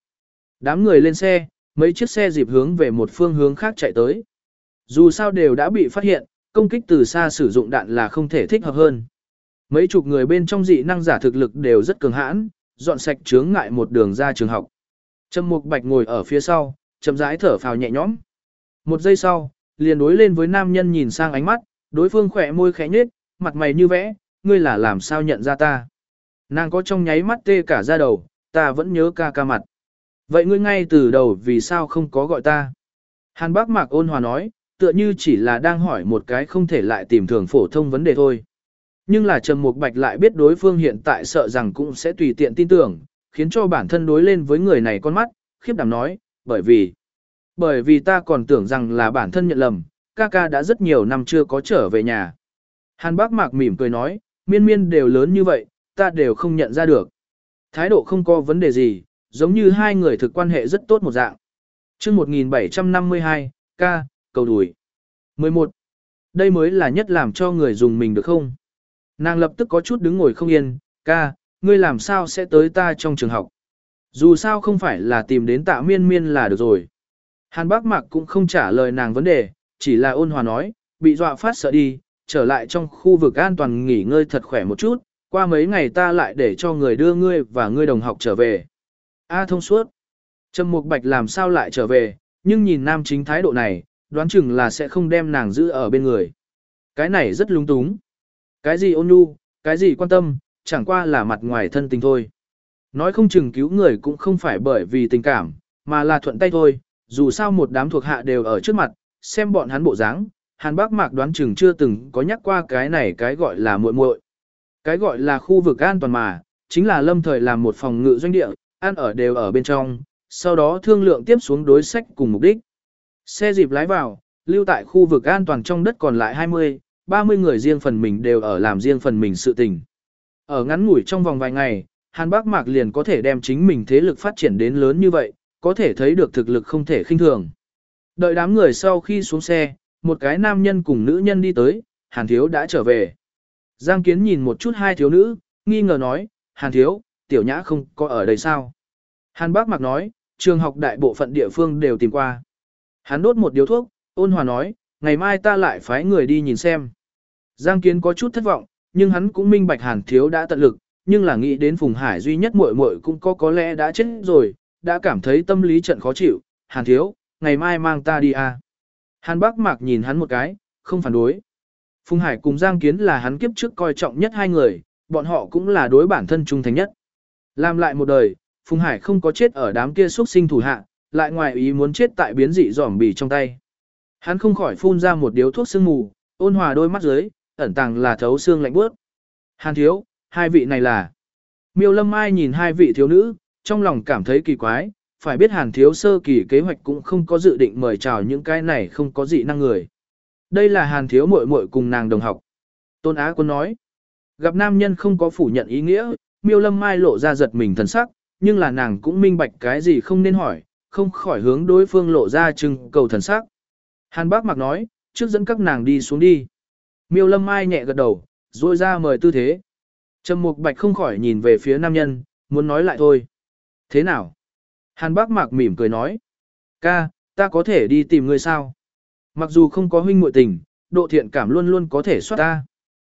A: Đám người lên xe, mấy chiếc xe dịp hướng về một phương hướng khác chạy tới. Dù sao đều đã bị phát hiện, công kích từ xa sử dụng đạn là không thể thích hợp hơn. Mấy chục người bên trong dị năng giả thực lực đều rất cường hãn, dọn sạch chướng ngại một đường ra trường học. Trầm Mục Bạch ngồi ở phía sau, chậm rãi thở phào nhẹ nhõm. Một giây sau, liền đối lên với nam nhân nhìn sang ánh mắt, đối phương khỏe môi khẽ nhếch, mặt mày như vẽ, ngươi là làm sao nhận ra ta? Nàng có trong nháy mắt tê cả da đầu, ta vẫn nhớ ca ca mặt. Vậy ngươi ngay từ đầu vì sao không có gọi ta? Hàn Bác Mạc ôn hòa nói, tựa như chỉ là đang hỏi một cái không thể lại tìm thường phổ thông vấn đề thôi. Nhưng là Trầm Mục Bạch lại biết đối phương hiện tại sợ rằng cũng sẽ tùy tiện tin tưởng, khiến cho bản thân đối lên với người này con mắt, khiếp đảm nói, bởi vì, bởi vì ta còn tưởng rằng là bản thân nhận lầm, ca ca đã rất nhiều năm chưa có trở về nhà. Hàn bác mạc mỉm cười nói, miên miên đều lớn như vậy, ta đều không nhận ra được. Thái độ không có vấn đề gì, giống như hai người thực quan hệ rất tốt một dạng. chương 1752, ca, câu đùi. 11. Đây mới là nhất làm cho người dùng mình được không? Nàng lập tức có chút đứng ngồi không yên, ca, ngươi làm sao sẽ tới ta trong trường học? Dù sao không phải là tìm đến tạ miên miên là được rồi. Hàn bác mạc cũng không trả lời nàng vấn đề, chỉ là ôn hòa nói, bị dọa phát sợ đi, trở lại trong khu vực an toàn nghỉ ngơi thật khỏe một chút, qua mấy ngày ta lại để cho người đưa ngươi và ngươi đồng học trở về. A thông suốt. Trầm Mục Bạch làm sao lại trở về, nhưng nhìn nam chính thái độ này, đoán chừng là sẽ không đem nàng giữ ở bên người. Cái này rất lung túng. Cái gì ôn nhu, cái gì quan tâm, chẳng qua là mặt ngoài thân tình thôi. Nói không chừng cứu người cũng không phải bởi vì tình cảm, mà là thuận tay thôi, dù sao một đám thuộc hạ đều ở trước mặt, xem bọn hắn bộ dáng, Hàn Bác Mạc đoán chừng chưa từng có nhắc qua cái này cái gọi là muội muội. Cái gọi là khu vực an toàn mà, chính là lâm thời làm một phòng ngự doanh địa, ăn ở đều ở bên trong, sau đó thương lượng tiếp xuống đối sách cùng mục đích. Xe dịp lái vào, lưu tại khu vực an toàn trong đất còn lại 20, 30 người riêng phần mình đều ở làm riêng phần mình sự tình. Ở ngắn ngủi trong vòng vài ngày, Hàn Bác Mạc liền có thể đem chính mình thế lực phát triển đến lớn như vậy, có thể thấy được thực lực không thể khinh thường. Đợi đám người sau khi xuống xe, một cái nam nhân cùng nữ nhân đi tới, Hàn Thiếu đã trở về. Giang Kiến nhìn một chút hai thiếu nữ, nghi ngờ nói, Hàn Thiếu, Tiểu Nhã không có ở đây sao? Hàn Bác Mạc nói, trường học đại bộ phận địa phương đều tìm qua. Hắn đốt một điếu thuốc, ôn hòa nói, ngày mai ta lại phái người đi nhìn xem. Giang Kiến có chút thất vọng, nhưng hắn cũng minh bạch Hàn Thiếu đã tận lực, nhưng là nghĩ đến Phùng Hải duy nhất muội muội cũng có có lẽ đã chết rồi, đã cảm thấy tâm lý trận khó chịu, Hàn Thiếu, ngày mai mang ta đi à. Hàn Bắc Mạc nhìn hắn một cái, không phản đối. Phùng Hải cùng Giang Kiến là hắn kiếp trước coi trọng nhất hai người, bọn họ cũng là đối bản thân trung thành nhất. Làm lại một đời, Phùng Hải không có chết ở đám kia xuất sinh thủ hạ, lại ngoài ý muốn chết tại biến dị giỏm bì trong tay. Hắn không khỏi phun ra một điếu thuốc sương mù, ôn hòa đôi mắt dưới, ẩn tàng là thấu xương lạnh bước. Hàn thiếu, hai vị này là. Miêu Lâm Mai nhìn hai vị thiếu nữ, trong lòng cảm thấy kỳ quái, phải biết hàn thiếu sơ kỳ kế hoạch cũng không có dự định mời chào những cái này không có dị năng người. Đây là hàn thiếu muội muội cùng nàng đồng học. Tôn Á Quân nói, gặp nam nhân không có phủ nhận ý nghĩa, miêu lâm mai lộ ra giật mình thần sắc, nhưng là nàng cũng minh bạch cái gì không nên hỏi, không khỏi hướng đối phương lộ ra trưng cầu thần sắc. Hàn bác mặc nói, trước dẫn các nàng đi xuống đi. Miêu lâm mai nhẹ gật đầu, rồi ra mời tư thế. Trầm mục bạch không khỏi nhìn về phía nam nhân, muốn nói lại thôi. Thế nào? Hàn bác mạc mỉm cười nói. Ca, ta có thể đi tìm ngươi sao? Mặc dù không có huynh muội tình, độ thiện cảm luôn luôn có thể soát ta.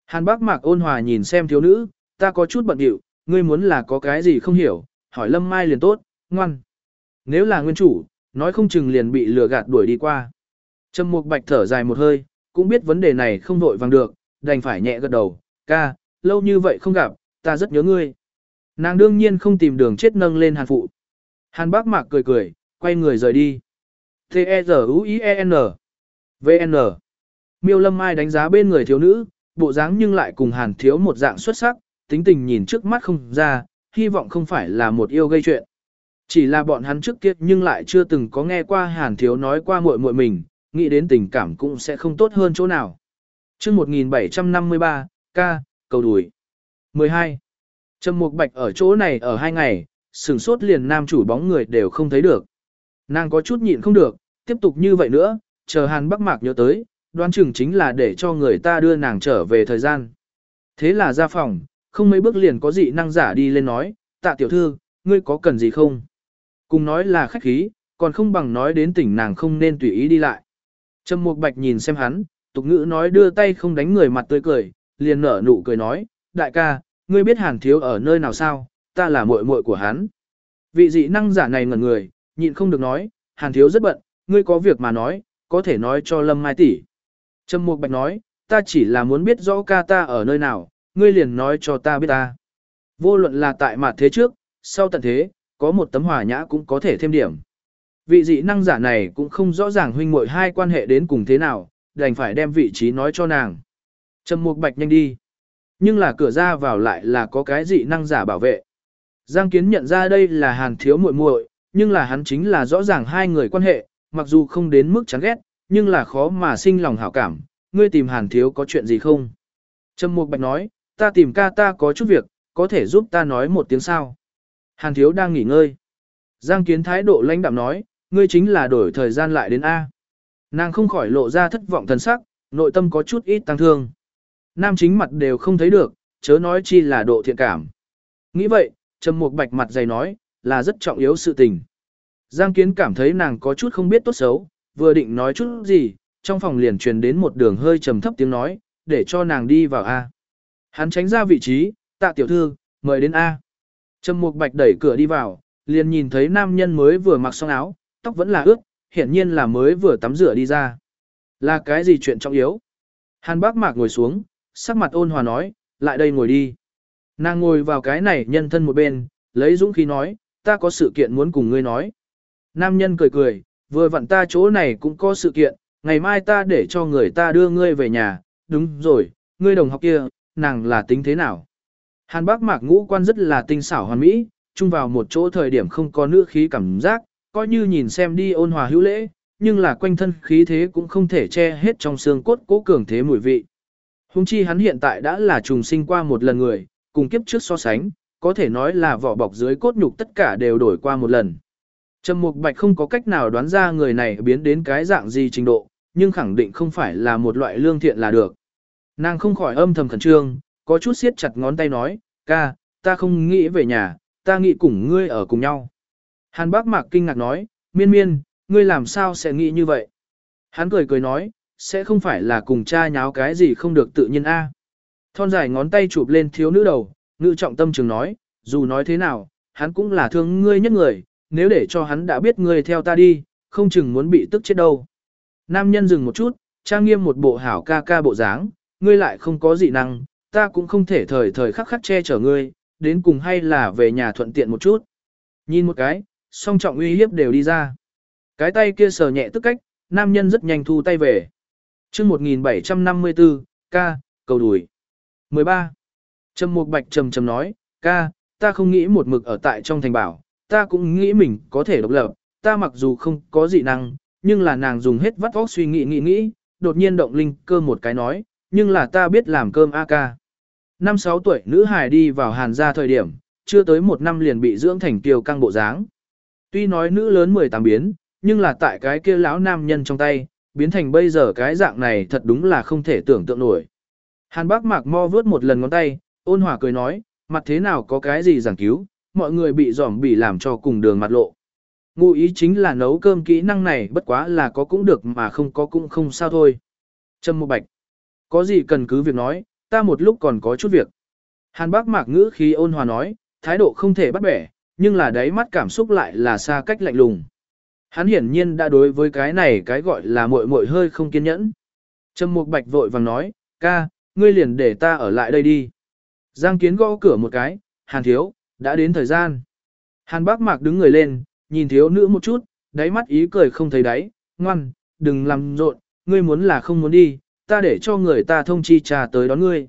A: Hàn bác mạc ôn hòa nhìn xem thiếu nữ, ta có chút bận điệu, ngươi muốn là có cái gì không hiểu, hỏi lâm mai liền tốt, ngoan. Nếu là nguyên chủ, nói không chừng liền bị lừa gạt đuổi đi qua. Trầm mục bạch thở dài một hơi, cũng biết vấn đề này không vội vàng được, đành phải nhẹ gật đầu, ca, lâu như vậy không gặp, ta rất nhớ ngươi. Nàng đương nhiên không tìm đường chết nâng lên hàn phụ. Hàn bác mạc cười cười, quay người rời đi. T-E-Z-U-I-E-N VN Miêu Lâm Mai đánh giá bên người thiếu nữ, bộ dáng nhưng lại cùng hàn thiếu một dạng xuất sắc, tính tình nhìn trước mắt không ra, hy vọng không phải là một yêu gây chuyện. Chỉ là bọn hắn trước kia nhưng lại chưa từng có nghe qua hàn thiếu nói qua muội muội mình, nghĩ đến tình cảm cũng sẽ không tốt hơn chỗ nào. chương 1753, ca, cầu đùi. 12. Trầm Mục Bạch ở chỗ này ở hai ngày, sừng sốt liền nam chủ bóng người đều không thấy được. Nàng có chút nhịn không được, tiếp tục như vậy nữa, chờ Hàn Bắc Mạc nhớ tới, đoán chừng chính là để cho người ta đưa nàng trở về thời gian. Thế là ra phòng, không mấy bước liền có dị năng giả đi lên nói, tạ tiểu thư, ngươi có cần gì không? Cùng nói là khách khí, còn không bằng nói đến tỉnh nàng không nên tùy ý đi lại. Trầm Mục Bạch nhìn xem hắn, tục ngữ nói đưa tay không đánh người mặt tươi cười, liền nở nụ cười nói, đại ca, ngươi biết hàn thiếu ở nơi nào sao, ta là muội muội của hắn. Vị dị năng giả này ngẩn người, nhịn không được nói, hàn thiếu rất bận, ngươi có việc mà nói, có thể nói cho Lâm Mai tỷ. Trầm Mục Bạch nói, ta chỉ là muốn biết rõ ca ta ở nơi nào, ngươi liền nói cho ta biết ta. Vô luận là tại mặt thế trước, sau tận thế, có một tấm hòa nhã cũng có thể thêm điểm. Vị dị năng giả này cũng không rõ ràng huynh muội hai quan hệ đến cùng thế nào, đành phải đem vị trí nói cho nàng. Trầm Mục Bạch nhanh đi. Nhưng là cửa ra vào lại là có cái dị năng giả bảo vệ. Giang Kiến nhận ra đây là Hàn Thiếu muội muội, nhưng là hắn chính là rõ ràng hai người quan hệ, mặc dù không đến mức chán ghét, nhưng là khó mà sinh lòng hảo cảm. Ngươi tìm Hàn Thiếu có chuyện gì không? Trầm Mục Bạch nói, ta tìm ca ta có chút việc, có thể giúp ta nói một tiếng sao? Hàn Thiếu đang nghỉ ngơi. Giang Kiến thái độ lãnh đạm nói, ngươi chính là đổi thời gian lại đến A. Nàng không khỏi lộ ra thất vọng thần sắc, nội tâm có chút ít tăng thương. Nam chính mặt đều không thấy được, chớ nói chi là độ thiện cảm. Nghĩ vậy, Trầm Mục Bạch mặt dày nói, là rất trọng yếu sự tình. Giang Kiến cảm thấy nàng có chút không biết tốt xấu, vừa định nói chút gì, trong phòng liền truyền đến một đường hơi trầm thấp tiếng nói, để cho nàng đi vào A. Hắn tránh ra vị trí, tạ tiểu thư, mời đến A. Trầm Mục Bạch đẩy cửa đi vào, liền nhìn thấy nam nhân mới vừa mặc xong áo, tóc vẫn là ướt, hiển nhiên là mới vừa tắm rửa đi ra. Là cái gì chuyện trọng yếu? Hàn bác mạc ngồi xuống, sắc mặt ôn hòa nói, lại đây ngồi đi. Nàng ngồi vào cái này nhân thân một bên, lấy dũng khí nói, ta có sự kiện muốn cùng ngươi nói. Nam nhân cười cười, vừa vặn ta chỗ này cũng có sự kiện, ngày mai ta để cho người ta đưa ngươi về nhà, đúng rồi, ngươi đồng học kia, nàng là tính thế nào? Hàn bác mạc ngũ quan rất là tinh xảo hoàn mỹ, chung vào một chỗ thời điểm không có nữ khí cảm giác, coi như nhìn xem đi ôn hòa hữu lễ, nhưng là quanh thân khí thế cũng không thể che hết trong xương cốt cố cường thế mùi vị. Hùng chi hắn hiện tại đã là trùng sinh qua một lần người, cùng kiếp trước so sánh, có thể nói là vỏ bọc dưới cốt nhục tất cả đều đổi qua một lần. Trầm Mục Bạch không có cách nào đoán ra người này biến đến cái dạng gì trình độ, nhưng khẳng định không phải là một loại lương thiện là được. Nàng không khỏi âm thầm khẩn trương, có chút siết chặt ngón tay nói, ca, ta không nghĩ về nhà, ta nghĩ cùng ngươi ở cùng nhau. Hàn bác mạc kinh ngạc nói, miên miên, ngươi làm sao sẽ nghĩ như vậy? Hắn cười cười nói, sẽ không phải là cùng cha nháo cái gì không được tự nhiên a. Thon dài ngón tay chụp lên thiếu nữ đầu, ngự trọng tâm trường nói, dù nói thế nào, hắn cũng là thương ngươi nhất người, nếu để cho hắn đã biết ngươi theo ta đi, không chừng muốn bị tức chết đâu. Nam nhân dừng một chút, trang nghiêm một bộ hảo ca ca bộ dáng, ngươi lại không có dị năng, ta cũng không thể thời thời khắc khắc che chở ngươi, đến cùng hay là về nhà thuận tiện một chút. Nhìn một cái, song trọng uy hiếp đều đi ra. Cái tay kia sờ nhẹ tức cách, nam nhân rất nhanh thu tay về. chương 1754, ca, cầu đùi. 13. Trầm Mục Bạch trầm trầm nói, ca, ta không nghĩ một mực ở tại trong thành bảo, ta cũng nghĩ mình có thể độc lập, ta mặc dù không có dị năng, nhưng là nàng dùng hết vắt óc suy nghĩ nghĩ nghĩ, đột nhiên động linh cơ một cái nói, nhưng là ta biết làm cơm a ca. Năm sáu tuổi nữ hài đi vào hàn gia thời điểm, chưa tới một năm liền bị dưỡng thành kiều căng bộ dáng. Tuy nói nữ lớn 18 biến, nhưng là tại cái kia lão nam nhân trong tay, biến thành bây giờ cái dạng này thật đúng là không thể tưởng tượng nổi. Hàn bác mạc mo vớt một lần ngón tay, ôn hòa cười nói, mặt thế nào có cái gì giảng cứu, mọi người bị giỏm bị làm cho cùng đường mặt lộ. Ngụ ý chính là nấu cơm kỹ năng này bất quá là có cũng được mà không có cũng không sao thôi. Trâm Mộ Bạch. Có gì cần cứ việc nói, ta một lúc còn có chút việc. Hàn bác mạc ngữ khí ôn hòa nói, thái độ không thể bắt bẻ, nhưng là đáy mắt cảm xúc lại là xa cách lạnh lùng. Hắn hiển nhiên đã đối với cái này cái gọi là muội muội hơi không kiên nhẫn. Trầm Mục Bạch vội vàng nói, ca, ngươi liền để ta ở lại đây đi. Giang Kiến gõ cửa một cái, Hàn Thiếu, đã đến thời gian. Hàn Bác Mạc đứng người lên, nhìn thiếu nữ một chút, đáy mắt ý cười không thấy đáy, ngoan, đừng làm rộn, ngươi muốn là không muốn đi, ta để cho người ta thông chi trà tới đón ngươi.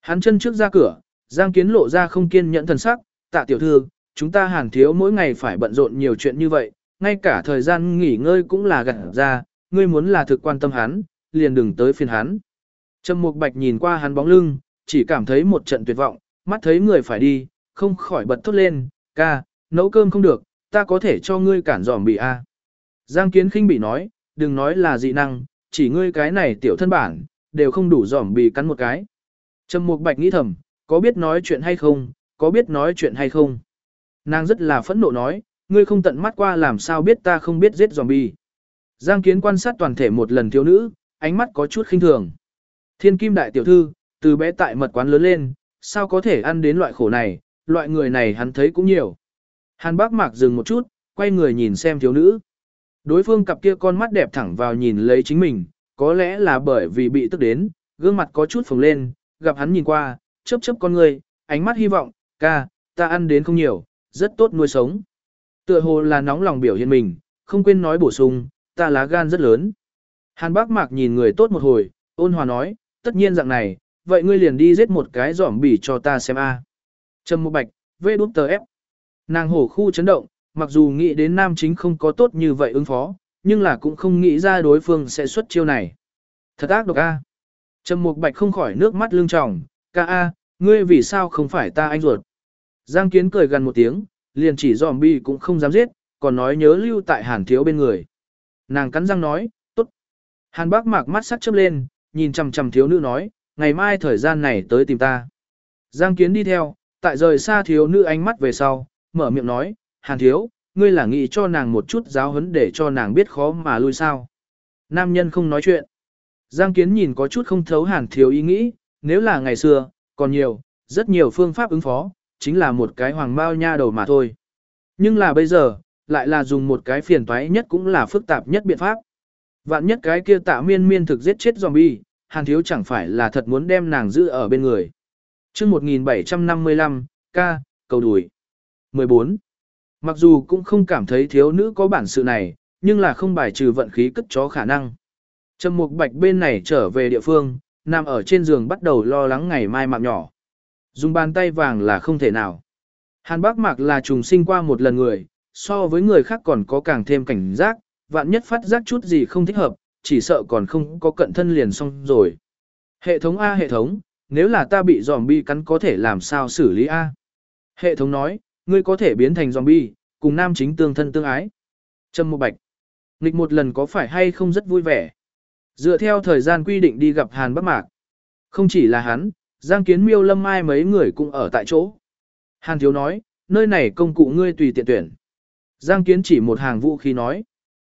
A: Hắn chân trước ra cửa, Giang Kiến lộ ra không kiên nhẫn thần sắc, tạ tiểu thư, chúng ta hàn thiếu mỗi ngày phải bận rộn nhiều chuyện như vậy, ngay cả thời gian nghỉ ngơi cũng là gặt ra, ngươi muốn là thực quan tâm hắn, liền đừng tới phiền hắn. Trầm Mục Bạch nhìn qua hắn bóng lưng, chỉ cảm thấy một trận tuyệt vọng, mắt thấy người phải đi, không khỏi bật thốt lên, ca, nấu cơm không được, ta có thể cho ngươi cản giòm bị a. Giang Kiến khinh bị nói, đừng nói là dị năng, chỉ ngươi cái này tiểu thân bản, đều không đủ giỏm bị cắn một cái. Trầm Mục Bạch nghĩ thầm, có biết nói chuyện hay không, có biết nói chuyện hay không. Nàng rất là phẫn nộ nói, ngươi không tận mắt qua làm sao biết ta không biết giết zombie. Giang Kiến quan sát toàn thể một lần thiếu nữ, ánh mắt có chút khinh thường. Thiên kim đại tiểu thư, từ bé tại mật quán lớn lên, sao có thể ăn đến loại khổ này, loại người này hắn thấy cũng nhiều. Hàn bác mạc dừng một chút, quay người nhìn xem thiếu nữ. Đối phương cặp kia con mắt đẹp thẳng vào nhìn lấy chính mình, có lẽ là bởi vì bị tức đến, gương mặt có chút phồng lên, gặp hắn nhìn qua, chớp chớp con người, ánh mắt hy vọng, ca, ta ăn đến không nhiều, rất tốt nuôi sống. Tựa hồ là nóng lòng biểu hiện mình, không quên nói bổ sung, ta lá gan rất lớn. Hàn bác mạc nhìn người tốt một hồi, ôn hòa nói, tất nhiên dạng này, vậy ngươi liền đi giết một cái giỏm bỉ cho ta xem a. Trầm một Bạch, vê đút tờ ép. Nàng hổ khu chấn động, mặc dù nghĩ đến nam chính không có tốt như vậy ứng phó, nhưng là cũng không nghĩ ra đối phương sẽ xuất chiêu này. Thật ác độc a. Trầm Mục Bạch không khỏi nước mắt lưng tròng, ca a, ngươi vì sao không phải ta anh ruột. Giang Kiến cười gần một tiếng, liền chỉ zombie cũng không dám giết, còn nói nhớ lưu tại Hàn Thiếu bên người. Nàng cắn răng nói, tốt. Hàn Bác mạc mắt sắc chớp lên, nhìn chằm chằm thiếu nữ nói, ngày mai thời gian này tới tìm ta. Giang Kiến đi theo, tại rời xa thiếu nữ ánh mắt về sau, mở miệng nói, Hàn Thiếu, ngươi là nghĩ cho nàng một chút giáo huấn để cho nàng biết khó mà lui sao. Nam nhân không nói chuyện. Giang Kiến nhìn có chút không thấu Hàn Thiếu ý nghĩ, nếu là ngày xưa, còn nhiều, rất nhiều phương pháp ứng phó, chính là một cái hoàng bao nha đầu mà thôi. Nhưng là bây giờ, lại là dùng một cái phiền toái nhất cũng là phức tạp nhất biện pháp. Vạn nhất cái kia tạ miên miên thực giết chết zombie, hàn thiếu chẳng phải là thật muốn đem nàng giữ ở bên người. chương 1755, ca, cầu đùi. 14. Mặc dù cũng không cảm thấy thiếu nữ có bản sự này, nhưng là không bài trừ vận khí cất chó khả năng. Trầm mục bạch bên này trở về địa phương, nằm ở trên giường bắt đầu lo lắng ngày mai mạng nhỏ. Dùng bàn tay vàng là không thể nào. Hàn Bác Mạc là trùng sinh qua một lần người, so với người khác còn có càng thêm cảnh giác, vạn nhất phát giác chút gì không thích hợp, chỉ sợ còn không có cận thân liền xong rồi. Hệ thống A hệ thống, nếu là ta bị zombie cắn có thể làm sao xử lý A? Hệ thống nói, ngươi có thể biến thành zombie, cùng nam chính tương thân tương ái. Trâm Mộ Bạch. Nghịch một lần có phải hay không rất vui vẻ? Dựa theo thời gian quy định đi gặp Hàn Bắc Mạc. Không chỉ là hắn, Giang Kiến Miêu Lâm Mai mấy người cũng ở tại chỗ. Hàn Thiếu nói, nơi này công cụ ngươi tùy tiện tuyển. Giang Kiến chỉ một hàng vũ khí nói.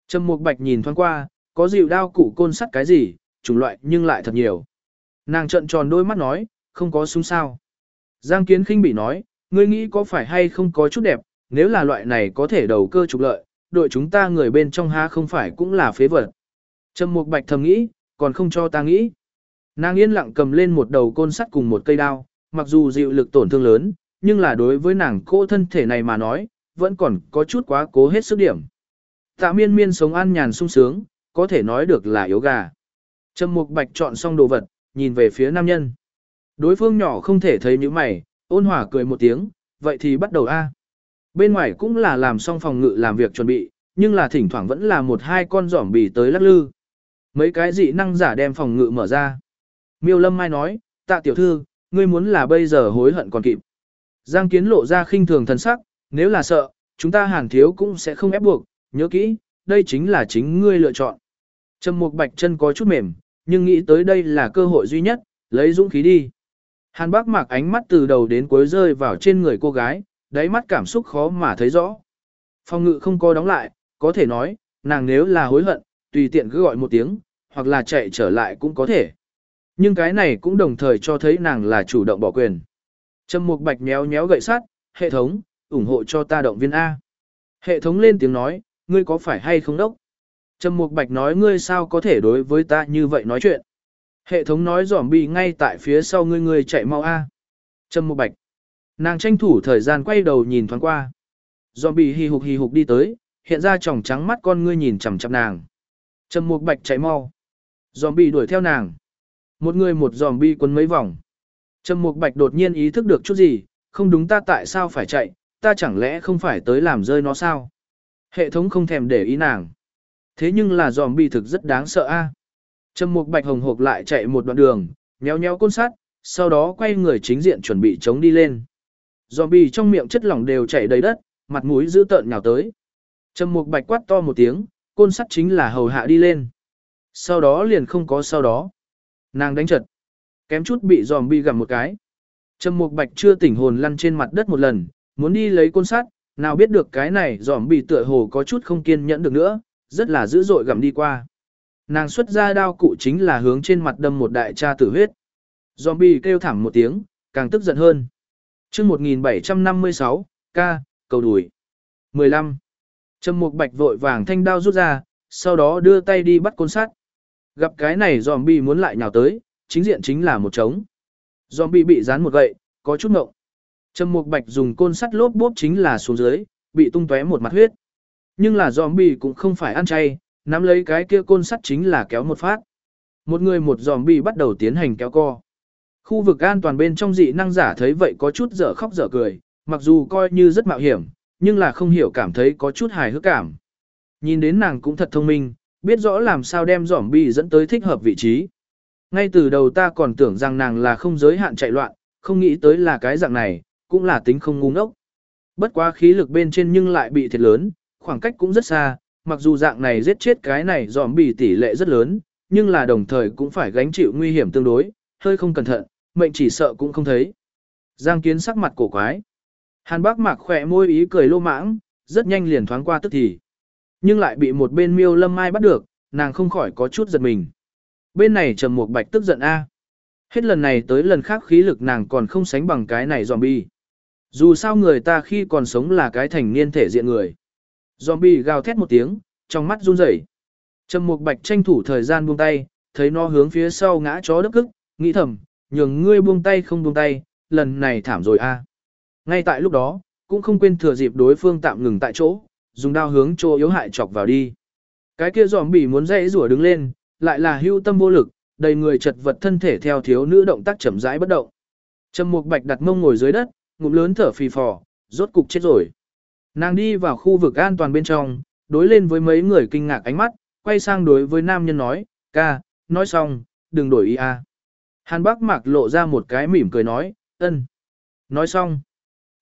A: Trầm Mục Bạch nhìn thoáng qua, có dịu đao cụ côn sắt cái gì, chủng loại nhưng lại thật nhiều. Nàng trợn tròn đôi mắt nói, không có súng sao. Giang Kiến khinh bị nói, ngươi nghĩ có phải hay không có chút đẹp, nếu là loại này có thể đầu cơ trục lợi, đội chúng ta người bên trong ha không phải cũng là phế vật. Trầm Mục Bạch thầm nghĩ, còn không cho ta nghĩ. Nàng yên lặng cầm lên một đầu côn sắt cùng một cây đao, mặc dù dịu lực tổn thương lớn, nhưng là đối với nàng cô thân thể này mà nói, vẫn còn có chút quá cố hết sức điểm. Tạ miên miên sống an nhàn sung sướng, có thể nói được là yếu gà. Trầm mục bạch chọn xong đồ vật, nhìn về phía nam nhân. Đối phương nhỏ không thể thấy những mày, ôn hòa cười một tiếng, vậy thì bắt đầu a. Bên ngoài cũng là làm xong phòng ngự làm việc chuẩn bị, nhưng là thỉnh thoảng vẫn là một hai con giỏm bì tới lắc lư. Mấy cái dị năng giả đem phòng ngự mở ra. Miêu Lâm Mai nói, tạ tiểu thư, ngươi muốn là bây giờ hối hận còn kịp. Giang Kiến lộ ra khinh thường thần sắc, nếu là sợ, chúng ta hàn thiếu cũng sẽ không ép buộc, nhớ kỹ, đây chính là chính ngươi lựa chọn. Trầm Mục Bạch chân có chút mềm, nhưng nghĩ tới đây là cơ hội duy nhất, lấy dũng khí đi. Hàn Bác Mạc ánh mắt từ đầu đến cuối rơi vào trên người cô gái, đáy mắt cảm xúc khó mà thấy rõ. Phòng ngự không có đóng lại, có thể nói, nàng nếu là hối hận, tùy tiện cứ gọi một tiếng, hoặc là chạy trở lại cũng có thể. Nhưng cái này cũng đồng thời cho thấy nàng là chủ động bỏ quyền. Trầm Mục Bạch méo méo gậy sắt, hệ thống, ủng hộ cho ta động viên A. Hệ thống lên tiếng nói, ngươi có phải hay không đốc? Trầm Mục Bạch nói ngươi sao có thể đối với ta như vậy nói chuyện. Hệ thống nói giỏm bị ngay tại phía sau ngươi ngươi chạy mau A. Trâm Mục Bạch. Nàng tranh thủ thời gian quay đầu nhìn thoáng qua. Giỏm bị hì hục hì hục đi tới, hiện ra tròng trắng mắt con ngươi nhìn chằm chằm nàng. Trầm Mục Bạch chạy mau. Dòm bị đuổi theo nàng. Một người một dòm bi quấn mấy vòng. Trầm Mục Bạch đột nhiên ý thức được chút gì, không đúng ta tại sao phải chạy, ta chẳng lẽ không phải tới làm rơi nó sao? Hệ thống không thèm để ý nàng. Thế nhưng là dòm bi thực rất đáng sợ a. Trầm Mục Bạch hồng hộc lại chạy một đoạn đường, nhéo nhéo côn sắt, sau đó quay người chính diện chuẩn bị chống đi lên. Zombie trong miệng chất lỏng đều chảy đầy đất, mặt mũi dữ tợn nhào tới. Trầm Mục Bạch quát to một tiếng, côn sắt chính là hầu hạ đi lên. Sau đó liền không có sau đó. Nàng đánh trật. Kém chút bị zombie gặm một cái. Trầm Mục Bạch chưa tỉnh hồn lăn trên mặt đất một lần, muốn đi lấy côn sắt, nào biết được cái này zombie tựa hồ có chút không kiên nhẫn được nữa, rất là dữ dội gặm đi qua. Nàng xuất ra đao cụ chính là hướng trên mặt đâm một đại cha tử huyết. Zombie kêu thảm một tiếng, càng tức giận hơn. chương 1756, ca, cầu đuổi. 15. Trầm Mục Bạch vội vàng thanh đao rút ra, sau đó đưa tay đi bắt côn sắt. Gặp cái này zombie muốn lại nhào tới, chính diện chính là một trống. Zombie bị dán một gậy, có chút ngộng. Trầm Mục Bạch dùng côn sắt lốp bốp chính là xuống dưới, bị tung tóe một mặt huyết. Nhưng là zombie cũng không phải ăn chay, nắm lấy cái kia côn sắt chính là kéo một phát. Một người một giòm bị bắt đầu tiến hành kéo co. Khu vực an toàn bên trong dị năng giả thấy vậy có chút dở khóc dở cười, mặc dù coi như rất mạo hiểm, nhưng là không hiểu cảm thấy có chút hài hước cảm. Nhìn đến nàng cũng thật thông minh, biết rõ làm sao đem giỏm bi dẫn tới thích hợp vị trí. Ngay từ đầu ta còn tưởng rằng nàng là không giới hạn chạy loạn, không nghĩ tới là cái dạng này, cũng là tính không ngu ngốc. Bất quá khí lực bên trên nhưng lại bị thiệt lớn, khoảng cách cũng rất xa, mặc dù dạng này giết chết cái này dòm bì tỷ lệ rất lớn, nhưng là đồng thời cũng phải gánh chịu nguy hiểm tương đối, hơi không cẩn thận, mệnh chỉ sợ cũng không thấy. Giang kiến sắc mặt cổ quái. Hàn bác mạc khỏe môi ý cười lô mãng, rất nhanh liền thoáng qua tức thì. Nhưng lại bị một bên miêu lâm mai bắt được, nàng không khỏi có chút giật mình. Bên này trầm một bạch tức giận a. Hết lần này tới lần khác khí lực nàng còn không sánh bằng cái này zombie. Dù sao người ta khi còn sống là cái thành niên thể diện người. Zombie gào thét một tiếng, trong mắt run rẩy. Trầm Mục Bạch tranh thủ thời gian buông tay, thấy nó hướng phía sau ngã chó đớp cức, nghĩ thầm, nhường ngươi buông tay không buông tay, lần này thảm rồi a. Ngay tại lúc đó, cũng không quên thừa dịp đối phương tạm ngừng tại chỗ, dùng đao hướng chỗ yếu hại chọc vào đi. Cái kia zombie muốn dãy rủa đứng lên, lại là hưu tâm vô lực, đầy người chật vật thân thể theo thiếu nữ động tác chậm rãi bất động. Trầm Mục Bạch đặt mông ngồi dưới đất, ngụm lớn thở phì phò, rốt cục chết rồi. Nàng đi vào khu vực an toàn bên trong, đối lên với mấy người kinh ngạc ánh mắt, quay sang đối với nam nhân nói, ca, nói xong, đừng đổi ý a. Hàn Bắc Mạc lộ ra một cái mỉm cười nói, ân. Nói xong.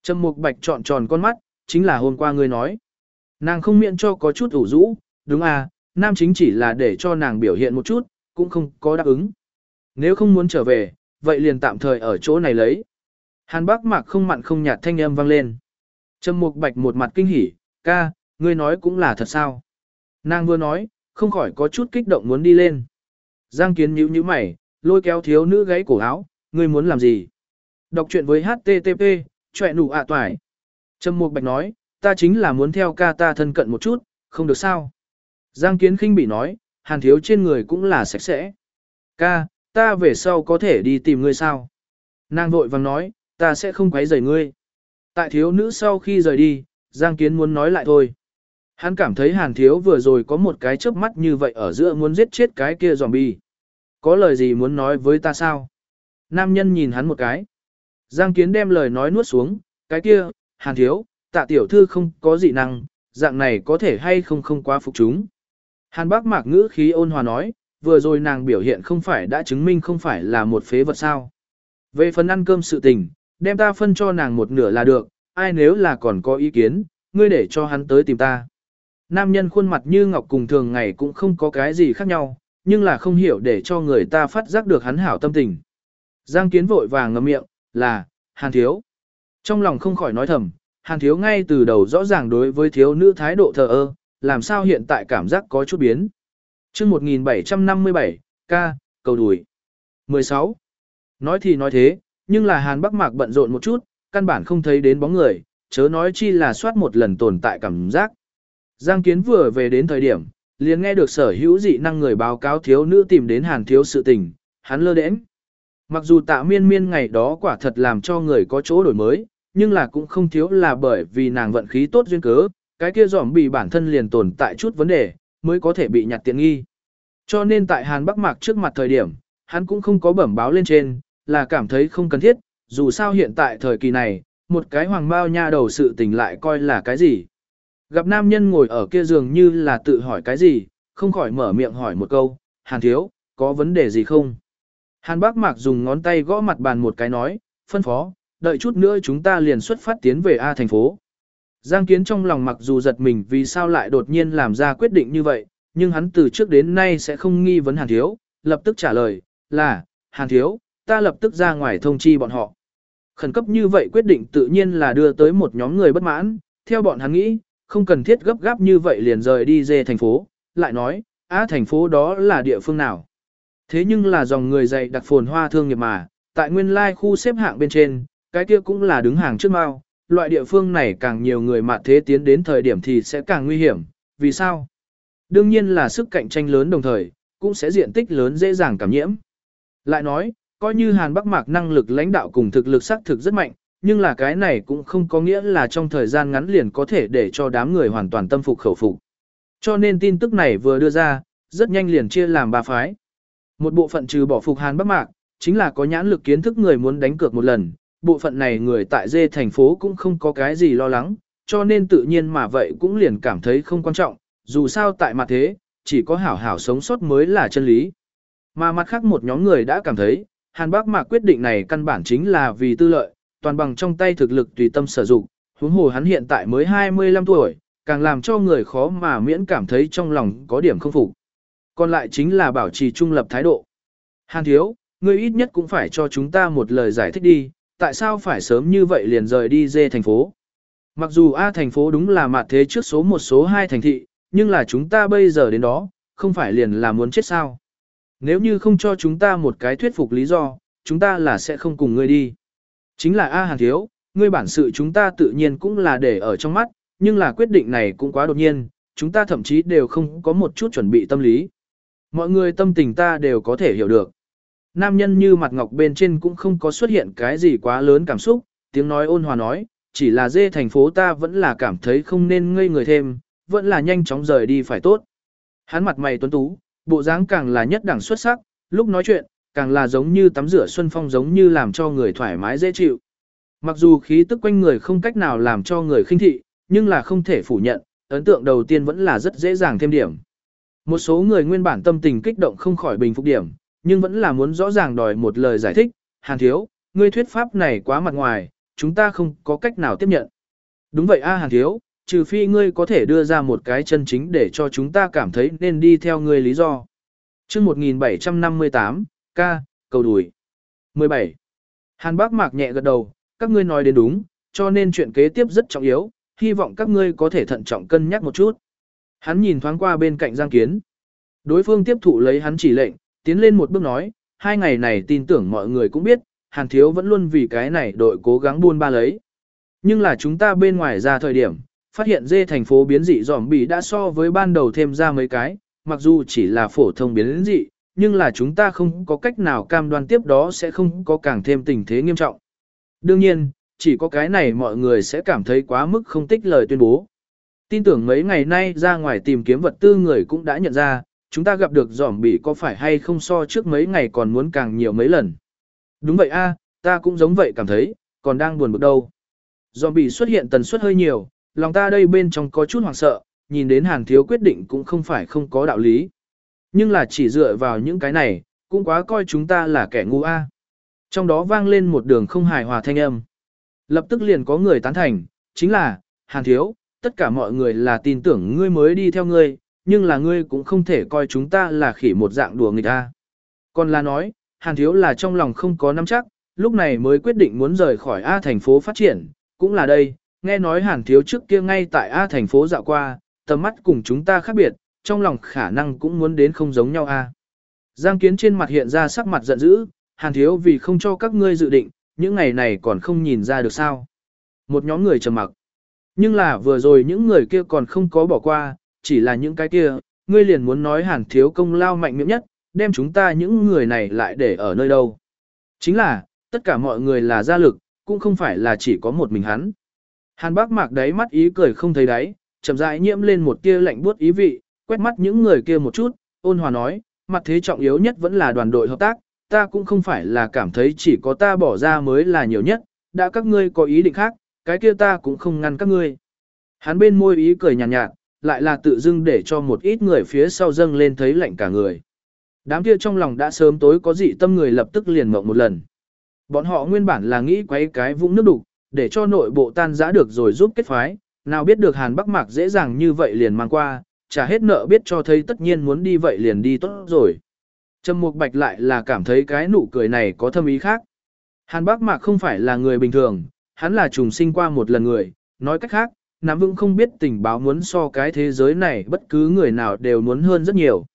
A: Trầm Mục Bạch trọn tròn con mắt, chính là hôm qua ngươi nói. Nàng không miễn cho có chút ủ rũ, đúng à, nam chính chỉ là để cho nàng biểu hiện một chút, cũng không có đáp ứng. Nếu không muốn trở về, vậy liền tạm thời ở chỗ này lấy. Hàn Bắc Mạc không mặn không nhạt thanh âm vang lên. Trầm Mục Bạch một mặt kinh hỉ, ca, ngươi nói cũng là thật sao. Nàng vừa nói, không khỏi có chút kích động muốn đi lên. Giang Kiến nhíu nhíu mày, lôi kéo thiếu nữ gáy cổ áo, ngươi muốn làm gì? Đọc truyện với HTTP, chọe nụ ạ à toài. Trầm Mục Bạch nói, ta chính là muốn theo ca ta thân cận một chút, không được sao. Giang Kiến khinh bị nói, hàn thiếu trên người cũng là sạch sẽ. Ca, ta về sau có thể đi tìm ngươi sao? Nàng vội vàng nói, ta sẽ không quấy rầy ngươi. Tại thiếu nữ sau khi rời đi, Giang Kiến muốn nói lại thôi. Hắn cảm thấy hàn thiếu vừa rồi có một cái chớp mắt như vậy ở giữa muốn giết chết cái kia zombie. Có lời gì muốn nói với ta sao? Nam nhân nhìn hắn một cái. Giang Kiến đem lời nói nuốt xuống, cái kia, hàn thiếu, tạ tiểu thư không có dị năng, dạng này có thể hay không không quá phục chúng. Hàn bác mạc ngữ khí ôn hòa nói, vừa rồi nàng biểu hiện không phải đã chứng minh không phải là một phế vật sao. Về phần ăn cơm sự tình, đem ta phân cho nàng một nửa là được, ai nếu là còn có ý kiến, ngươi để cho hắn tới tìm ta. Nam nhân khuôn mặt như ngọc cùng thường ngày cũng không có cái gì khác nhau, nhưng là không hiểu để cho người ta phát giác được hắn hảo tâm tình. Giang kiến vội vàng ngậm miệng, là, hàn thiếu. Trong lòng không khỏi nói thầm, hàn thiếu ngay từ đầu rõ ràng đối với thiếu nữ thái độ thờ ơ, làm sao hiện tại cảm giác có chút biến. chương 1757, ca, cầu đùi. 16. Nói thì nói thế, nhưng là hàn bắc mạc bận rộn một chút, căn bản không thấy đến bóng người, chớ nói chi là soát một lần tồn tại cảm giác. Giang Kiến vừa về đến thời điểm, liền nghe được sở hữu dị năng người báo cáo thiếu nữ tìm đến hàn thiếu sự tình, hắn lơ đễnh. Mặc dù tạ miên miên ngày đó quả thật làm cho người có chỗ đổi mới, nhưng là cũng không thiếu là bởi vì nàng vận khí tốt duyên cớ, cái kia giỏm bị bản thân liền tồn tại chút vấn đề, mới có thể bị nhặt tiện nghi. Cho nên tại Hàn Bắc Mạc trước mặt thời điểm, hắn cũng không có bẩm báo lên trên, là cảm thấy không cần thiết, dù sao hiện tại thời kỳ này, một cái hoàng bao nha đầu sự tình lại coi là cái gì. Gặp nam nhân ngồi ở kia giường như là tự hỏi cái gì, không khỏi mở miệng hỏi một câu, Hàn thiếu, có vấn đề gì không? Hàn Bác Mạc dùng ngón tay gõ mặt bàn một cái nói, phân phó, đợi chút nữa chúng ta liền xuất phát tiến về A thành phố. Giang Kiến trong lòng mặc dù giật mình vì sao lại đột nhiên làm ra quyết định như vậy, nhưng hắn từ trước đến nay sẽ không nghi vấn Hàn Thiếu, lập tức trả lời, là, Hàn Thiếu, ta lập tức ra ngoài thông chi bọn họ. Khẩn cấp như vậy quyết định tự nhiên là đưa tới một nhóm người bất mãn, theo bọn hắn nghĩ, không cần thiết gấp gáp như vậy liền rời đi dê thành phố, lại nói, á thành phố đó là địa phương nào. Thế nhưng là dòng người dạy đặc phồn hoa thương nghiệp mà, tại nguyên lai khu xếp hạng bên trên, cái kia cũng là đứng hàng trước mao, loại địa phương này càng nhiều người mà thế tiến đến thời điểm thì sẽ càng nguy hiểm, vì sao? Đương nhiên là sức cạnh tranh lớn đồng thời, cũng sẽ diện tích lớn dễ dàng cảm nhiễm. Lại nói, coi như Hàn Bắc Mạc năng lực lãnh đạo cùng thực lực xác thực rất mạnh, nhưng là cái này cũng không có nghĩa là trong thời gian ngắn liền có thể để cho đám người hoàn toàn tâm phục khẩu phục. Cho nên tin tức này vừa đưa ra, rất nhanh liền chia làm ba phái. Một bộ phận trừ bỏ phục Hàn Bắc Mạc, Chính là có nhãn lực kiến thức người muốn đánh cược một lần, bộ phận này người tại dê thành phố cũng không có cái gì lo lắng, cho nên tự nhiên mà vậy cũng liền cảm thấy không quan trọng, dù sao tại mặt thế, chỉ có hảo hảo sống sót mới là chân lý. Mà mặt khác một nhóm người đã cảm thấy, Hàn Bác Mạc quyết định này căn bản chính là vì tư lợi, toàn bằng trong tay thực lực tùy tâm sử dụng, huống hồ hắn hiện tại mới 25 tuổi, càng làm cho người khó mà miễn cảm thấy trong lòng có điểm không phục. Còn lại chính là bảo trì trung lập thái độ. Hàn thiếu, ngươi ít nhất cũng phải cho chúng ta một lời giải thích đi, tại sao phải sớm như vậy liền rời đi dê thành phố. Mặc dù A thành phố đúng là mặt thế trước số một số hai thành thị, nhưng là chúng ta bây giờ đến đó, không phải liền là muốn chết sao. Nếu như không cho chúng ta một cái thuyết phục lý do, chúng ta là sẽ không cùng ngươi đi. Chính là A Hàn Thiếu, ngươi bản sự chúng ta tự nhiên cũng là để ở trong mắt, nhưng là quyết định này cũng quá đột nhiên, chúng ta thậm chí đều không có một chút chuẩn bị tâm lý. Mọi người tâm tình ta đều có thể hiểu được. Nam nhân như mặt ngọc bên trên cũng không có xuất hiện cái gì quá lớn cảm xúc, tiếng nói ôn hòa nói, chỉ là dê thành phố ta vẫn là cảm thấy không nên ngây người thêm, vẫn là nhanh chóng rời đi phải tốt. Hắn mặt mày tuấn tú, bộ dáng càng là nhất đẳng xuất sắc, lúc nói chuyện, càng là giống như tắm rửa xuân phong giống như làm cho người thoải mái dễ chịu. Mặc dù khí tức quanh người không cách nào làm cho người khinh thị, nhưng là không thể phủ nhận, ấn tượng đầu tiên vẫn là rất dễ dàng thêm điểm. Một số người nguyên bản tâm tình kích động không khỏi bình phục điểm, nhưng vẫn là muốn rõ ràng đòi một lời giải thích, Hàn Thiếu, ngươi thuyết pháp này quá mặt ngoài, chúng ta không có cách nào tiếp nhận. Đúng vậy a Hàn Thiếu, trừ phi ngươi có thể đưa ra một cái chân chính để cho chúng ta cảm thấy nên đi theo ngươi lý do. chương 1758, ca, cầu đùi. 17. Hàn Bác Mạc nhẹ gật đầu, các ngươi nói đến đúng, cho nên chuyện kế tiếp rất trọng yếu, hy vọng các ngươi có thể thận trọng cân nhắc một chút. Hắn nhìn thoáng qua bên cạnh Giang Kiến. Đối phương tiếp thụ lấy hắn chỉ lệnh, tiến lên một bước nói, hai ngày này tin tưởng mọi người cũng biết, Hàn Thiếu vẫn luôn vì cái này đội cố gắng buôn ba lấy. Nhưng là chúng ta bên ngoài ra thời điểm, phát hiện dê thành phố biến dị giòm bị đã so với ban đầu thêm ra mấy cái, mặc dù chỉ là phổ thông biến dị, nhưng là chúng ta không có cách nào cam đoan tiếp đó sẽ không có càng thêm tình thế nghiêm trọng. Đương nhiên, chỉ có cái này mọi người sẽ cảm thấy quá mức không tích lời tuyên bố. Tin tưởng mấy ngày nay ra ngoài tìm kiếm vật tư người cũng đã nhận ra, chúng ta gặp được giỏm bị có phải hay không so trước mấy ngày còn muốn càng nhiều mấy lần. Đúng vậy a, ta cũng giống vậy cảm thấy, còn đang buồn bực đâu. Giòm bị xuất hiện tần suất hơi nhiều, lòng ta đây bên trong có chút hoảng sợ, nhìn đến hàn thiếu quyết định cũng không phải không có đạo lý. Nhưng là chỉ dựa vào những cái này, cũng quá coi chúng ta là kẻ ngu a. Trong đó vang lên một đường không hài hòa thanh âm. Lập tức liền có người tán thành, chính là, hàn thiếu, tất cả mọi người là tin tưởng ngươi mới đi theo ngươi, nhưng là ngươi cũng không thể coi chúng ta là khỉ một dạng đùa nghịch ta. Còn là nói, hàn thiếu là trong lòng không có nắm chắc, lúc này mới quyết định muốn rời khỏi A thành phố phát triển, cũng là đây, nghe nói hàn thiếu trước kia ngay tại A thành phố dạo qua, tầm mắt cùng chúng ta khác biệt, trong lòng khả năng cũng muốn đến không giống nhau A. Giang kiến trên mặt hiện ra sắc mặt giận dữ, hàn thiếu vì không cho các ngươi dự định, những ngày này còn không nhìn ra được sao. Một nhóm người trầm mặc. Nhưng là vừa rồi những người kia còn không có bỏ qua, chỉ là những cái kia, ngươi liền muốn nói hàn thiếu công lao mạnh miệng nhất, đem chúng ta những người này lại để ở nơi đâu. Chính là, tất cả mọi người là gia lực, cũng không phải là chỉ có một mình hắn. Hàn bác mạc đáy mắt ý cười không thấy đáy, chậm rãi nhiễm lên một tia lạnh buốt ý vị, quét mắt những người kia một chút, ôn hòa nói, mặt thế trọng yếu nhất vẫn là đoàn đội hợp tác, ta cũng không phải là cảm thấy chỉ có ta bỏ ra mới là nhiều nhất, đã các ngươi có ý định khác, cái kia ta cũng không ngăn các ngươi. Hắn bên môi ý cười nhàn nhạt, nhạt, lại là tự dưng để cho một ít người phía sau dâng lên thấy lạnh cả người. Đám kia trong lòng đã sớm tối có dị tâm người lập tức liền mộng một lần. Bọn họ nguyên bản là nghĩ quấy cái vũng nước đục, để cho nội bộ tan rã được rồi giúp kết phái, nào biết được Hàn Bắc Mạc dễ dàng như vậy liền mang qua, trả hết nợ biết cho thấy tất nhiên muốn đi vậy liền đi tốt rồi. Trầm Mục Bạch lại là cảm thấy cái nụ cười này có thâm ý khác. Hàn Bắc Mạc không phải là người bình thường, hắn là trùng sinh qua một lần người, nói cách khác, Nam vững không biết tình báo muốn so cái thế giới này bất cứ người nào đều muốn hơn rất nhiều.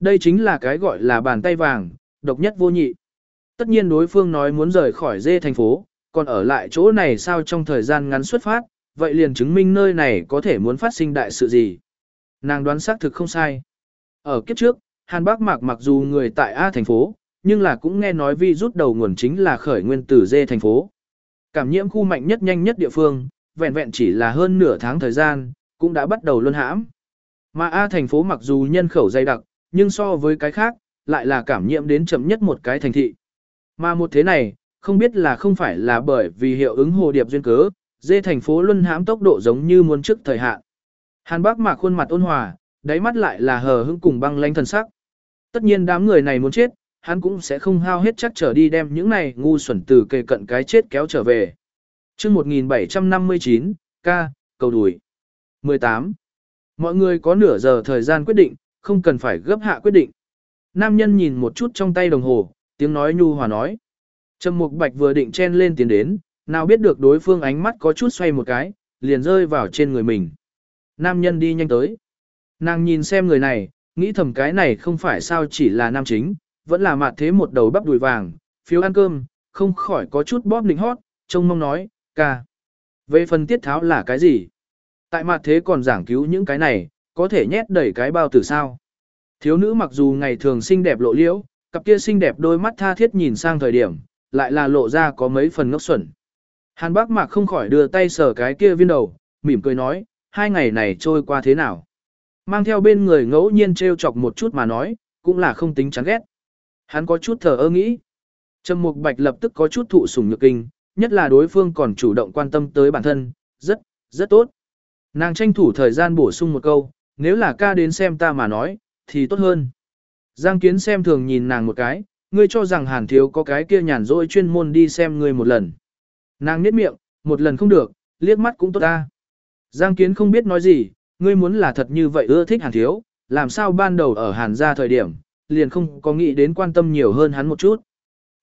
A: Đây chính là cái gọi là bàn tay vàng, độc nhất vô nhị. Tất nhiên đối phương nói muốn rời khỏi dê thành phố, còn ở lại chỗ này sao trong thời gian ngắn xuất phát, vậy liền chứng minh nơi này có thể muốn phát sinh đại sự gì. Nàng đoán xác thực không sai. Ở kiếp trước, Hàn Bác Mạc mặc dù người tại A thành phố, nhưng là cũng nghe nói vi rút đầu nguồn chính là khởi nguyên từ dê thành phố. Cảm nhiễm khu mạnh nhất nhanh nhất địa phương, vẹn vẹn chỉ là hơn nửa tháng thời gian, cũng đã bắt đầu luân hãm. Mà A thành phố mặc dù nhân khẩu dày đặc, nhưng so với cái khác, lại là cảm nhiễm đến chậm nhất một cái thành thị. Mà một thế này, không biết là không phải là bởi vì hiệu ứng hồ điệp duyên cớ, dê thành phố luân hãm tốc độ giống như muốn trước thời hạn. Hàn Bác Mạc khuôn mặt ôn hòa, đáy mắt lại là hờ hững cùng băng lãnh thần sắc. Tất nhiên đám người này muốn chết, hắn cũng sẽ không hao hết chắc trở đi đem những này ngu xuẩn từ kề cận cái chết kéo trở về. chương 1759, ca, cầu đùi. 18. Mọi người có nửa giờ thời gian quyết định, không cần phải gấp hạ quyết định. Nam nhân nhìn một chút trong tay đồng hồ, tiếng nói nhu hòa nói. Trầm Mục Bạch vừa định chen lên tiến đến, nào biết được đối phương ánh mắt có chút xoay một cái, liền rơi vào trên người mình. Nam nhân đi nhanh tới. Nàng nhìn xem người này, nghĩ thầm cái này không phải sao chỉ là nam chính, vẫn là mặt thế một đầu bắp đùi vàng, phiếu ăn cơm, không khỏi có chút bóp nịnh hót, trông mong nói, ca. Về phần tiết tháo là cái gì? Tại mặt thế còn giảng cứu những cái này, có thể nhét đẩy cái bao tử sao? Thiếu nữ mặc dù ngày thường xinh đẹp lộ liễu, cặp kia xinh đẹp đôi mắt tha thiết nhìn sang thời điểm, lại là lộ ra có mấy phần ngốc xuẩn. Hàn bác mạc không khỏi đưa tay sờ cái kia viên đầu, mỉm cười nói, hai ngày này trôi qua thế nào? Mang theo bên người ngẫu nhiên trêu chọc một chút mà nói, cũng là không tính chán ghét. Hắn có chút thờ ơ nghĩ. Trầm Mục Bạch lập tức có chút thụ sủng nhược kinh, nhất là đối phương còn chủ động quan tâm tới bản thân, rất, rất tốt. Nàng tranh thủ thời gian bổ sung một câu, nếu là ca đến xem ta mà nói, thì tốt hơn. Giang Kiến xem thường nhìn nàng một cái, ngươi cho rằng Hàn Thiếu có cái kia nhàn rỗi chuyên môn đi xem ngươi một lần. Nàng nhếch miệng, một lần không được, liếc mắt cũng tốt ta. Giang Kiến không biết nói gì, ngươi muốn là thật như vậy ưa thích Hàn Thiếu, làm sao ban đầu ở Hàn gia thời điểm, liền không có nghĩ đến quan tâm nhiều hơn hắn một chút.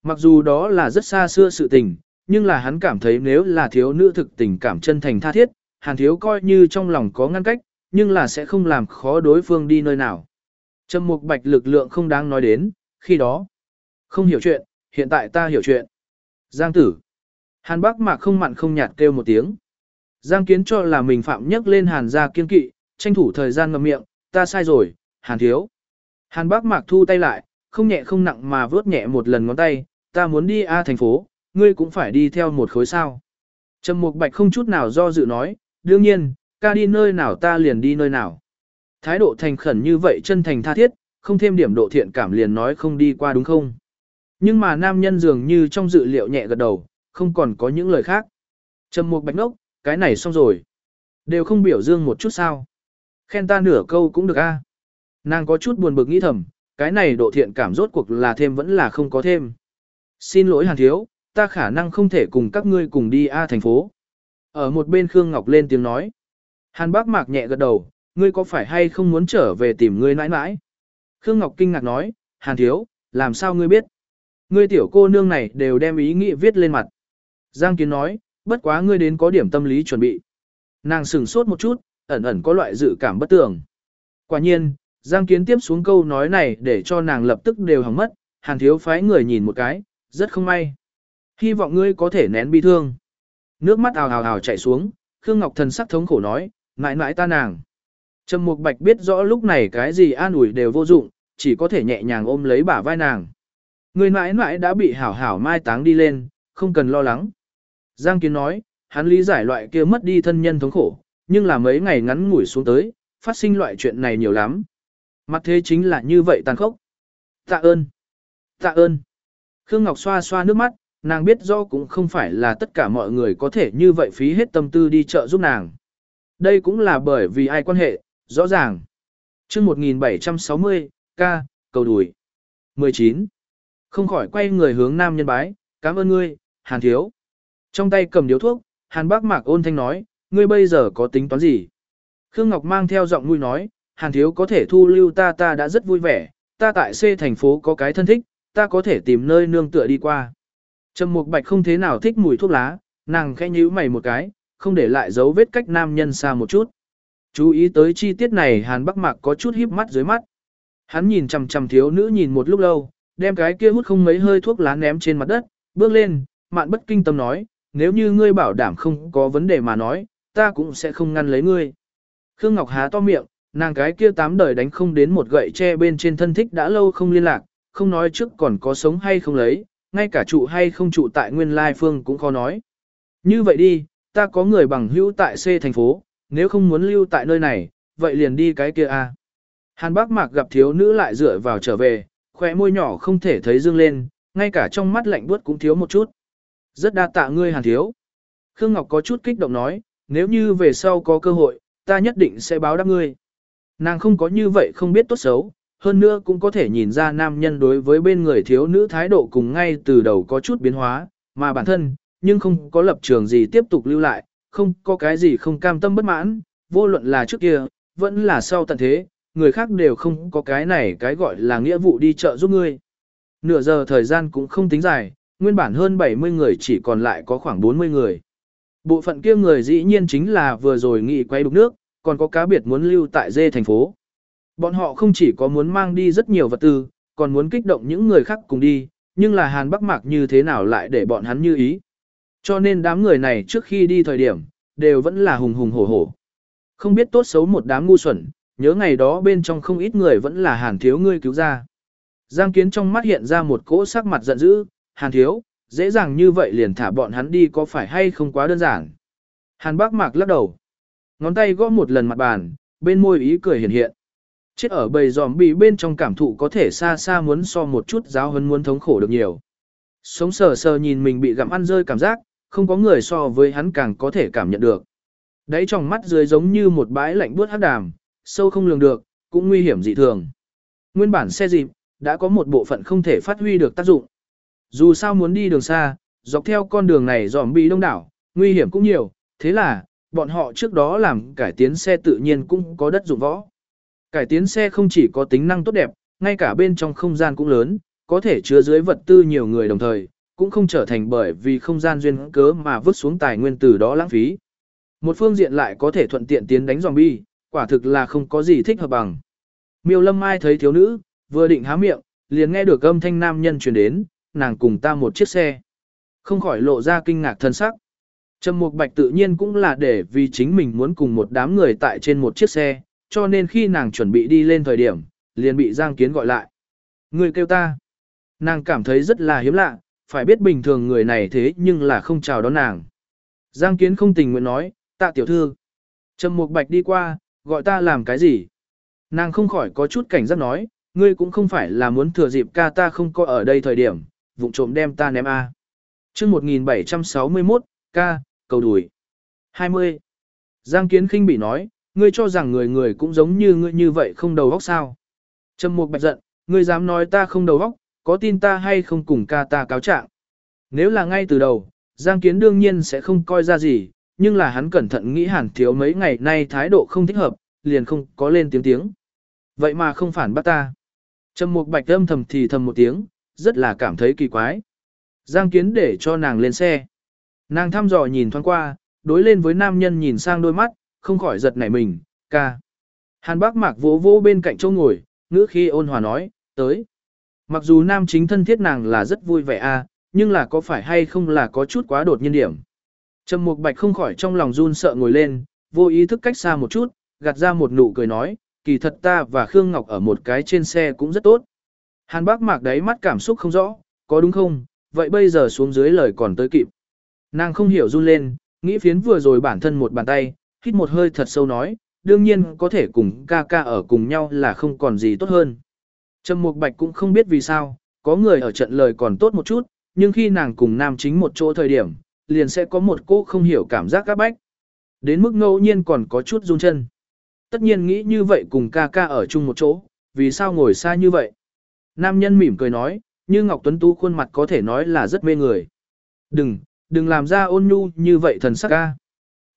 A: Mặc dù đó là rất xa xưa sự tình, nhưng là hắn cảm thấy nếu là thiếu nữ thực tình cảm chân thành tha thiết, Hàn Thiếu coi như trong lòng có ngăn cách, nhưng là sẽ không làm khó đối phương đi nơi nào. Trầm Mục Bạch lực lượng không đáng nói đến, khi đó. Không hiểu chuyện, hiện tại ta hiểu chuyện. Giang tử. Hàn Bắc Mạc không mặn không nhạt kêu một tiếng. Giang Kiến cho là mình phạm nhất lên Hàn gia kiên kỵ, tranh thủ thời gian ngậm miệng, ta sai rồi, Hàn thiếu. Hàn Bắc Mạc thu tay lại, không nhẹ không nặng mà vớt nhẹ một lần ngón tay, ta muốn đi A thành phố, ngươi cũng phải đi theo một khối sao. Trầm Mục Bạch không chút nào do dự nói, đương nhiên, ca đi nơi nào ta liền đi nơi nào. Thái độ thành khẩn như vậy chân thành tha thiết, không thêm điểm độ thiện cảm liền nói không đi qua đúng không? Nhưng mà nam nhân dường như trong dự liệu nhẹ gật đầu, không còn có những lời khác. Trầm Mục Bạch nốc, cái này xong rồi. Đều không biểu dương một chút sao. Khen ta nửa câu cũng được a. À? Nàng có chút buồn bực nghĩ thầm, cái này độ thiện cảm rốt cuộc là thêm vẫn là không có thêm. Xin lỗi Hàn Thiếu, ta khả năng không thể cùng các ngươi cùng đi A thành phố. Ở một bên Khương Ngọc lên tiếng nói. Hàn Bác Mạc nhẹ gật đầu, ngươi có phải hay không muốn trở về tìm ngươi nãi nãi? Khương Ngọc kinh ngạc nói, Hàn Thiếu, làm sao ngươi biết? Ngươi tiểu cô nương này đều đem ý nghĩ viết lên mặt. Giang Kiến nói, bất quá ngươi đến có điểm tâm lý chuẩn bị. Nàng sửng sốt một chút, ẩn ẩn có loại dự cảm bất tường. Quả nhiên, Giang Kiến tiếp xuống câu nói này để cho nàng lập tức đều hỏng mất, Hàn Thiếu phái người nhìn một cái, rất không may. Hy vọng ngươi có thể nén bi thương. Nước mắt ào ào ào chảy xuống, Khương Ngọc Thần sắc thống khổ nói, mãi mãi ta nàng. Trầm Mục Bạch biết rõ lúc này cái gì an ủi đều vô dụng, chỉ có thể nhẹ nhàng ôm lấy bả vai nàng. Người mãi mãi đã bị hảo hảo mai táng đi lên, không cần lo lắng. Giang Kiến nói, hắn lý giải loại kia mất đi thân nhân thống khổ, nhưng là mấy ngày ngắn ngủi xuống tới, phát sinh loại chuyện này nhiều lắm. Mặt thế chính là như vậy tàn khốc. Tạ ơn. Tạ ơn. Khương Ngọc xoa xoa nước mắt, nàng biết rõ cũng không phải là tất cả mọi người có thể như vậy phí hết tâm tư đi chợ giúp nàng. Đây cũng là bởi vì ai quan hệ, rõ ràng. chương 1760, ca, cầu đùi. 19. Không khỏi quay người hướng nam nhân bái, cảm ơn ngươi, Hàn Thiếu. Trong tay cầm điếu thuốc, Hàn Bác Mạc ôn thanh nói, ngươi bây giờ có tính toán gì? Khương Ngọc mang theo giọng mũi nói, Hàn Thiếu có thể thu lưu ta ta đã rất vui vẻ, ta tại C thành phố có cái thân thích, ta có thể tìm nơi nương tựa đi qua. Trầm Mục Bạch không thế nào thích mùi thuốc lá, nàng khẽ nhíu mày một cái, không để lại dấu vết cách nam nhân xa một chút. Chú ý tới chi tiết này Hàn Bắc Mạc có chút híp mắt dưới mắt. Hắn nhìn chằm chằm thiếu nữ nhìn một lúc lâu, đem cái kia hút không mấy hơi thuốc lá ném trên mặt đất, bước lên, mạn bất kinh tâm nói, nếu như ngươi bảo đảm không có vấn đề mà nói, ta cũng sẽ không ngăn lấy ngươi. Khương Ngọc há to miệng, nàng cái kia tám đời đánh không đến một gậy tre bên trên thân thích đã lâu không liên lạc, không nói trước còn có sống hay không lấy, ngay cả trụ hay không trụ tại nguyên lai phương cũng khó nói. Như vậy đi, ta có người bằng hữu tại C thành phố, nếu không muốn lưu tại nơi này, vậy liền đi cái kia a. Hàn Bác Mạc gặp thiếu nữ lại dựa vào trở về, khóe môi nhỏ không thể thấy dương lên, ngay cả trong mắt lạnh buốt cũng thiếu một chút. Rất đa tạ ngươi Hàn thiếu. Khương Ngọc có chút kích động nói, nếu như về sau có cơ hội, ta nhất định sẽ báo đáp ngươi. Nàng không có như vậy không biết tốt xấu, hơn nữa cũng có thể nhìn ra nam nhân đối với bên người thiếu nữ thái độ cùng ngay từ đầu có chút biến hóa, mà bản thân, nhưng không có lập trường gì tiếp tục lưu lại, không có cái gì không cam tâm bất mãn, vô luận là trước kia, vẫn là sau tận thế, người khác đều không có cái này cái gọi là nghĩa vụ đi chợ giúp ngươi. Nửa giờ thời gian cũng không tính dài, nguyên bản hơn 70 người chỉ còn lại có khoảng 40 người. Bộ phận kia người dĩ nhiên chính là vừa rồi nghị quay đục nước, còn có cá biệt muốn lưu tại dê thành phố. Bọn họ không chỉ có muốn mang đi rất nhiều vật tư, còn muốn kích động những người khác cùng đi, nhưng là Hàn Bắc Mạc như thế nào lại để bọn hắn như ý. Cho nên đám người này trước khi đi thời điểm, đều vẫn là hùng hùng hổ hổ. Không biết tốt xấu một đám ngu xuẩn, nhớ ngày đó bên trong không ít người vẫn là Hàn Thiếu ngươi cứu ra. Giang Kiến trong mắt hiện ra một cỗ sắc mặt giận dữ, Hàn Thiếu, dễ dàng như vậy liền thả bọn hắn đi có phải hay không quá đơn giản. Hàn Bác Mạc lắc đầu. Ngón tay gõ một lần mặt bàn, bên môi ý cười hiện hiện. Chết ở bầy giòm bị bên trong cảm thụ có thể xa xa muốn so một chút giáo hấn muốn thống khổ được nhiều. Sống sờ sờ nhìn mình bị gặm ăn rơi cảm giác, không có người so với hắn càng có thể cảm nhận được. Đấy trong mắt dưới giống như một bãi lạnh buốt hắc đàm, sâu không lường được, cũng nguy hiểm dị thường. Nguyên bản xe dịp, đã có một bộ phận không thể phát huy được tác dụng. Dù sao muốn đi đường xa, dọc theo con đường này dòm bị đông đảo, nguy hiểm cũng nhiều, thế là, bọn họ trước đó làm cải tiến xe tự nhiên cũng có đất dụng võ. Cải tiến xe không chỉ có tính năng tốt đẹp, ngay cả bên trong không gian cũng lớn, có thể chứa dưới vật tư nhiều người đồng thời, cũng không trở thành bởi vì không gian duyên cớ mà vứt xuống tài nguyên từ đó lãng phí. Một phương diện lại có thể thuận tiện tiến đánh zombie, quả thực là không có gì thích hợp bằng. Miêu Lâm Mai thấy thiếu nữ, vừa định há miệng, liền nghe được âm thanh nam nhân truyền đến, nàng cùng ta một chiếc xe. Không khỏi lộ ra kinh ngạc thân sắc. Trầm Mục Bạch tự nhiên cũng là để vì chính mình muốn cùng một đám người tại trên một chiếc xe, cho nên khi nàng chuẩn bị đi lên thời điểm, liền bị Giang Kiến gọi lại. Người kêu ta. Nàng cảm thấy rất là hiếm lạ, phải biết bình thường người này thế nhưng là không chào đón nàng. Giang Kiến không tình nguyện nói, tạ tiểu thư. Trầm Mục Bạch đi qua, gọi ta làm cái gì? Nàng không khỏi có chút cảnh giác nói, ngươi cũng không phải là muốn thừa dịp ca ta không có ở đây thời điểm, vụng trộm đem ta ném A. chương 1761, ca, cầu đùi. 20. Giang Kiến khinh bị nói, ngươi cho rằng người người cũng giống như ngươi như vậy không đầu óc sao. Trầm Mục Bạch giận, ngươi dám nói ta không đầu óc, có tin ta hay không cùng ca ta cáo trạng. Nếu là ngay từ đầu, Giang Kiến đương nhiên sẽ không coi ra gì, nhưng là hắn cẩn thận nghĩ hẳn thiếu mấy ngày nay thái độ không thích hợp, liền không có lên tiếng tiếng. Vậy mà không phản bắt ta. Trầm Mục Bạch âm thầm thì thầm một tiếng, rất là cảm thấy kỳ quái. Giang Kiến để cho nàng lên xe. Nàng thăm dò nhìn thoáng qua, đối lên với nam nhân nhìn sang đôi mắt, không khỏi giật nảy mình, ca. Hàn bác mạc vỗ vỗ bên cạnh chỗ ngồi, ngữ khi ôn hòa nói, tới. Mặc dù nam chính thân thiết nàng là rất vui vẻ a, nhưng là có phải hay không là có chút quá đột nhiên điểm. Trầm Mục Bạch không khỏi trong lòng run sợ ngồi lên, vô ý thức cách xa một chút, gạt ra một nụ cười nói, kỳ thật ta và Khương Ngọc ở một cái trên xe cũng rất tốt. Hàn bác mạc đấy mắt cảm xúc không rõ, có đúng không, vậy bây giờ xuống dưới lời còn tới kịp. Nàng không hiểu run lên, nghĩ phiến vừa rồi bản thân một bàn tay, hít một hơi thật sâu nói, đương nhiên có thể cùng ca ca ở cùng nhau là không còn gì tốt hơn. Trầm Mục Bạch cũng không biết vì sao, có người ở trận lời còn tốt một chút, nhưng khi nàng cùng nam chính một chỗ thời điểm, liền sẽ có một cô không hiểu cảm giác các bách. Đến mức ngẫu nhiên còn có chút run chân. Tất nhiên nghĩ như vậy cùng ca ca ở chung một chỗ, vì sao ngồi xa như vậy? Nam nhân mỉm cười nói, như Ngọc Tuấn Tú khuôn mặt có thể nói là rất mê người. Đừng, đừng làm ra ôn nhu như vậy thần sắc ca.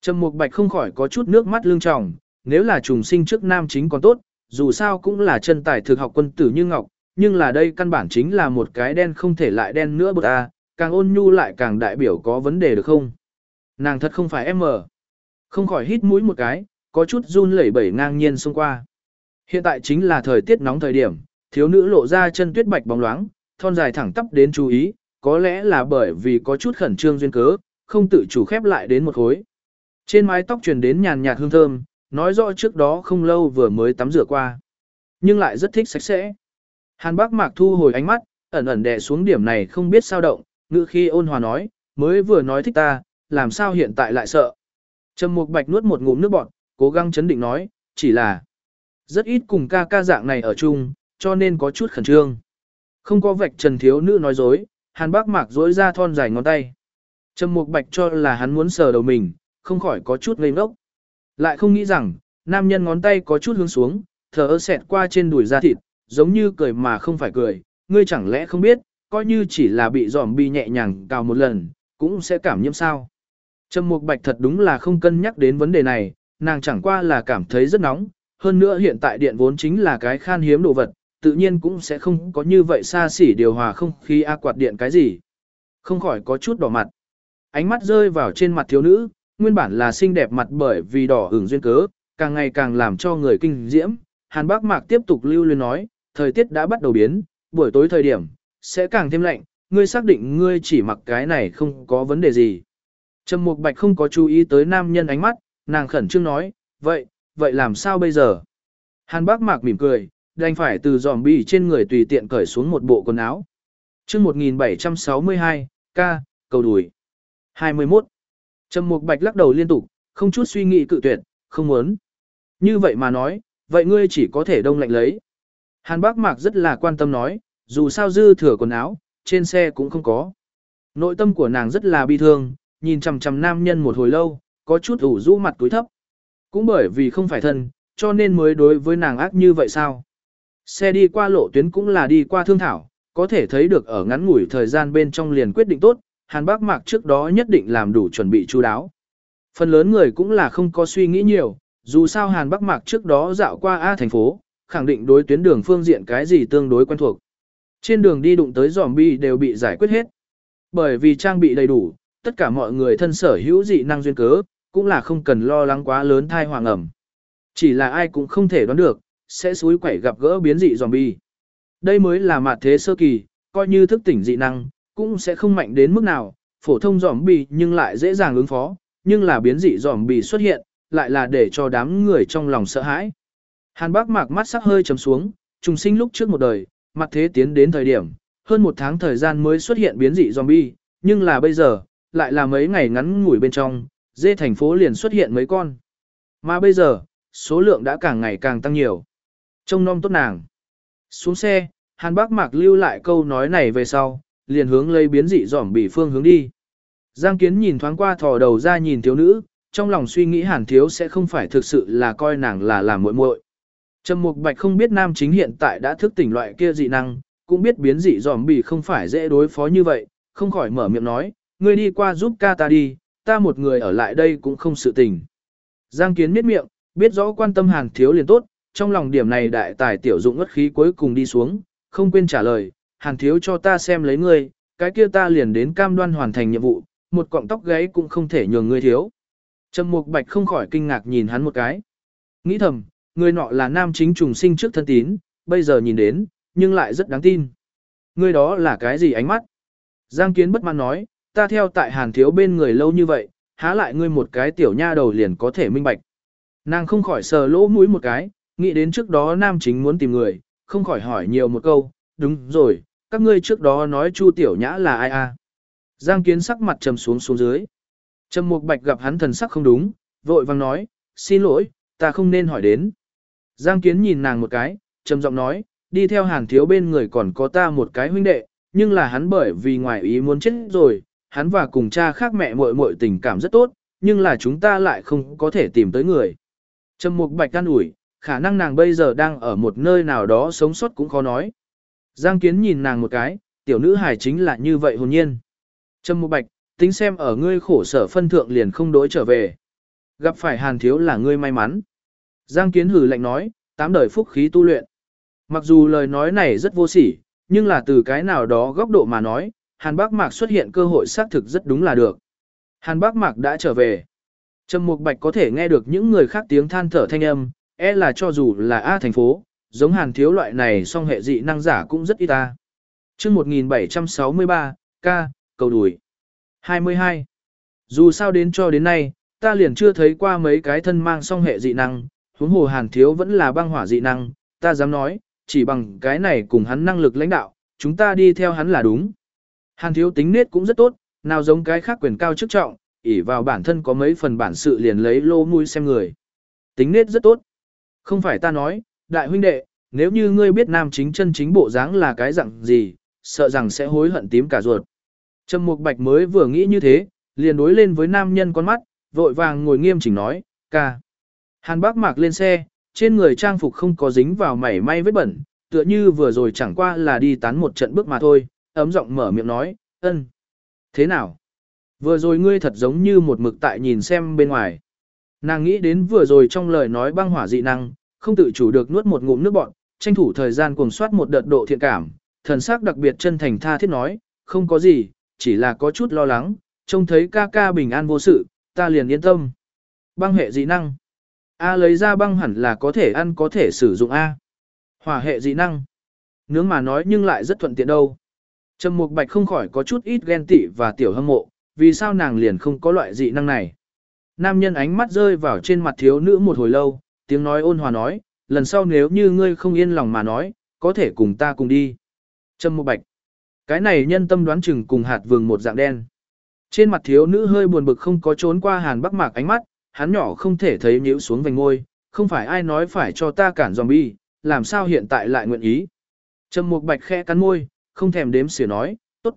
A: Trầm Mục Bạch không khỏi có chút nước mắt lưng tròng, nếu là trùng sinh trước nam chính còn tốt, dù sao cũng là chân tài thực học quân tử như Ngọc, nhưng là đây căn bản chính là một cái đen không thể lại đen nữa bột a, càng ôn nhu lại càng đại biểu có vấn đề được không? Nàng thật không phải em mờ. Không khỏi hít mũi một cái, có chút run lẩy bẩy ngang nhiên xông qua. Hiện tại chính là thời tiết nóng thời điểm, thiếu nữ lộ ra chân tuyết bạch bóng loáng, thon dài thẳng tắp đến chú ý, có lẽ là bởi vì có chút khẩn trương duyên cớ, không tự chủ khép lại đến một khối. Trên mái tóc truyền đến nhàn nhạt hương thơm, nói rõ trước đó không lâu vừa mới tắm rửa qua. Nhưng lại rất thích sạch sẽ. Hàn bác mạc thu hồi ánh mắt, ẩn ẩn đè xuống điểm này không biết sao động, ngữ khi ôn hòa nói, mới vừa nói thích ta, làm sao hiện tại lại sợ. Trầm mục bạch nuốt một ngụm nước bọt, cố gắng chấn định nói, chỉ là rất ít cùng ca ca dạng này ở chung, cho nên có chút khẩn trương. Không có vạch trần thiếu nữ nói dối, hàn bác mạc dối ra thon dài ngón tay. Trầm mục bạch cho là hắn muốn sờ đầu mình, không khỏi có chút ngây ngốc. Lại không nghĩ rằng, nam nhân ngón tay có chút hướng xuống, thở ơ xẹt qua trên đùi da thịt, giống như cười mà không phải cười, ngươi chẳng lẽ không biết, coi như chỉ là bị giòm bi nhẹ nhàng cào một lần, cũng sẽ cảm nhiễm sao. Trầm Mục Bạch thật đúng là không cân nhắc đến vấn đề này, nàng chẳng qua là cảm thấy rất nóng, hơn nữa hiện tại điện vốn chính là cái khan hiếm đồ vật, tự nhiên cũng sẽ không có như vậy xa xỉ điều hòa không khí a quạt điện cái gì. Không khỏi có chút đỏ mặt. Ánh mắt rơi vào trên mặt thiếu nữ, nguyên bản là xinh đẹp mặt bởi vì đỏ hưởng duyên cớ, càng ngày càng làm cho người kinh diễm. Hàn Bác Mạc tiếp tục lưu luyến nói, thời tiết đã bắt đầu biến, buổi tối thời điểm, sẽ càng thêm lạnh, ngươi xác định ngươi chỉ mặc cái này không có vấn đề gì. Trầm Mục Bạch không có chú ý tới nam nhân ánh mắt, nàng khẩn trương nói, vậy, vậy làm sao bây giờ? Hàn Bác Mạc mỉm cười, đành phải từ giòm bì trên người tùy tiện cởi xuống một bộ quần áo. chương 1762, ca, cầu đùi. 21. Trầm Mục Bạch lắc đầu liên tục, không chút suy nghĩ cự tuyệt, không muốn. Như vậy mà nói, vậy ngươi chỉ có thể đông lạnh lấy. Hàn Bác Mạc rất là quan tâm nói, dù sao dư thừa quần áo, trên xe cũng không có. Nội tâm của nàng rất là bi thương, nhìn chằm chằm nam nhân một hồi lâu, có chút ủ rũ mặt túi thấp. Cũng bởi vì không phải thân, cho nên mới đối với nàng ác như vậy sao? Xe đi qua lộ tuyến cũng là đi qua thương thảo, có thể thấy được ở ngắn ngủi thời gian bên trong liền quyết định tốt, Hàn Bác Mạc trước đó nhất định làm đủ chuẩn bị chú đáo. Phần lớn người cũng là không có suy nghĩ nhiều, dù sao Hàn Bắc Mạc trước đó dạo qua A thành phố, khẳng định đối tuyến đường phương diện cái gì tương đối quen thuộc. Trên đường đi đụng tới zombie đều bị giải quyết hết. Bởi vì trang bị đầy đủ, tất cả mọi người thân sở hữu dị năng duyên cớ, cũng là không cần lo lắng quá lớn thai hoàng ẩm. Chỉ là ai cũng không thể đoán được, sẽ suối quẩy gặp gỡ biến dị zombie. Đây mới là mặt thế sơ kỳ, coi như thức tỉnh dị năng, cũng sẽ không mạnh đến mức nào, phổ thông zombie nhưng lại dễ dàng ứng phó, nhưng là biến dị zombie xuất hiện, lại là để cho đám người trong lòng sợ hãi. Hàn bác mạc mắt sắc hơi trầm xuống, trùng sinh lúc trước một đời, mặt thế tiến đến thời điểm, hơn một tháng thời gian mới xuất hiện biến dị zombie, nhưng là bây giờ, lại là mấy ngày ngắn ngủi bên trong, dê thành phố liền xuất hiện mấy con. Mà bây giờ, số lượng đã càng ngày càng tăng nhiều. Trông nom tốt nàng. Xuống xe, Hàn Bác Mạc lưu lại câu nói này về sau, liền hướng lấy biến dị zombie bị phương hướng đi. Giang Kiến nhìn thoáng qua thò đầu ra nhìn thiếu nữ, trong lòng suy nghĩ Hàn Thiếu sẽ không phải thực sự là coi nàng là làm muội muội. Trầm Mục Bạch không biết nam chính hiện tại đã thức tỉnh loại kia dị năng, cũng biết biến dị dòm bì không phải dễ đối phó như vậy, không khỏi mở miệng nói, ngươi đi qua giúp ca ta đi, ta một người ở lại đây cũng không sự tình. Giang Kiến miết miệng, biết rõ quan tâm hàng Thiếu liền tốt, trong lòng điểm này đại tài tiểu dụng ngất khí cuối cùng đi xuống, không quên trả lời, Hàng Thiếu cho ta xem lấy ngươi, cái kia ta liền đến cam đoan hoàn thành nhiệm vụ, một cọng tóc gáy cũng không thể nhường ngươi thiếu. Trầm Mục Bạch không khỏi kinh ngạc nhìn hắn một cái. Nghĩ thầm, người nọ là nam chính trùng sinh trước thân tín, bây giờ nhìn đến, nhưng lại rất đáng tin. Người đó là cái gì ánh mắt? Giang Kiến bất mãn nói, ta theo tại Hàn Thiếu bên người lâu như vậy, há lại ngươi một cái tiểu nha đầu liền có thể minh bạch. Nàng không khỏi sờ lỗ mũi một cái, nghĩ đến trước đó nam chính muốn tìm người, không khỏi hỏi nhiều một câu, đúng rồi, các ngươi trước đó nói Chu Tiểu Nhã là ai a? Giang Kiến sắc mặt trầm xuống xuống dưới. Trầm Mục Bạch gặp hắn thần sắc không đúng, vội vàng nói, xin lỗi, ta không nên hỏi đến. Giang Kiến nhìn nàng một cái, trầm giọng nói, đi theo Hàn Thiếu bên người còn có ta một cái huynh đệ, nhưng là hắn bởi vì ngoài ý muốn chết rồi, hắn và cùng cha khác mẹ muội muội tình cảm rất tốt, nhưng là chúng ta lại không có thể tìm tới người. Trầm Mục Bạch can ủi, khả năng nàng bây giờ đang ở một nơi nào đó sống sót cũng khó nói. Giang Kiến nhìn nàng một cái, tiểu nữ hài chính là như vậy hồn nhiên. Trầm Mục Bạch, tính xem ở ngươi khổ sở phân thượng liền không đối trở về. Gặp phải Hàn Thiếu là ngươi may mắn. Giang Kiến hử lạnh nói, tám đời phúc khí tu luyện. Mặc dù lời nói này rất vô sỉ, nhưng là từ cái nào đó góc độ mà nói, Hàn Bác Mạc xuất hiện cơ hội xác thực rất đúng là được. Hàn Bác Mạc đã trở về. Trầm Mục Bạch có thể nghe được những người khác tiếng than thở thanh âm, e là cho dù là A thành phố, giống Hàn Thiếu loại này song hệ dị năng giả cũng rất ít ta. Chương 1763, K cầu đùi. 22. Dù sao đến cho đến nay, ta liền chưa thấy qua mấy cái thân mang song hệ dị năng, huống hồ hàn thiếu vẫn là băng hỏa dị năng, ta dám nói, chỉ bằng cái này cùng hắn năng lực lãnh đạo, chúng ta đi theo hắn là đúng. Hàn thiếu tính nết cũng rất tốt, nào giống cái khác quyền cao chức trọng, ỷ vào bản thân có mấy phần bản sự liền lấy lô mũi xem người. Tính nết rất tốt. Không phải ta nói, đại huynh đệ, nếu như ngươi biết nam chính chân chính bộ dáng là cái dạng gì, sợ rằng sẽ hối hận tím cả ruột. Trầm Mục Bạch mới vừa nghĩ như thế, liền đối lên với nam nhân con mắt, vội vàng ngồi nghiêm chỉnh nói, ca. Hàn bác mạc lên xe, trên người trang phục không có dính vào mảy may vết bẩn, tựa như vừa rồi chẳng qua là đi tán một trận bước mà thôi, ấm giọng mở miệng nói, ân. Thế nào? Vừa rồi ngươi thật giống như một mực tại nhìn xem bên ngoài. Nàng nghĩ đến vừa rồi trong lời nói băng hỏa dị năng, không tự chủ được nuốt một ngụm nước bọn, tranh thủ thời gian cuồng soát một đợt độ thiện cảm, thần sắc đặc biệt chân thành tha thiết nói, không có gì, chỉ là có chút lo lắng, trông thấy ca ca bình an vô sự, ta liền yên tâm. Băng hệ dị năng. A lấy ra băng hẳn là có thể ăn có thể sử dụng A. Hỏa hệ dị năng. Nướng mà nói nhưng lại rất thuận tiện đâu. Trầm Mục Bạch không khỏi có chút ít ghen tị và tiểu hâm mộ, vì sao nàng liền không có loại dị năng này. Nam nhân ánh mắt rơi vào trên mặt thiếu nữ một hồi lâu, tiếng nói ôn hòa nói, lần sau nếu như ngươi không yên lòng mà nói, có thể cùng ta cùng đi. Trầm Mục Bạch. Cái này nhân tâm đoán chừng cùng hạt vừng một dạng đen. Trên mặt thiếu nữ hơi buồn bực không có trốn qua hàn bắc mạc ánh mắt, hắn nhỏ không thể thấy nhíu xuống vành ngôi, không phải ai nói phải cho ta cản zombie, làm sao hiện tại lại nguyện ý. Trầm Mục Bạch khẽ cắn môi, không thèm đếm xỉa nói, tốt.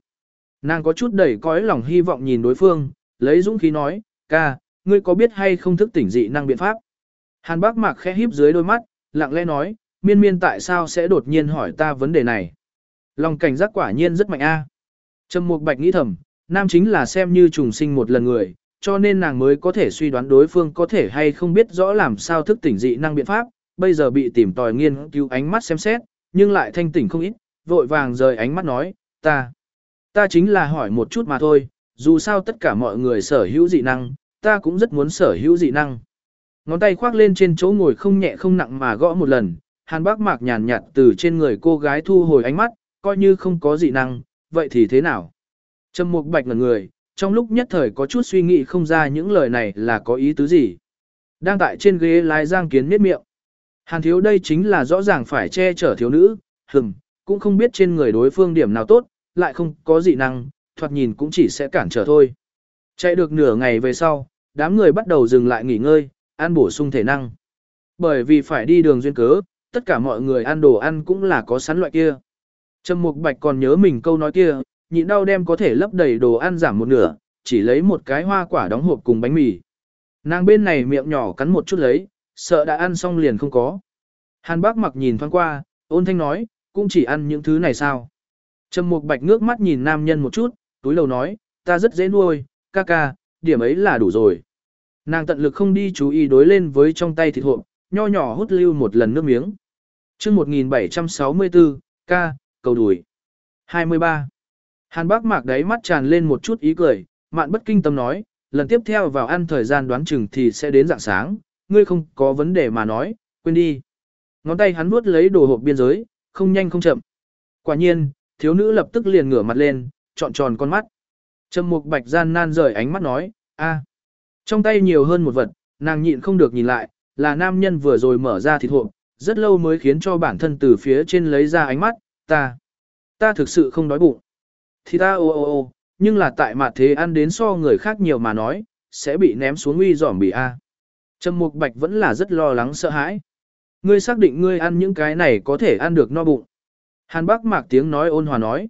A: Nàng có chút đầy cõi lòng hy vọng nhìn đối phương, lấy dũng khí nói, ca, ngươi có biết hay không thức tỉnh dị năng biện pháp? Hàn bác mạc khẽ híp dưới đôi mắt, lặng lẽ nói, miên miên tại sao sẽ đột nhiên hỏi ta vấn đề này? Lòng cảnh giác quả nhiên rất mạnh a. Trầm Mục Bạch nghĩ thầm, nam chính là xem như trùng sinh một lần người, cho nên nàng mới có thể suy đoán đối phương có thể hay không biết rõ làm sao thức tỉnh dị năng biện pháp, bây giờ bị tìm tòi nghiên cứu ánh mắt xem xét, nhưng lại thanh tỉnh không ít, vội vàng rời ánh mắt nói, ta, ta chính là hỏi một chút mà thôi, dù sao tất cả mọi người sở hữu dị năng, ta cũng rất muốn sở hữu dị năng. Ngón tay khoác lên trên chỗ ngồi không nhẹ không nặng mà gõ một lần, hàn bác mạc nhàn nhạt từ trên người cô gái thu hồi ánh mắt, coi như không có dị năng, vậy thì thế nào? Trầm mục bạch ngần người, trong lúc nhất thời có chút suy nghĩ không ra những lời này là có ý tứ gì. Đang tại trên ghế lái giang kiến miết miệng. Hàn thiếu đây chính là rõ ràng phải che chở thiếu nữ, hừng, cũng không biết trên người đối phương điểm nào tốt, lại không có dị năng, thoạt nhìn cũng chỉ sẽ cản trở thôi. Chạy được nửa ngày về sau, đám người bắt đầu dừng lại nghỉ ngơi, ăn bổ sung thể năng. Bởi vì phải đi đường duyên cớ, tất cả mọi người ăn đồ ăn cũng là có sẵn loại kia. Trầm Mục Bạch còn nhớ mình câu nói kia, nhịn đau đem có thể lấp đầy đồ ăn giảm một nửa, chỉ lấy một cái hoa quả đóng hộp cùng bánh mì. Nàng bên này miệng nhỏ cắn một chút lấy, sợ đã ăn xong liền không có. Hàn bác mặc nhìn thoáng qua, ôn thanh nói, cũng chỉ ăn những thứ này sao. Trầm Mục Bạch ngước mắt nhìn nam nhân một chút, túi lầu nói, ta rất dễ nuôi, ca ca, điểm ấy là đủ rồi. Nàng tận lực không đi chú ý đối lên với trong tay thịt hộp, nho nhỏ hút lưu một lần nước miếng. chương 1764, ca, cầu đùi. 23. Hàn bác mạc đáy mắt tràn lên một chút ý cười, mạn bất kinh tâm nói, lần tiếp theo vào ăn thời gian đoán chừng thì sẽ đến dạng sáng, ngươi không có vấn đề mà nói, quên đi. Ngón tay hắn vuốt lấy đồ hộp biên giới, không nhanh không chậm. Quả nhiên, thiếu nữ lập tức liền ngửa mặt lên, trọn tròn con mắt. Trầm mục bạch gian nan rời ánh mắt nói, a, Trong tay nhiều hơn một vật, nàng nhịn không được nhìn lại, là nam nhân vừa rồi mở ra thịt hộp, rất lâu mới khiến cho bản thân từ phía trên lấy ra ánh mắt, ta, ta thực sự không đói bụng. Thì ta ô ô ô, nhưng là tại mặt thế ăn đến so người khác nhiều mà nói, sẽ bị ném xuống uy giỏm bị a. Trầm Mục Bạch vẫn là rất lo lắng sợ hãi. Ngươi xác định ngươi ăn những cái này có thể ăn được no bụng. Hàn Bắc Mạc tiếng nói ôn hòa nói.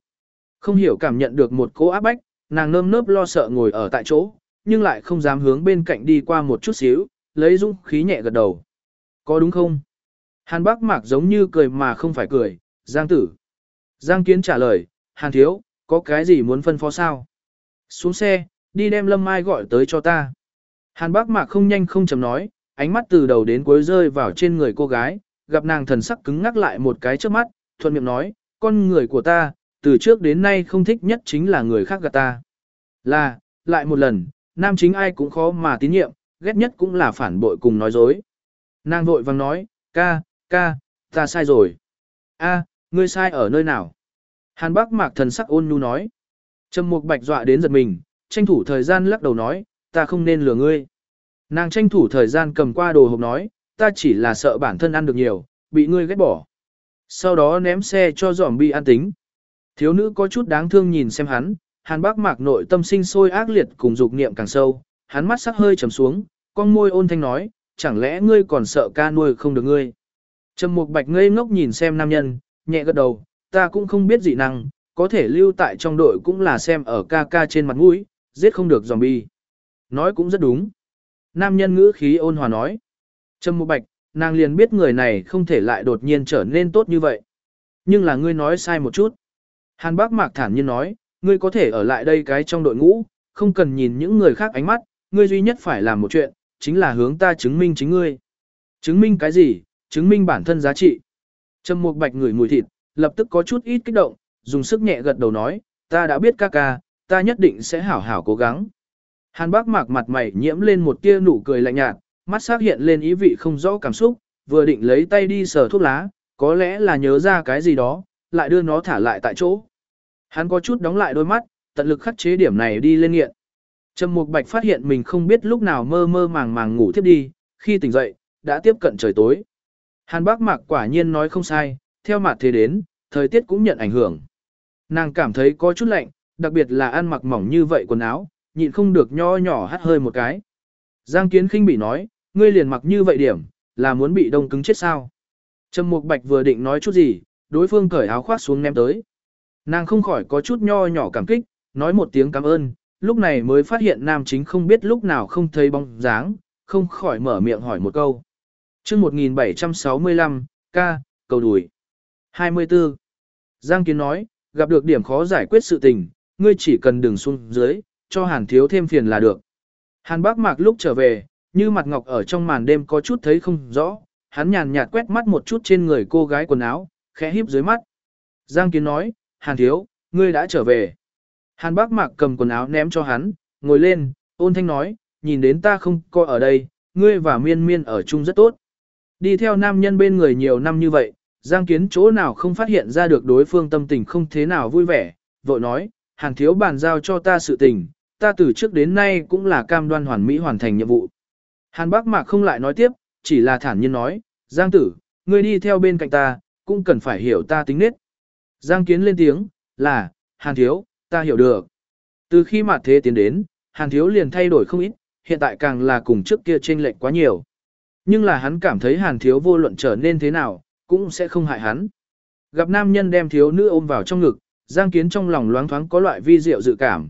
A: Không hiểu cảm nhận được một cỗ áp bách, nàng nơm nớp lo sợ ngồi ở tại chỗ, nhưng lại không dám hướng bên cạnh đi qua một chút xíu, lấy dũng khí nhẹ gật đầu. Có đúng không? Hàn Bắc Mạc giống như cười mà không phải cười, Giang tử. Giang Kiến trả lời, Hàn Thiếu, có cái gì muốn phân phó sao? Xuống xe, đi đem Lâm Mai gọi tới cho ta. Hàn Bác Mạc không nhanh không chậm nói, ánh mắt từ đầu đến cuối rơi vào trên người cô gái, gặp nàng thần sắc cứng ngắc lại một cái trước mắt, thuận miệng nói, con người của ta, từ trước đến nay không thích nhất chính là người khác gạt ta. Là, lại một lần, nam chính ai cũng khó mà tín nhiệm, ghét nhất cũng là phản bội cùng nói dối. Nàng vội vàng nói, ca, ca, ta sai rồi. a ngươi sai ở nơi nào? Hàn Bác Mạc thần sắc ôn nhu nói. Trầm Mục Bạch dọa đến giật mình, tranh thủ thời gian lắc đầu nói, ta không nên lừa ngươi. Nàng tranh thủ thời gian cầm qua đồ hộp nói, ta chỉ là sợ bản thân ăn được nhiều, bị ngươi ghét bỏ. Sau đó ném xe cho giỏm bị an tính. Thiếu nữ có chút đáng thương nhìn xem hắn, hàn bác mạc nội tâm sinh sôi ác liệt cùng dục niệm càng sâu, hắn mắt sắc hơi trầm xuống, con môi ôn thanh nói, chẳng lẽ ngươi còn sợ ca nuôi không được ngươi. Trầm Mục Bạch ngây ngốc nhìn xem nam nhân, nhẹ gật đầu, ta cũng không biết dị năng, có thể lưu tại trong đội cũng là xem ở ca ca trên mặt mũi, giết không được zombie. Nói cũng rất đúng. Nam nhân ngữ khí ôn hòa nói. Trầm Mục Bạch, nàng liền biết người này không thể lại đột nhiên trở nên tốt như vậy. Nhưng là ngươi nói sai một chút. Hàn Bác Mạc thản nhiên nói, ngươi có thể ở lại đây cái trong đội ngũ, không cần nhìn những người khác ánh mắt, ngươi duy nhất phải làm một chuyện, chính là hướng ta chứng minh chính ngươi. Chứng minh cái gì? Chứng minh bản thân giá trị. Trầm Mục Bạch ngửi mùi thịt, lập tức có chút ít kích động, dùng sức nhẹ gật đầu nói, ta đã biết ca ca, ta nhất định sẽ hảo hảo cố gắng. Hàn Bác Mạc mặt mày nhiễm lên một tia nụ cười lạnh nhạt, mắt sắc hiện lên ý vị không rõ cảm xúc, vừa định lấy tay đi sờ thuốc lá, có lẽ là nhớ ra cái gì đó, lại đưa nó thả lại tại chỗ. Hắn có chút đóng lại đôi mắt, tận lực khắc chế điểm này đi lên nghiện. Trầm Mục Bạch phát hiện mình không biết lúc nào mơ mơ màng màng ngủ tiếp đi, khi tỉnh dậy, đã tiếp cận trời tối. Hàn Bác Mạc quả nhiên nói không sai, theo mặt thế đến, thời tiết cũng nhận ảnh hưởng. Nàng cảm thấy có chút lạnh, đặc biệt là ăn mặc mỏng như vậy quần áo, nhịn không được nho nhỏ hắt hơi một cái. Giang Kiến khinh bị nói, ngươi liền mặc như vậy điểm, là muốn bị đông cứng chết sao. Trầm Mục Bạch vừa định nói chút gì, đối phương cởi áo khoác xuống ném tới. Nàng không khỏi có chút nho nhỏ cảm kích, nói một tiếng cảm ơn, lúc này mới phát hiện nam chính không biết lúc nào không thấy bóng dáng, không khỏi mở miệng hỏi một câu. chương 1765, ca, cầu đùi. 24. Giang Kiến nói, gặp được điểm khó giải quyết sự tình, ngươi chỉ cần đừng xuống dưới, cho hàn thiếu thêm phiền là được. Hàn bác mạc lúc trở về, như mặt ngọc ở trong màn đêm có chút thấy không rõ, hắn nhàn nhạt quét mắt một chút trên người cô gái quần áo, khẽ híp dưới mắt. Giang Kiến nói, Hàn thiếu, ngươi đã trở về. Hàn bác mạc cầm quần áo ném cho hắn, ngồi lên, ôn thanh nói, nhìn đến ta không có ở đây, ngươi và miên miên ở chung rất tốt. Đi theo nam nhân bên người nhiều năm như vậy, Giang Kiến chỗ nào không phát hiện ra được đối phương tâm tình không thế nào vui vẻ, vội nói, Hàn thiếu bàn giao cho ta sự tình, ta từ trước đến nay cũng là cam đoan hoàn mỹ hoàn thành nhiệm vụ. Hàn bác mạc không lại nói tiếp, chỉ là thản nhiên nói, Giang tử, ngươi đi theo bên cạnh ta, cũng cần phải hiểu ta tính nết. Giang kiến lên tiếng, là, Hàn thiếu, ta hiểu được. Từ khi mặt thế tiến đến, Hàn thiếu liền thay đổi không ít, hiện tại càng là cùng trước kia chênh lệch quá nhiều. Nhưng là hắn cảm thấy Hàn thiếu vô luận trở nên thế nào, cũng sẽ không hại hắn. Gặp nam nhân đem thiếu nữ ôm vào trong ngực, Giang Kiến trong lòng loáng thoáng có loại vi diệu dự cảm.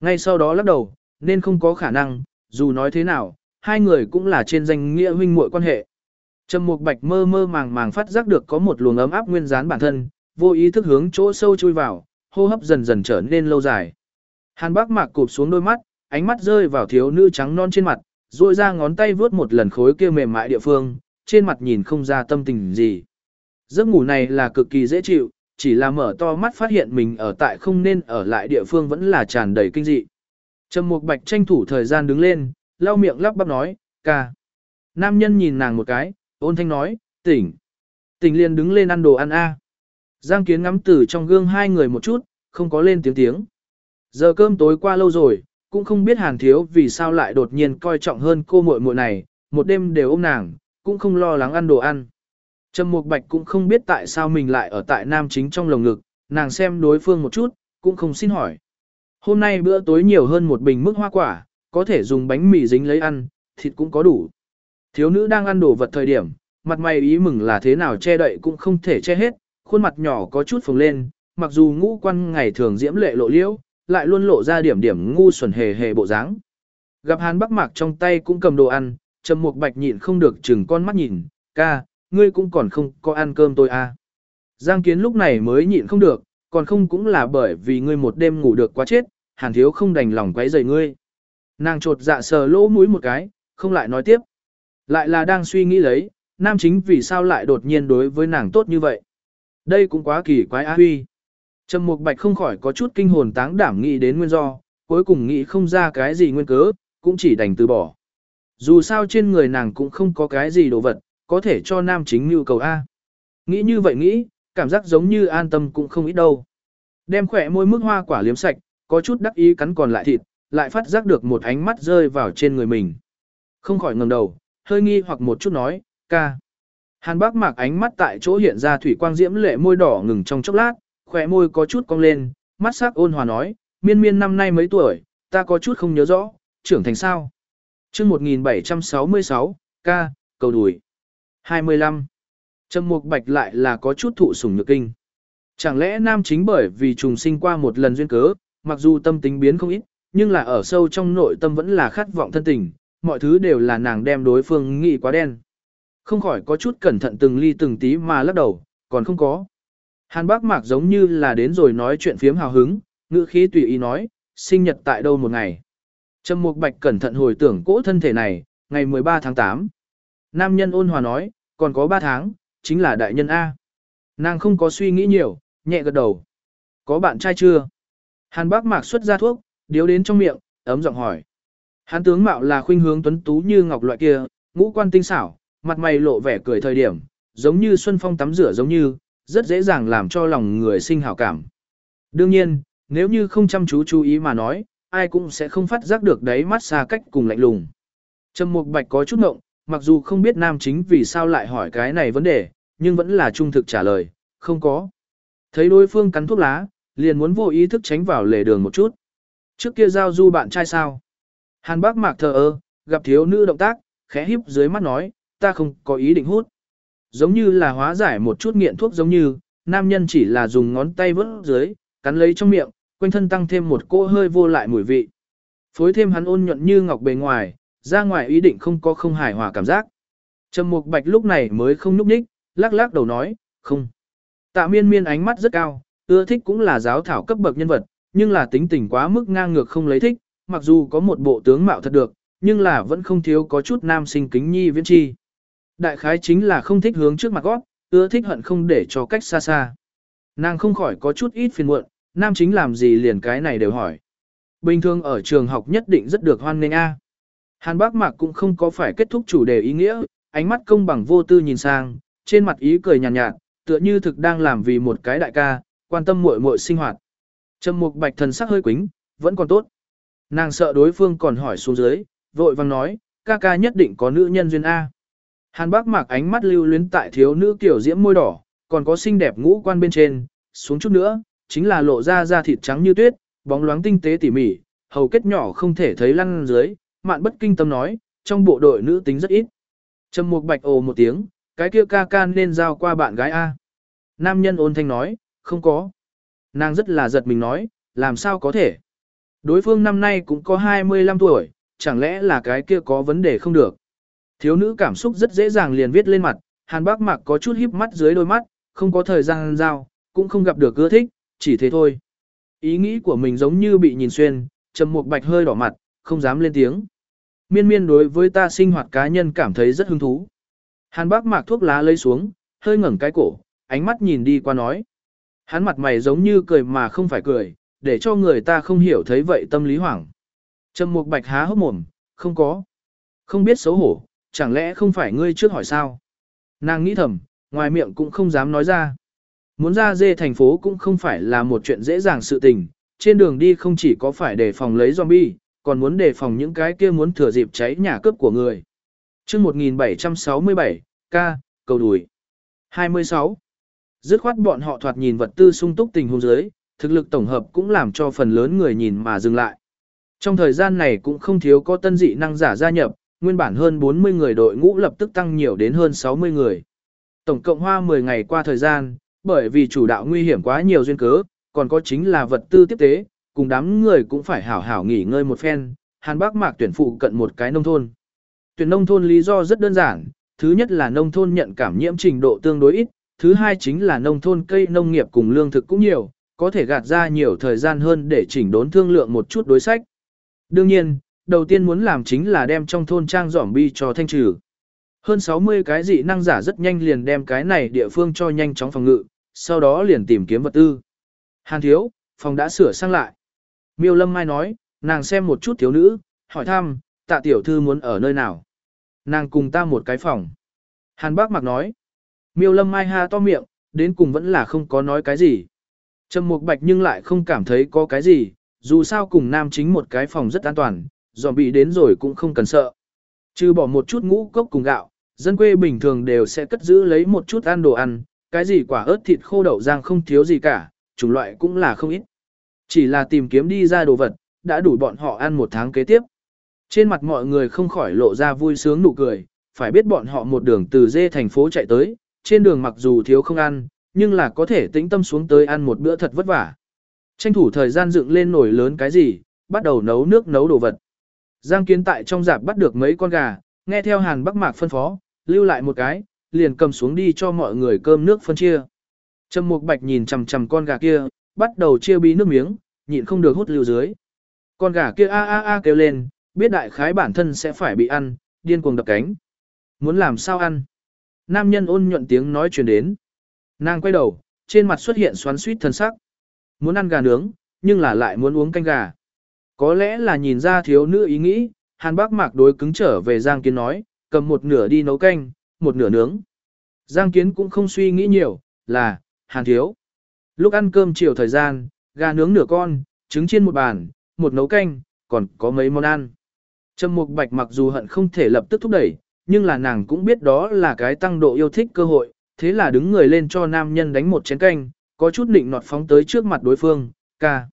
A: Ngay sau đó lắc đầu, nên không có khả năng, dù nói thế nào, hai người cũng là trên danh nghĩa huynh muội quan hệ. Trầm Mục Bạch mơ mơ màng màng phát giác được có một luồng ấm áp nguyên dán bản thân, vô ý thức hướng chỗ sâu chui vào, hô hấp dần dần trở nên lâu dài. Hàn Bác Mạc cụp xuống đôi mắt, ánh mắt rơi vào thiếu nữ trắng non trên mặt, duỗi ra ngón tay vướt một lần khối kia mềm mại địa phương, trên mặt nhìn không ra tâm tình gì. Giấc ngủ này là cực kỳ dễ chịu, chỉ là mở to mắt phát hiện mình ở tại không nên ở lại địa phương vẫn là tràn đầy kinh dị. Trầm Mục Bạch tranh thủ thời gian đứng lên, lau miệng lắp bắp nói, ca. Nam nhân nhìn nàng một cái, ôn thanh nói, tỉnh. Tỉnh liền đứng lên ăn đồ ăn a. Giang Kiến ngắm từ trong gương hai người một chút, không có lên tiếng tiếng. Giờ cơm tối qua lâu rồi, cũng không biết Hàn Thiếu vì sao lại đột nhiên coi trọng hơn cô muội muội này, một đêm đều ôm nàng, cũng không lo lắng ăn đồ ăn. Trầm Mục Bạch cũng không biết tại sao mình lại ở tại nam chính trong lồng ngực, nàng xem đối phương một chút, cũng không xin hỏi. Hôm nay bữa tối nhiều hơn một bình mức hoa quả, có thể dùng bánh mì dính lấy ăn, thịt cũng có đủ. Thiếu nữ đang ăn đồ vật thời điểm, mặt mày ý mừng là thế nào che đậy cũng không thể che hết, khuôn mặt nhỏ có chút phồng lên, mặc dù ngũ quan ngày thường diễm lệ lộ liễu, lại luôn lộ ra điểm điểm ngu xuẩn hề hề bộ dáng. Gặp Hàn Bắc Mạc trong tay cũng cầm đồ ăn, Trầm Mục Bạch nhịn không được chừng con mắt nhìn, "Ca, ngươi cũng còn không có ăn cơm tôi à?" Giang Kiến lúc này mới nhịn không được, còn không cũng là bởi vì ngươi một đêm ngủ được quá chết, Hàn thiếu không đành lòng quấy rầy ngươi. Nàng trột dạ sờ lỗ mũi một cái, không lại nói tiếp. Lại là đang suy nghĩ lấy, nam chính vì sao lại đột nhiên đối với nàng tốt như vậy. Đây cũng quá kỳ quái á huy. Trầm Mục Bạch không khỏi có chút kinh hồn táng đảm nghĩ đến nguyên do, cuối cùng nghĩ không ra cái gì nguyên cớ, cũng chỉ đành từ bỏ. Dù sao trên người nàng cũng không có cái gì đồ vật, có thể cho nam chính nhu cầu A. Nghĩ như vậy nghĩ, cảm giác giống như an tâm cũng không ít đâu. Đem khỏe môi mức hoa quả liếm sạch, có chút đắc ý cắn còn lại thịt, lại phát giác được một ánh mắt rơi vào trên người mình. Không khỏi ngẩng đầu, hơi nghi hoặc một chút nói, ca. Hàn bác mạc ánh mắt tại chỗ hiện ra thủy quang diễm lệ môi đỏ ngừng trong chốc lát, khỏe môi có chút cong lên, mắt sắc ôn hòa nói, miên miên năm nay mấy tuổi, ta có chút không nhớ rõ, trưởng thành sao. Trước 1766, ca, cầu đùi. 25. Trầm Mục Bạch lại là có chút thụ sủng nhược kinh. Chẳng lẽ nam chính bởi vì trùng sinh qua một lần duyên cớ, mặc dù tâm tính biến không ít, nhưng là ở sâu trong nội tâm vẫn là khát vọng thân tình, mọi thứ đều là nàng đem đối phương nghĩ quá đen. Không khỏi có chút cẩn thận từng ly từng tí mà lắc đầu, còn không có. Hàn bác mạc giống như là đến rồi nói chuyện phiếm hào hứng, ngữ khí tùy ý nói, sinh nhật tại đâu một ngày. Trầm Mục Bạch cẩn thận hồi tưởng cỗ thân thể này, ngày 13 tháng 8. Nam nhân ôn hòa nói, còn có 3 tháng, chính là đại nhân A. Nàng không có suy nghĩ nhiều, nhẹ gật đầu. Có bạn trai chưa? Hàn bác mạc xuất ra thuốc, điếu đến trong miệng, ấm giọng hỏi. Hàn tướng mạo là khuynh hướng tuấn tú như ngọc loại kia, ngũ quan tinh xảo, mặt mày lộ vẻ cười thời điểm, giống như xuân phong tắm rửa giống như, rất dễ dàng làm cho lòng người sinh hảo cảm. Đương nhiên, nếu như không chăm chú chú ý mà nói, ai cũng sẽ không phát giác được đấy mắt xa cách cùng lạnh lùng. Trầm Mục Bạch có chút ngộng, mặc dù không biết nam chính vì sao lại hỏi cái này vấn đề, nhưng vẫn là trung thực trả lời, không có. Thấy đối phương cắn thuốc lá, liền muốn vô ý thức tránh vào lề đường một chút. Trước kia giao du bạn trai sao? Hàn bác mạc thờ ơ, gặp thiếu nữ động tác, khẽ híp dưới mắt nói, ta không có ý định hút. Giống như là hóa giải một chút nghiện thuốc giống như, nam nhân chỉ là dùng ngón tay vớt dưới, cắn lấy trong miệng, quanh thân tăng thêm một cỗ hơi vô lại mùi vị. Phối thêm hắn ôn nhuận như ngọc bề ngoài, ra ngoài ý định không có không hài hòa cảm giác. Trầm Mục Bạch lúc này mới không núp ních, lắc lắc đầu nói, không. Tạ miên miên ánh mắt rất cao, ưa thích cũng là giáo thảo cấp bậc nhân vật, nhưng là tính tình quá mức ngang ngược không lấy thích, mặc dù có một bộ tướng mạo thật được, nhưng là vẫn không thiếu có chút nam sinh kính nhi viễn chi. Đại khái chính là không thích hướng trước mặt gót, ưa thích hận không để cho cách xa xa. Nàng không khỏi có chút ít phiền muộn, nam chính làm gì liền cái này đều hỏi. Bình thường ở trường học nhất định rất được hoan nghênh a. Hàn Bác Mạc cũng không có phải kết thúc chủ đề ý nghĩa, ánh mắt công bằng vô tư nhìn sang, trên mặt ý cười nhàn nhạt, nhạt, tựa như thực đang làm vì một cái đại ca, quan tâm muội muội sinh hoạt. Trầm Mục Bạch thần sắc hơi quính, vẫn còn tốt. Nàng sợ đối phương còn hỏi xuống dưới, vội vàng nói, ca ca nhất định có nữ nhân duyên A. Hàn bác mạc ánh mắt lưu luyến tại thiếu nữ kiểu diễm môi đỏ, còn có xinh đẹp ngũ quan bên trên, xuống chút nữa, chính là lộ ra da thịt trắng như tuyết, bóng loáng tinh tế tỉ mỉ, hầu kết nhỏ không thể thấy lăn dưới, mạn bất kinh tâm nói, trong bộ đội nữ tính rất ít. Trầm Mục Bạch ồ một tiếng, cái kia ca ca nên giao qua bạn gái A. Nam nhân ôn thanh nói, không có. Nàng rất là giật mình nói, làm sao có thể. Đối phương năm nay cũng có 25 tuổi, chẳng lẽ là cái kia có vấn đề không được. Thiếu nữ cảm xúc rất dễ dàng liền viết lên mặt, hàn bác mạc có chút híp mắt dưới đôi mắt, không có thời gian giao, cũng không gặp được ưa thích, chỉ thế thôi. Ý nghĩ của mình giống như bị nhìn xuyên, trầm mục bạch hơi đỏ mặt, không dám lên tiếng. Miên miên đối với ta sinh hoạt cá nhân cảm thấy rất hứng thú. Hàn bác mạc thuốc lá lấy xuống, hơi ngẩng cái cổ, ánh mắt nhìn đi qua nói. Hắn mặt mày giống như cười mà không phải cười, để cho người ta không hiểu thấy vậy tâm lý hoảng. Trầm Mục Bạch há hốc mồm, không có. Không biết xấu hổ, chẳng lẽ không phải ngươi trước hỏi sao? Nàng nghĩ thầm, ngoài miệng cũng không dám nói ra. Muốn ra dê thành phố cũng không phải là một chuyện dễ dàng sự tình, trên đường đi không chỉ có phải đề phòng lấy zombie, còn muốn đề phòng những cái kia muốn thừa dịp cháy nhà cướp của người. chương 1767, ca, cầu đùi. 26. Dứt khoát bọn họ thoạt nhìn vật tư sung túc tình huống dưới, thực lực tổng hợp cũng làm cho phần lớn người nhìn mà dừng lại. Trong thời gian này cũng không thiếu có tân dị năng giả gia nhập, nguyên bản hơn 40 người đội ngũ lập tức tăng nhiều đến hơn 60 người. Tổng cộng hoa 10 ngày qua thời gian, bởi vì chủ đạo nguy hiểm quá nhiều duyên cớ, còn có chính là vật tư tiếp tế, cùng đám người cũng phải hảo hảo nghỉ ngơi một phen, Hàn Bắc Mạc tuyển phụ cận một cái nông thôn. Tuyển nông thôn lý do rất đơn giản, thứ nhất là nông thôn nhận cảm nhiễm trình độ tương đối ít, thứ hai chính là nông thôn cây nông nghiệp cùng lương thực cũng nhiều, có thể gạt ra nhiều thời gian hơn để chỉnh đốn thương lượng một chút đối sách. Đương nhiên, đầu tiên muốn làm chính là đem trong thôn trang giỏm bi cho thanh trừ. Hơn 60 cái dị năng giả rất nhanh liền đem cái này địa phương cho nhanh chóng phòng ngự, sau đó liền tìm kiếm vật tư. Hàn thiếu, phòng đã sửa sang lại. Miêu Lâm Mai nói, nàng xem một chút thiếu nữ, hỏi thăm, tạ tiểu thư muốn ở nơi nào. Nàng cùng ta một cái phòng. Hàn bác mặc nói, miêu Lâm Mai ha to miệng, đến cùng vẫn là không có nói cái gì. Trầm Mục Bạch nhưng lại không cảm thấy có cái gì, dù sao cùng nam chính một cái phòng rất an toàn, dòm bị đến rồi cũng không cần sợ. Trừ bỏ một chút ngũ cốc cùng gạo, dân quê bình thường đều sẽ cất giữ lấy một chút ăn đồ ăn, cái gì quả ớt thịt khô đậu rang không thiếu gì cả, chủng loại cũng là không ít. Chỉ là tìm kiếm đi ra đồ vật, đã đủ bọn họ ăn một tháng kế tiếp. Trên mặt mọi người không khỏi lộ ra vui sướng nụ cười, phải biết bọn họ một đường từ dê thành phố chạy tới, trên đường mặc dù thiếu không ăn, nhưng là có thể tĩnh tâm xuống tới ăn một bữa thật vất vả. Tranh thủ thời gian dựng lên nồi lớn cái gì, bắt đầu nấu nước nấu đồ vật. Giang Kiến tại trong dạp bắt được mấy con gà, nghe theo Hàn Bắc Mạc phân phó, lưu lại một cái, liền cầm xuống đi cho mọi người cơm nước phân chia. Trầm Mục Bạch nhìn chằm chằm con gà kia, bắt đầu chia bí nước miếng, nhịn không được hút lưu dưới. Con gà kia a a a kêu lên, biết đại khái bản thân sẽ phải bị ăn, điên cuồng đập cánh. Muốn làm sao ăn? Nam nhân ôn nhuận tiếng nói truyền đến. Nàng quay đầu, trên mặt xuất hiện xoắn suýt thân sắc. Muốn ăn gà nướng, nhưng là lại muốn uống canh gà. Có lẽ là nhìn ra thiếu nữ ý nghĩ, Hàn Bác Mạc đối cứng trở về Giang Kiến nói, cầm một nửa đi nấu canh, một nửa nướng. Giang Kiến cũng không suy nghĩ nhiều, là, Hàn Thiếu. Lúc ăn cơm chiều thời gian, gà nướng nửa con, trứng chiên một bàn, một nấu canh, còn có mấy món ăn. Trầm Mục Bạch mặc dù hận không thể lập tức thúc đẩy, nhưng là nàng cũng biết đó là cái tăng độ yêu thích cơ hội, thế là đứng người lên cho nam nhân đánh một chén canh, có chút định nọt phóng tới trước mặt đối phương, ca.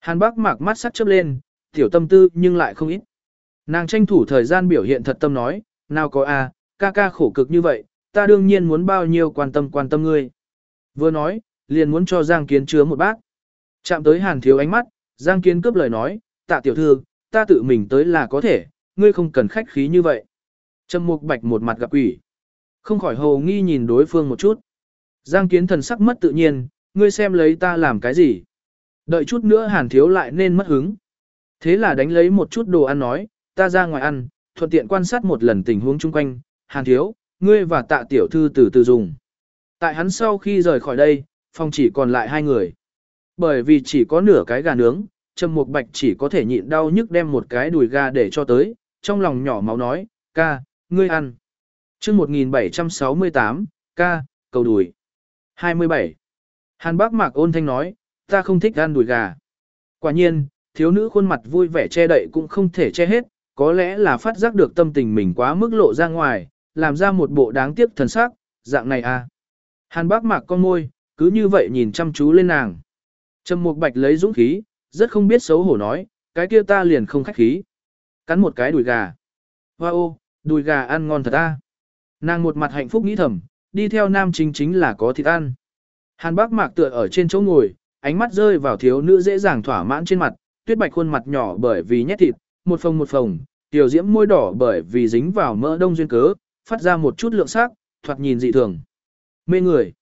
A: Hàn Bác Mạc mắt sắc chớp lên, tiểu tâm tư nhưng lại không ít. Nàng tranh thủ thời gian biểu hiện thật tâm nói, nào có a, ca ca khổ cực như vậy, ta đương nhiên muốn bao nhiêu quan tâm quan tâm ngươi. Vừa nói, liền muốn cho Giang Kiến chứa một bát. Chạm tới Hàn Thiếu ánh mắt, Giang Kiến cướp lời nói, tạ tiểu thư, ta tự mình tới là có thể, ngươi không cần khách khí như vậy. Trầm Mục Bạch một mặt gặp quỷ. Không khỏi hồ nghi nhìn đối phương một chút. Giang Kiến thần sắc mất tự nhiên, ngươi xem lấy ta làm cái gì. Đợi chút nữa Hàn Thiếu lại nên mất hứng. Thế là đánh lấy một chút đồ ăn nói, ta ra ngoài ăn, thuận tiện quan sát một lần tình huống chung quanh, Hàn Thiếu, ngươi và tạ tiểu thư từ từ dùng. Tại hắn sau khi rời khỏi đây, phòng chỉ còn lại hai người. Bởi vì chỉ có nửa cái gà nướng, Trầm Mục Bạch chỉ có thể nhịn đau nhức đem một cái đùi gà để cho tới, trong lòng nhỏ máu nói, ca, ngươi ăn. chương 1768, ca, cầu đùi. 27. Hàn bác mạc ôn thanh nói, ta không thích ăn đùi gà. Quả nhiên, thiếu nữ khuôn mặt vui vẻ che đậy cũng không thể che hết, có lẽ là phát giác được tâm tình mình quá mức lộ ra ngoài, làm ra một bộ đáng tiếc thần sắc, dạng này à. Hàn bác mạc con môi, cứ như vậy nhìn chăm chú lên nàng. Trầm Mục Bạch lấy dũng khí, rất không biết xấu hổ nói, cái kia ta liền không khách khí. Cắn một cái đùi gà. Hoa ô, đùi gà ăn ngon thật ta. Nàng một mặt hạnh phúc nghĩ thầm, đi theo nam chính chính là có thịt ăn. Hàn bác mạc tựa ở trên chỗ ngồi, ánh mắt rơi vào thiếu nữ dễ dàng thỏa mãn trên mặt, tuyết bạch khuôn mặt nhỏ bởi vì nhét thịt, một phồng một phồng, tiểu diễm môi đỏ bởi vì dính vào mỡ đông duyên cớ, phát ra một chút lượng sắc, thoạt nhìn dị thường. Mê người.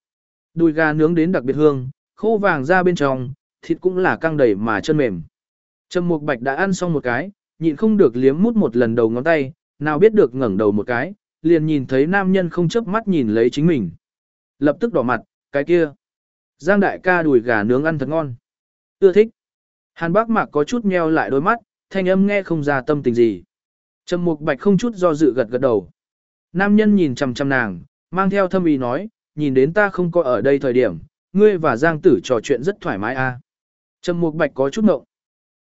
A: Đùi gà nướng đến đặc biệt hương, khô vàng ra bên trong, thịt cũng là căng đầy mà chân mềm. Trầm Mục Bạch đã ăn xong một cái, nhịn không được liếm mút một lần đầu ngón tay, nào biết được ngẩng đầu một cái, liền nhìn thấy nam nhân không chớp mắt nhìn lấy chính mình. Lập tức đỏ mặt, cái kia. Giang đại ca đùi gà nướng ăn thật ngon. Ưa thích. Hàn bác mạc có chút meo lại đôi mắt, thanh âm nghe không ra tâm tình gì. Trầm mục bạch không chút do dự gật gật đầu. Nam nhân nhìn chằm chằm nàng, mang theo thâm ý nói, nhìn đến ta không có ở đây thời điểm, ngươi và Giang tử trò chuyện rất thoải mái a. À. Trầm mục bạch có chút ngộng.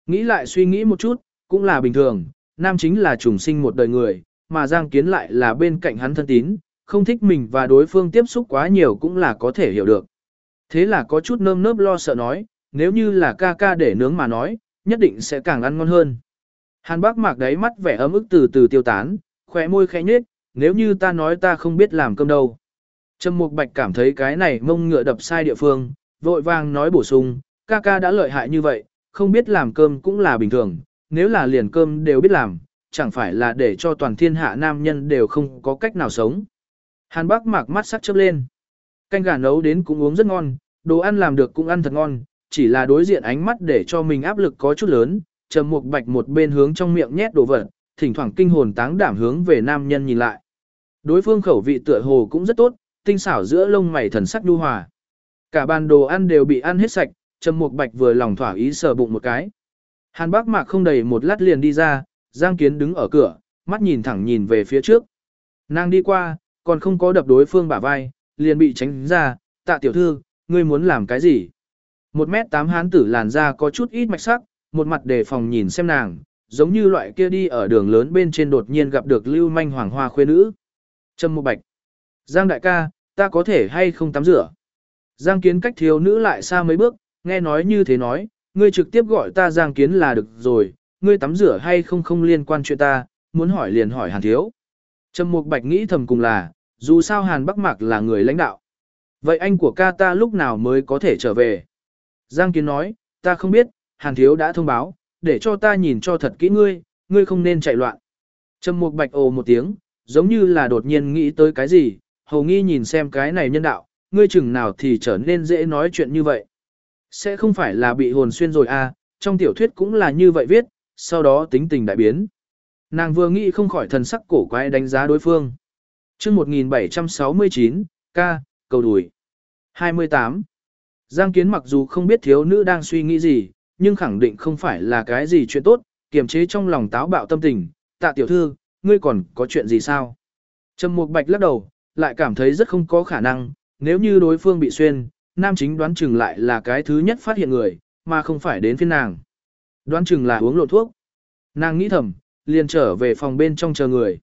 A: Nghĩ lại suy nghĩ một chút, cũng là bình thường, nam chính là trùng sinh một đời người, mà Giang kiến lại là bên cạnh hắn thân tín, không thích mình và đối phương tiếp xúc quá nhiều cũng là có thể hiểu được. Thế là có chút nơm nớp lo sợ nói, nếu như là ca ca để nướng mà nói, nhất định sẽ càng ăn ngon hơn. Hàn bác mạc đáy mắt vẻ ấm ức từ từ tiêu tán, khỏe môi khẽ nhếch, nếu như ta nói ta không biết làm cơm đâu. Trầm Mục Bạch cảm thấy cái này mông ngựa đập sai địa phương, vội vàng nói bổ sung, ca ca đã lợi hại như vậy, không biết làm cơm cũng là bình thường, nếu là liền cơm đều biết làm, chẳng phải là để cho toàn thiên hạ nam nhân đều không có cách nào sống. Hàn Bác mạc mắt sắc chớp lên. Canh gà nấu đến cũng uống rất ngon, đồ ăn làm được cũng ăn thật ngon, chỉ là đối diện ánh mắt để cho mình áp lực có chút lớn, trầm mục bạch một bên hướng trong miệng nhét đồ vật, thỉnh thoảng kinh hồn táng đảm hướng về nam nhân nhìn lại. Đối phương khẩu vị tựa hồ cũng rất tốt, tinh xảo giữa lông mày thần sắc nhu hòa. Cả bàn đồ ăn đều bị ăn hết sạch, trầm mục bạch vừa lòng thỏa ý sờ bụng một cái. Hàn bác mạc không đầy một lát liền đi ra, Giang Kiến đứng ở cửa, mắt nhìn thẳng nhìn về phía trước. Nàng đi qua, còn không có đập đối phương bả vai, liền bị tránh ra, tạ tiểu thư, ngươi muốn làm cái gì? Một mét tám hán tử làn da có chút ít mạch sắc, một mặt đề phòng nhìn xem nàng, giống như loại kia đi ở đường lớn bên trên đột nhiên gặp được lưu manh hoàng hoa khuê nữ. Trâm Mộ bạch. Giang đại ca, ta có thể hay không tắm rửa? Giang kiến cách thiếu nữ lại xa mấy bước, nghe nói như thế nói, ngươi trực tiếp gọi ta Giang kiến là được rồi, ngươi tắm rửa hay không không liên quan chuyện ta, muốn hỏi liền hỏi hàn thiếu. Trâm mục bạch nghĩ thầm cùng là, dù sao Hàn Bắc Mạc là người lãnh đạo. Vậy anh của ca ta lúc nào mới có thể trở về? Giang Kiến nói, ta không biết, Hàn Thiếu đã thông báo, để cho ta nhìn cho thật kỹ ngươi, ngươi không nên chạy loạn. Trầm Mục Bạch ồ một tiếng, giống như là đột nhiên nghĩ tới cái gì, hầu nghi nhìn xem cái này nhân đạo, ngươi chừng nào thì trở nên dễ nói chuyện như vậy. Sẽ không phải là bị hồn xuyên rồi à, trong tiểu thuyết cũng là như vậy viết, sau đó tính tình đại biến. Nàng vừa nghĩ không khỏi thần sắc cổ quái đánh giá đối phương. chương 1769, ca, cầu đùi. 28. Giang Kiến mặc dù không biết thiếu nữ đang suy nghĩ gì, nhưng khẳng định không phải là cái gì chuyện tốt, kiềm chế trong lòng táo bạo tâm tình. Tạ tiểu thư, ngươi còn có chuyện gì sao? Trầm Mục Bạch lắc đầu, lại cảm thấy rất không có khả năng, nếu như đối phương bị xuyên, nam chính đoán chừng lại là cái thứ nhất phát hiện người, mà không phải đến phiên nàng. Đoán chừng là uống lộn thuốc. Nàng nghĩ thầm, liền trở về phòng bên trong chờ người.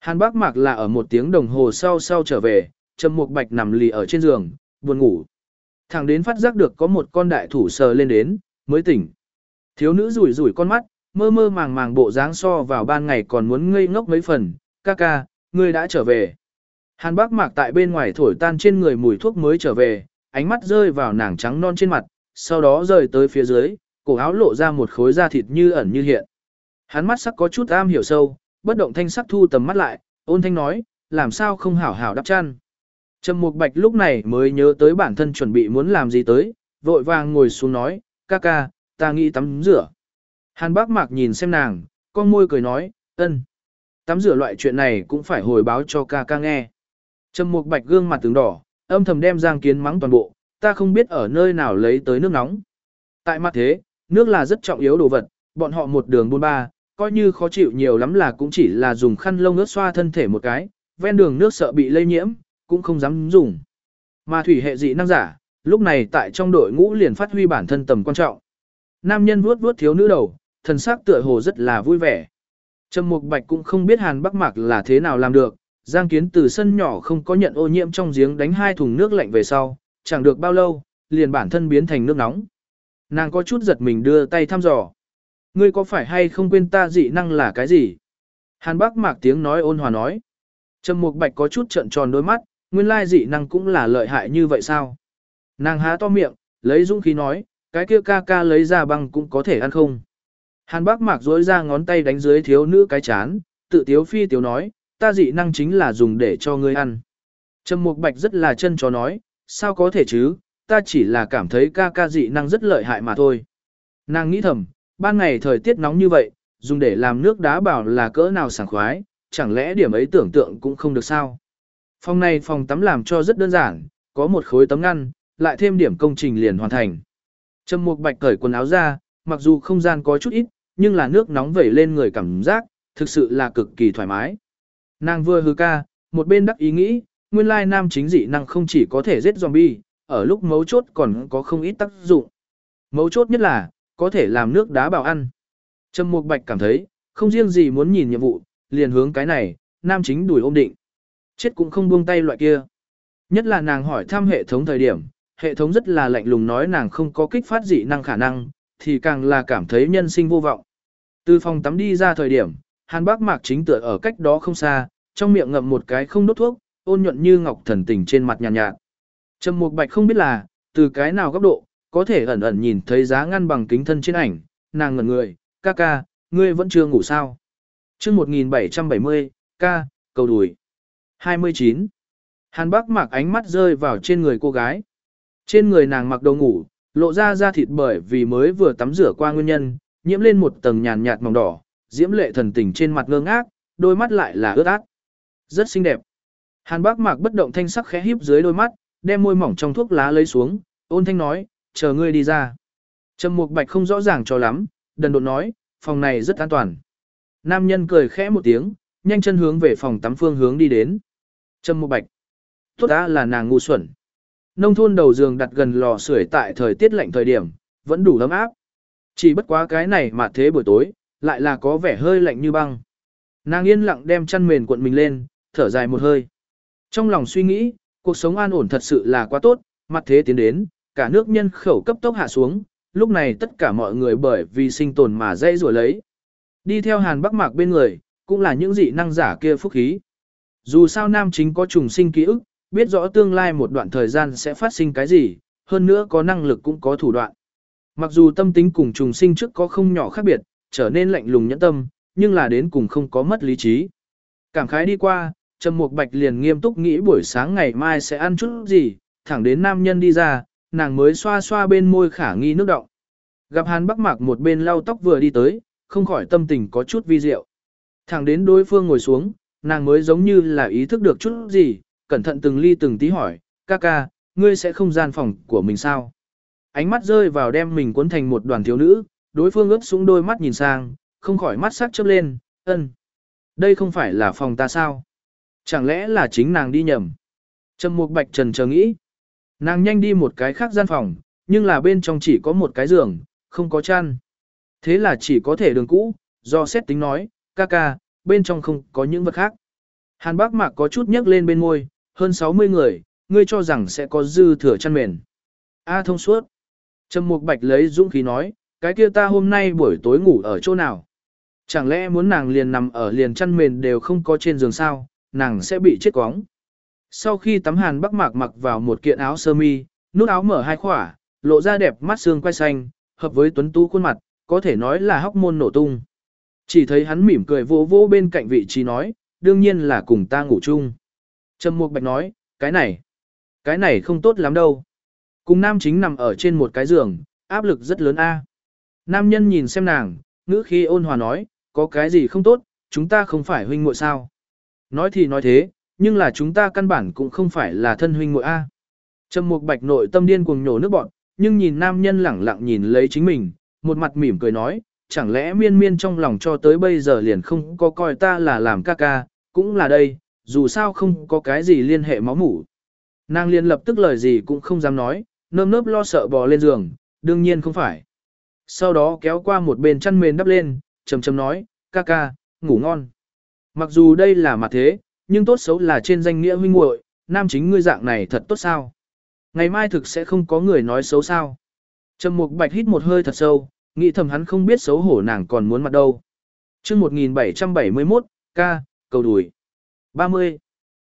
A: Hàn Bác Mạc là ở một tiếng đồng hồ sau sau trở về, Trầm Mục Bạch nằm lì ở trên giường, buồn ngủ. Thẳng đến phát giác được có một con đại thủ sờ lên đến, mới tỉnh. Thiếu nữ rủi rủi con mắt, mơ mơ màng màng bộ dáng so vào ban ngày còn muốn ngây ngốc mấy phần, ca ca, ngươi đã trở về. Hàn bác mạc tại bên ngoài thổi tan trên người mùi thuốc mới trở về, ánh mắt rơi vào nàng trắng non trên mặt, sau đó rời tới phía dưới, cổ áo lộ ra một khối da thịt như ẩn như hiện. Hắn mắt sắc có chút am hiểu sâu, bất động thanh sắc thu tầm mắt lại, ôn thanh nói, làm sao không hảo hảo đắp chăn. Trầm Mục Bạch lúc này mới nhớ tới bản thân chuẩn bị muốn làm gì tới, vội vàng ngồi xuống nói, ca ca, ta nghĩ tắm rửa. Hàn bác mạc nhìn xem nàng, con môi cười nói, ân. Tắm rửa loại chuyện này cũng phải hồi báo cho ca ca nghe. Trầm Mục Bạch gương mặt tướng đỏ, âm thầm đem Giang Kiến mắng toàn bộ, ta không biết ở nơi nào lấy tới nước nóng. Tại mặt thế, nước là rất trọng yếu đồ vật, bọn họ một đường buôn ba, coi như khó chịu nhiều lắm là cũng chỉ là dùng khăn lông ướt xoa thân thể một cái, ven đường nước sợ bị lây nhiễm, cũng không dám dùng. Mà thủy hệ dị năng giả, lúc này tại trong đội ngũ liền phát huy bản thân tầm quan trọng. Nam nhân vuốt vuốt thiếu nữ đầu, thần sắc tựa hồ rất là vui vẻ. Trầm Mục Bạch cũng không biết Hàn Bắc Mạc là thế nào làm được, Giang Kiến từ sân nhỏ không có nhận ô nhiễm trong giếng đánh hai thùng nước lạnh về sau, chẳng được bao lâu, liền bản thân biến thành nước nóng. Nàng có chút giật mình đưa tay thăm dò. Ngươi có phải hay không quên ta dị năng là cái gì? Hàn Bắc Mạc tiếng nói ôn hòa nói. Trầm Mục Bạch có chút trợn tròn đôi mắt, nguyên lai dị năng cũng là lợi hại như vậy sao? Nàng há to miệng, lấy dũng khí nói, cái kia ca ca lấy ra băng cũng có thể ăn không? Hàn Bác Mạc dối ra ngón tay đánh dưới thiếu nữ cái chán, tự tiếu phi tiếu nói, ta dị năng chính là dùng để cho ngươi ăn. Trầm Mục Bạch rất là chân chó nói, sao có thể chứ, ta chỉ là cảm thấy ca ca dị năng rất lợi hại mà thôi. Nàng nghĩ thầm, ban ngày thời tiết nóng như vậy, dùng để làm nước đá bảo là cỡ nào sảng khoái, chẳng lẽ điểm ấy tưởng tượng cũng không được sao. Phòng này phòng tắm làm cho rất đơn giản, có một khối tấm ngăn, lại thêm điểm công trình liền hoàn thành. Trầm Mục Bạch cởi quần áo ra, mặc dù không gian có chút ít, nhưng là nước nóng vẩy lên người cảm giác, thực sự là cực kỳ thoải mái. Nàng vừa hừ ca, một bên đắc ý nghĩ, nguyên lai nam chính dị năng không chỉ có thể giết zombie, ở lúc mấu chốt còn có không ít tác dụng. Mấu chốt nhất là, có thể làm nước đá bảo ăn. Trầm Mục Bạch cảm thấy, không riêng gì muốn nhìn nhiệm vụ, liền hướng cái này, nam chính đuổi ôm định. Chết cũng không buông tay loại kia. Nhất là nàng hỏi thăm hệ thống thời điểm, hệ thống rất là lạnh lùng nói nàng không có kích phát dị năng khả năng, thì càng là cảm thấy nhân sinh vô vọng. Từ phòng tắm đi ra thời điểm, Hàn Bác Mạc chính tựa ở cách đó không xa, trong miệng ngậm một cái không đốt thuốc, ôn nhuận như ngọc thần tình trên mặt nhàn nhạt. Trầm Mục Bạch không biết là, từ cái nào góc độ, có thể ẩn ẩn nhìn thấy giá ngăn bằng kính thân trên ảnh, nàng ngẩn người, ca ca, ngươi vẫn chưa ngủ sao. chương 1770, ca, cầu đùi. 29. Hàn Bác Mạc ánh mắt rơi vào trên người cô gái. Trên người nàng mặc đồ ngủ, lộ ra da thịt bởi vì mới vừa tắm rửa qua nguyên nhân, nhiễm lên một tầng nhàn nhạt mỏng đỏ, diễm lệ thần tình trên mặt ngơ ngác, đôi mắt lại là ướt át. Rất xinh đẹp. Hàn Bác Mạc bất động thanh sắc khẽ híp dưới đôi mắt, đem môi mỏng trong thuốc lá lấy xuống, ôn thanh nói, chờ ngươi đi ra. Trầm Mục Bạch không rõ ràng cho lắm, đần độn nói, phòng này rất an toàn. Nam nhân cười khẽ một tiếng, nhanh chân hướng về phòng tắm phương hướng đi đến. Trầm Mục Bạch. Tốt đã là nàng ngu xuẩn. Nông thôn đầu giường đặt gần lò sưởi tại thời tiết lạnh thời điểm, vẫn đủ ấm áp. Chỉ bất quá cái này mà thế buổi tối, lại là có vẻ hơi lạnh như băng. Nàng yên lặng đem chăn mền cuộn mình lên, thở dài một hơi. Trong lòng suy nghĩ, cuộc sống an ổn thật sự là quá tốt, mặt thế tiến đến, cả nước nhân khẩu cấp tốc hạ xuống, lúc này tất cả mọi người bởi vì sinh tồn mà dây rủa lấy. Đi theo Hàn Bắc Mạc bên người, cũng là những dị năng giả kia phúc khí. Dù sao nam chính có trùng sinh ký ức, biết rõ tương lai một đoạn thời gian sẽ phát sinh cái gì, hơn nữa có năng lực cũng có thủ đoạn. Mặc dù tâm tính cùng trùng sinh trước có không nhỏ khác biệt, trở nên lạnh lùng nhẫn tâm, nhưng là đến cùng không có mất lý trí. Cảm khái đi qua, Trầm Mục Bạch liền nghiêm túc nghĩ buổi sáng ngày mai sẽ ăn chút gì, thẳng đến nam nhân đi ra, nàng mới xoa xoa bên môi khả nghi nước động. Gặp Hàn Bắc Mạc một bên lau tóc vừa đi tới, không khỏi tâm tình có chút vi diệu. Thẳng đến đối phương ngồi xuống, nàng mới giống như là ý thức được chút gì, cẩn thận từng ly từng tí hỏi, ca ca, ngươi sẽ không gian phòng của mình sao? Ánh mắt rơi vào đem mình cuốn thành một đoàn thiếu nữ, đối phương ướp súng đôi mắt nhìn sang, không khỏi mắt sắc chớp lên, ân. Đây không phải là phòng ta sao? Chẳng lẽ là chính nàng đi nhầm? Trầm Mục Bạch Trần chờ nghĩ. Nàng nhanh đi một cái khác gian phòng, nhưng là bên trong chỉ có một cái giường, không có chăn. Thế là chỉ có thể đường cũ, do xét tính nói, ca ca, bên trong không có những vật khác. Hàn bác mạc có chút nhấc lên bên môi, hơn 60 người, ngươi cho rằng sẽ có dư thừa chăn mền. A thông suốt. Trầm Mục Bạch lấy dũng khí nói, cái kia ta hôm nay buổi tối ngủ ở chỗ nào? Chẳng lẽ muốn nàng liền nằm ở liền chăn mền đều không có trên giường sao, nàng sẽ bị chết quóng. Sau khi tắm hàn bắc mạc mặc vào một kiện áo sơ mi, nút áo mở hai khỏa, lộ ra đẹp mắt xương quay xanh, hợp với tuấn tú khuôn mặt, có thể nói là hóc môn nổ tung. Chỉ thấy hắn mỉm cười vỗ vỗ bên cạnh vị trí nói, đương nhiên là cùng ta ngủ chung. Trầm Mục Bạch nói, cái này, cái này không tốt lắm đâu. Cùng nam chính nằm ở trên một cái giường, áp lực rất lớn a. Nam nhân nhìn xem nàng, ngữ khí ôn hòa nói, có cái gì không tốt, chúng ta không phải huynh muội sao. Nói thì nói thế, nhưng là chúng ta căn bản cũng không phải là thân huynh muội a. Trầm Mục Bạch nội tâm điên cuồng nhổ nước bọn, nhưng nhìn nam nhân lẳng lặng nhìn lấy chính mình, một mặt mỉm cười nói, chẳng lẽ miên miên trong lòng cho tới bây giờ liền không có coi ta là làm ca ca, cũng là đây, dù sao không có cái gì liên hệ máu mủ. Nàng liền lập tức lời gì cũng không dám nói, nơm nớp lo sợ bò lên giường, đương nhiên không phải. Sau đó kéo qua một bên chăn mền đắp lên, chầm chầm nói, ca ca, ngủ ngon. Mặc dù đây là mặt thế, nhưng tốt xấu là trên danh nghĩa huynh muội, nam chính ngươi dạng này thật tốt sao. Ngày mai thực sẽ không có người nói xấu sao. Trầm Mục Bạch hít một hơi thật sâu, nghĩ thầm hắn không biết xấu hổ nàng còn muốn mặt đâu. Chương 1771, ca, cầu đùi. 30.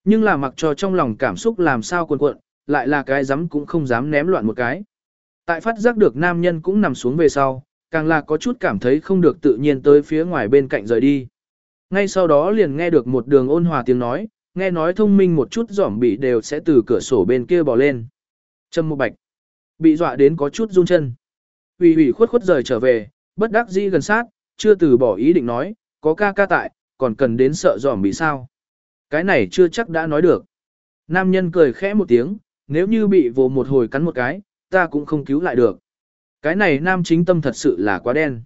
A: Nhưng là mặc cho trong lòng cảm xúc làm sao cuồn cuộn, lại là cái dám cũng không dám ném loạn một cái. Tại phát giác được nam nhân cũng nằm xuống về sau, càng là có chút cảm thấy không được tự nhiên tới phía ngoài bên cạnh rời đi. Ngay sau đó liền nghe được một đường ôn hòa tiếng nói, nghe nói thông minh một chút giỏm bị đều sẽ từ cửa sổ bên kia bỏ lên. Trâm một bạch, bị dọa đến có chút run chân. Ủy ủy khuất khuất rời trở về, bất đắc dĩ gần sát, chưa từ bỏ ý định nói, có ca ca tại, còn cần đến sợ giỏm bị sao. Cái này chưa chắc đã nói được. Nam nhân cười khẽ một tiếng, nếu như bị vồ một hồi cắn một cái, ta cũng không cứu lại được. Cái này nam chính tâm thật sự là quá đen.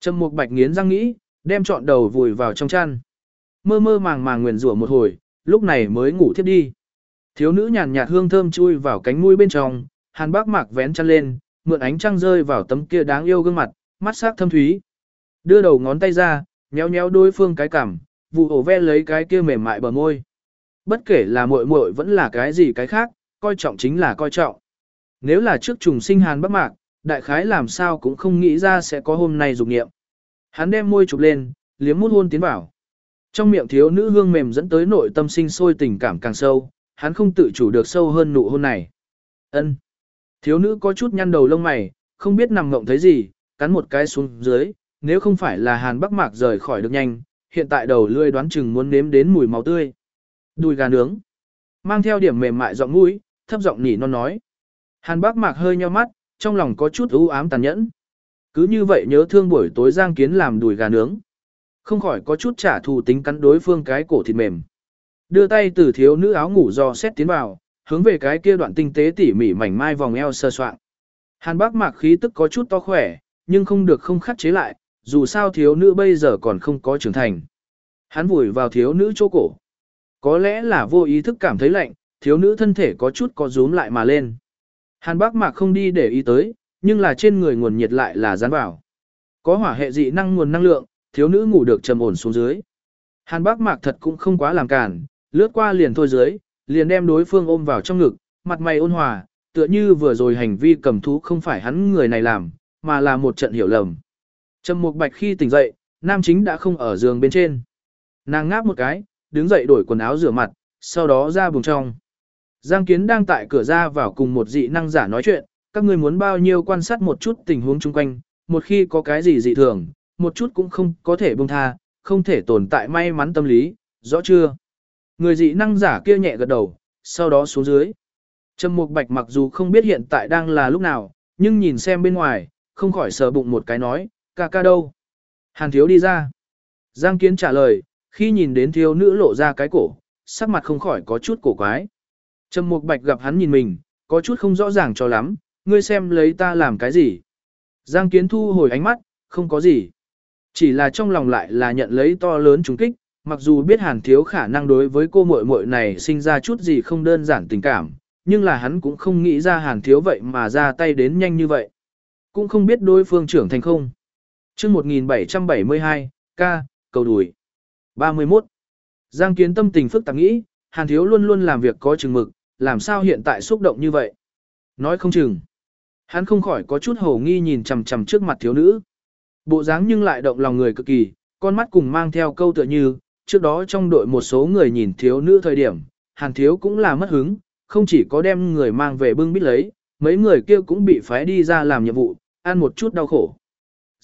A: Trầm Mục Bạch nghiến răng nghĩ, đem trọn đầu vùi vào trong chăn. Mơ mơ màng màng nguyền rủa một hồi, lúc này mới ngủ thiếp đi. Thiếu nữ nhàn nhạt hương thơm chui vào cánh mũi bên trong, Hàn Bác Mạc vén chăn lên, mượn ánh trăng rơi vào tấm kia đáng yêu gương mặt, mắt sắc thâm thúy. Đưa đầu ngón tay ra, nhéo nhéo đối phương cái cằm, vụ ổ ve lấy cái kia mềm mại bờ môi. Bất kể là muội muội vẫn là cái gì cái khác, coi trọng chính là coi trọng. Nếu là trước trùng sinh Hàn Bắc Mạc, đại khái làm sao cũng không nghĩ ra sẽ có hôm nay dục nghiệm. Hắn đem môi chụp lên, liếm mút hôn tiến vào. Trong miệng thiếu nữ hương mềm dẫn tới nội tâm sinh sôi tình cảm càng sâu, hắn không tự chủ được sâu hơn nụ hôn này. Ân. Thiếu nữ có chút nhăn đầu lông mày, không biết nằm ngộng thấy gì, cắn một cái xuống dưới, nếu không phải là Hàn Bắc Mạc rời khỏi được nhanh, hiện tại đầu lươi đoán chừng muốn nếm đến mùi máu tươi. Đùi gà nướng. Mang theo điểm mềm mại giọng mũi, thấp giọng nỉ non nói. Hàn Bác Mạc hơi nheo mắt, trong lòng có chút u ám tàn nhẫn. Cứ như vậy nhớ thương buổi tối Giang Kiến làm đùi gà nướng. Không khỏi có chút trả thù tính cắn đối phương cái cổ thịt mềm. Đưa tay từ thiếu nữ áo ngủ do xét tiến vào, hướng về cái kia đoạn tinh tế tỉ mỉ mảnh mai vòng eo sơ soạn. Hàn Bác Mạc khí tức có chút to khỏe, nhưng không được không khắc chế lại, dù sao thiếu nữ bây giờ còn không có trưởng thành. Hắn vùi vào thiếu nữ chỗ cổ. Có lẽ là vô ý thức cảm thấy lạnh, thiếu nữ thân thể có chút có rúm lại mà lên. Hàn bác mạc không đi để ý tới, nhưng là trên người nguồn nhiệt lại là dán vào. Có hỏa hệ dị năng nguồn năng lượng, thiếu nữ ngủ được trầm ổn xuống dưới. Hàn bác mạc thật cũng không quá làm cản, lướt qua liền thôi dưới, liền đem đối phương ôm vào trong ngực, mặt mày ôn hòa, tựa như vừa rồi hành vi cầm thú không phải hắn người này làm, mà là một trận hiểu lầm. Trầm Mục Bạch khi tỉnh dậy, nam chính đã không ở giường bên trên. Nàng ngáp một cái, đứng dậy đổi quần áo rửa mặt, sau đó ra buồng trong. Giang Kiến đang tại cửa ra vào cùng một dị năng giả nói chuyện, các người muốn bao nhiêu quan sát một chút tình huống chung quanh, một khi có cái gì dị thường, một chút cũng không có thể buông tha, không thể tồn tại may mắn tâm lý, rõ chưa? Người dị năng giả kia nhẹ gật đầu, sau đó xuống dưới. Trầm Mục Bạch mặc dù không biết hiện tại đang là lúc nào, nhưng nhìn xem bên ngoài, không khỏi sờ bụng một cái nói, ca ca đâu? Hàn thiếu đi ra. Giang Kiến trả lời, khi nhìn đến thiếu nữ lộ ra cái cổ, sắc mặt không khỏi có chút cổ quái. Trầm Mục Bạch gặp hắn nhìn mình, có chút không rõ ràng cho lắm, ngươi xem lấy ta làm cái gì. Giang Kiến thu hồi ánh mắt, không có gì. Chỉ là trong lòng lại là nhận lấy to lớn trùng kích, mặc dù biết Hàn Thiếu khả năng đối với cô muội muội này sinh ra chút gì không đơn giản tình cảm, nhưng là hắn cũng không nghĩ ra Hàn Thiếu vậy mà ra tay đến nhanh như vậy. Cũng không biết đối phương trưởng thành không chương 1772, ca, cầu đùi. 31. Giang Kiến tâm tình phức tạp nghĩ, Hàn Thiếu luôn luôn làm việc có chừng mực, làm sao hiện tại xúc động như vậy? Nói không chừng. Hắn không khỏi có chút hồ nghi nhìn chằm chằm trước mặt thiếu nữ. Bộ dáng nhưng lại động lòng người cực kỳ, con mắt cùng mang theo câu tựa như, trước đó trong đội một số người nhìn thiếu nữ thời điểm, hàn thiếu cũng là mất hứng, không chỉ có đem người mang về bưng bít lấy, mấy người kia cũng bị phái đi ra làm nhiệm vụ, ăn một chút đau khổ.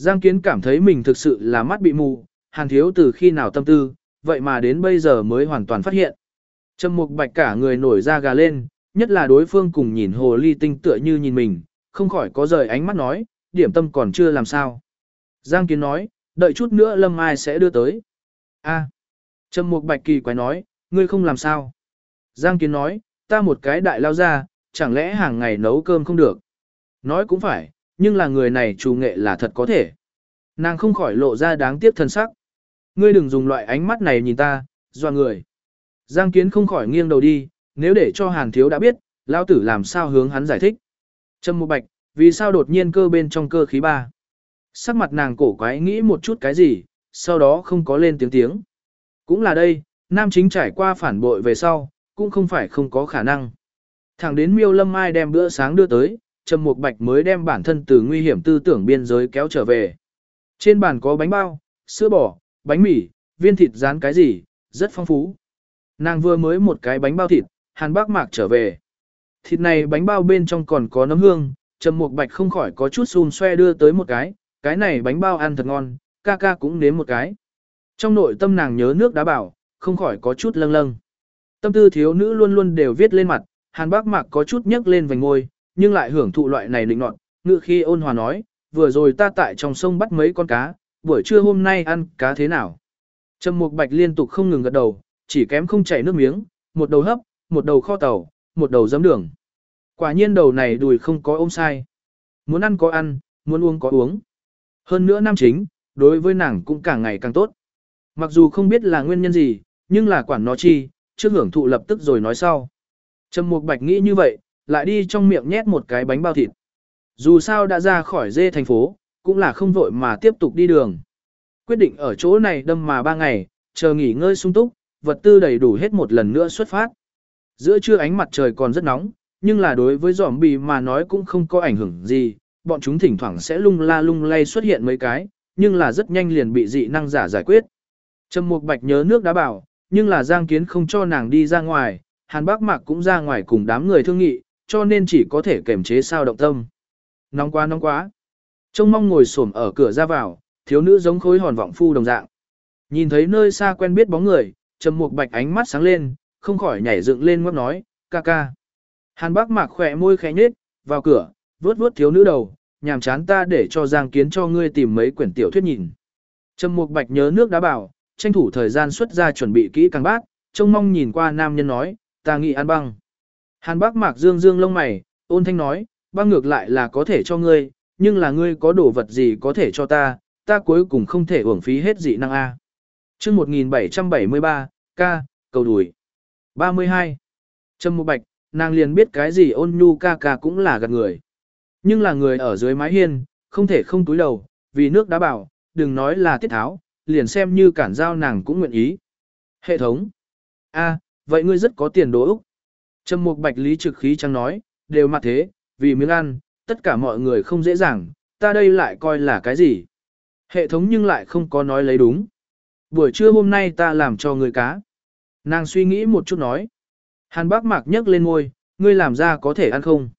A: Giang Kiến cảm thấy mình thực sự là mắt bị mù, hàn thiếu từ khi nào tâm tư, vậy mà đến bây giờ mới hoàn toàn phát hiện. Trầm mục bạch cả người nổi da gà lên, nhất là đối phương cùng nhìn hồ ly tinh tựa như nhìn mình, không khỏi có rời ánh mắt nói, điểm tâm còn chưa làm sao. Giang Kiến nói, đợi chút nữa Lâm Mai sẽ đưa tới. A. Trầm Mục Bạch kỳ quái nói, ngươi không làm sao? Giang Kiến nói, ta một cái đại lao ra, chẳng lẽ hàng ngày nấu cơm không được? Nói cũng phải, nhưng là người này chủ nghệ là thật có thể. Nàng không khỏi lộ ra đáng tiếc thân sắc. Ngươi đừng dùng loại ánh mắt này nhìn ta, doa người. Giang Kiến không khỏi nghiêng đầu đi, nếu để cho Hàn Thiếu đã biết, lao tử làm sao hướng hắn giải thích. Trầm Mục Bạch, vì sao đột nhiên cơ bên trong cơ khí ba? Sắc mặt nàng cổ quái nghĩ một chút cái gì, sau đó không có lên tiếng tiếng. Cũng là đây, nam chính trải qua phản bội về sau, cũng không phải không có khả năng. Thẳng đến miêu lâm mai đem bữa sáng đưa tới, Trầm Mục Bạch mới đem bản thân từ nguy hiểm tư tưởng biên giới kéo trở về. Trên bàn có bánh bao, sữa bò, bánh mì, viên thịt rán cái gì, rất phong phú. Nàng vừa mới một cái bánh bao thịt, Hàn Bác Mạc trở về. Thịt này bánh bao bên trong còn có nấm hương, Trầm Mục Bạch không khỏi có chút xun xoe đưa tới một cái, cái này bánh bao ăn thật ngon, ca ca cũng nếm một cái. Trong nội tâm nàng nhớ nước đá bảo, không khỏi có chút lâng lâng. Tâm tư thiếu nữ luôn luôn đều viết lên mặt, Hàn Bác Mạc có chút nhấc lên vành ngôi, nhưng lại hưởng thụ loại này định nọt, ngự khi ôn hòa nói, vừa rồi ta tại trong sông bắt mấy con cá, buổi trưa hôm nay ăn cá thế nào? Trầm Mục Bạch liên tục không ngừng gật đầu, chỉ kém không chảy nước miếng, một đầu hấp, một đầu kho tàu, một đầu giấm đường. Quả nhiên đầu này đùi không có ôm sai. Muốn ăn có ăn, muốn uống có uống. Hơn nữa nam chính, đối với nàng cũng càng ngày càng tốt. Mặc dù không biết là nguyên nhân gì, nhưng là quản nó chi, trước hưởng thụ lập tức rồi nói sau. Trầm Mục Bạch nghĩ như vậy, lại đi trong miệng nhét một cái bánh bao thịt. Dù sao đã ra khỏi dê thành phố, cũng là không vội mà tiếp tục đi đường. Quyết định ở chỗ này đâm mà ba ngày, chờ nghỉ ngơi sung túc, vật tư đầy đủ hết một lần nữa xuất phát. Giữa trưa ánh mặt trời còn rất nóng, nhưng là đối với giỏm bì mà nói cũng không có ảnh hưởng gì, bọn chúng thỉnh thoảng sẽ lung la lung lay xuất hiện mấy cái, nhưng là rất nhanh liền bị dị năng giả giải quyết. Trầm Mục Bạch nhớ nước đã bảo, nhưng là Giang Kiến không cho nàng đi ra ngoài, Hàn Bác Mạc cũng ra ngoài cùng đám người thương nghị, cho nên chỉ có thể kềm chế sao động tâm. Nóng quá nóng quá. Trông mong ngồi xổm ở cửa ra vào, thiếu nữ giống khối hòn vọng phu đồng dạng. Nhìn thấy nơi xa quen biết bóng người, Trầm Mục Bạch ánh mắt sáng lên, không khỏi nhảy dựng lên ngáp nói, ca ca. Hàn Bác Mạc khỏe môi khẽ nhếch, vào cửa, vuốt vuốt thiếu nữ đầu, nhàm chán ta để cho Giang Kiến cho ngươi tìm mấy quyển tiểu thuyết nhìn. Trầm Mục Bạch nhớ nước đã bảo, tranh thủ thời gian xuất ra chuẩn bị kỹ càng bác trông mong nhìn qua nam nhân nói, ta nghĩ ăn băng. Hàn Bác Mạc dương dương lông mày, ôn thanh nói, băng ngược lại là có thể cho ngươi, nhưng là ngươi có đồ vật gì có thể cho ta, ta cuối cùng không thể uổng phí hết dị năng A. chương 1773, ca, cầu đùi. 32. Trâm Mộ Bạch, nàng liền biết cái gì ôn nhu ca ca cũng là gạt người. Nhưng là người ở dưới mái hiên, không thể không túi đầu, vì nước đã bảo, đừng nói là tiết tháo, liền xem như cản giao nàng cũng nguyện ý. Hệ thống. a vậy ngươi rất có tiền đố. Úc. Trầm mục bạch lý trực khí chẳng nói, đều mặt thế, vì miếng ăn, tất cả mọi người không dễ dàng, ta đây lại coi là cái gì. Hệ thống nhưng lại không có nói lấy đúng. Buổi trưa hôm nay ta làm cho người cá. Nàng suy nghĩ một chút nói. Hàn bác mạc nhấc lên ngôi, ngươi làm ra có thể ăn không?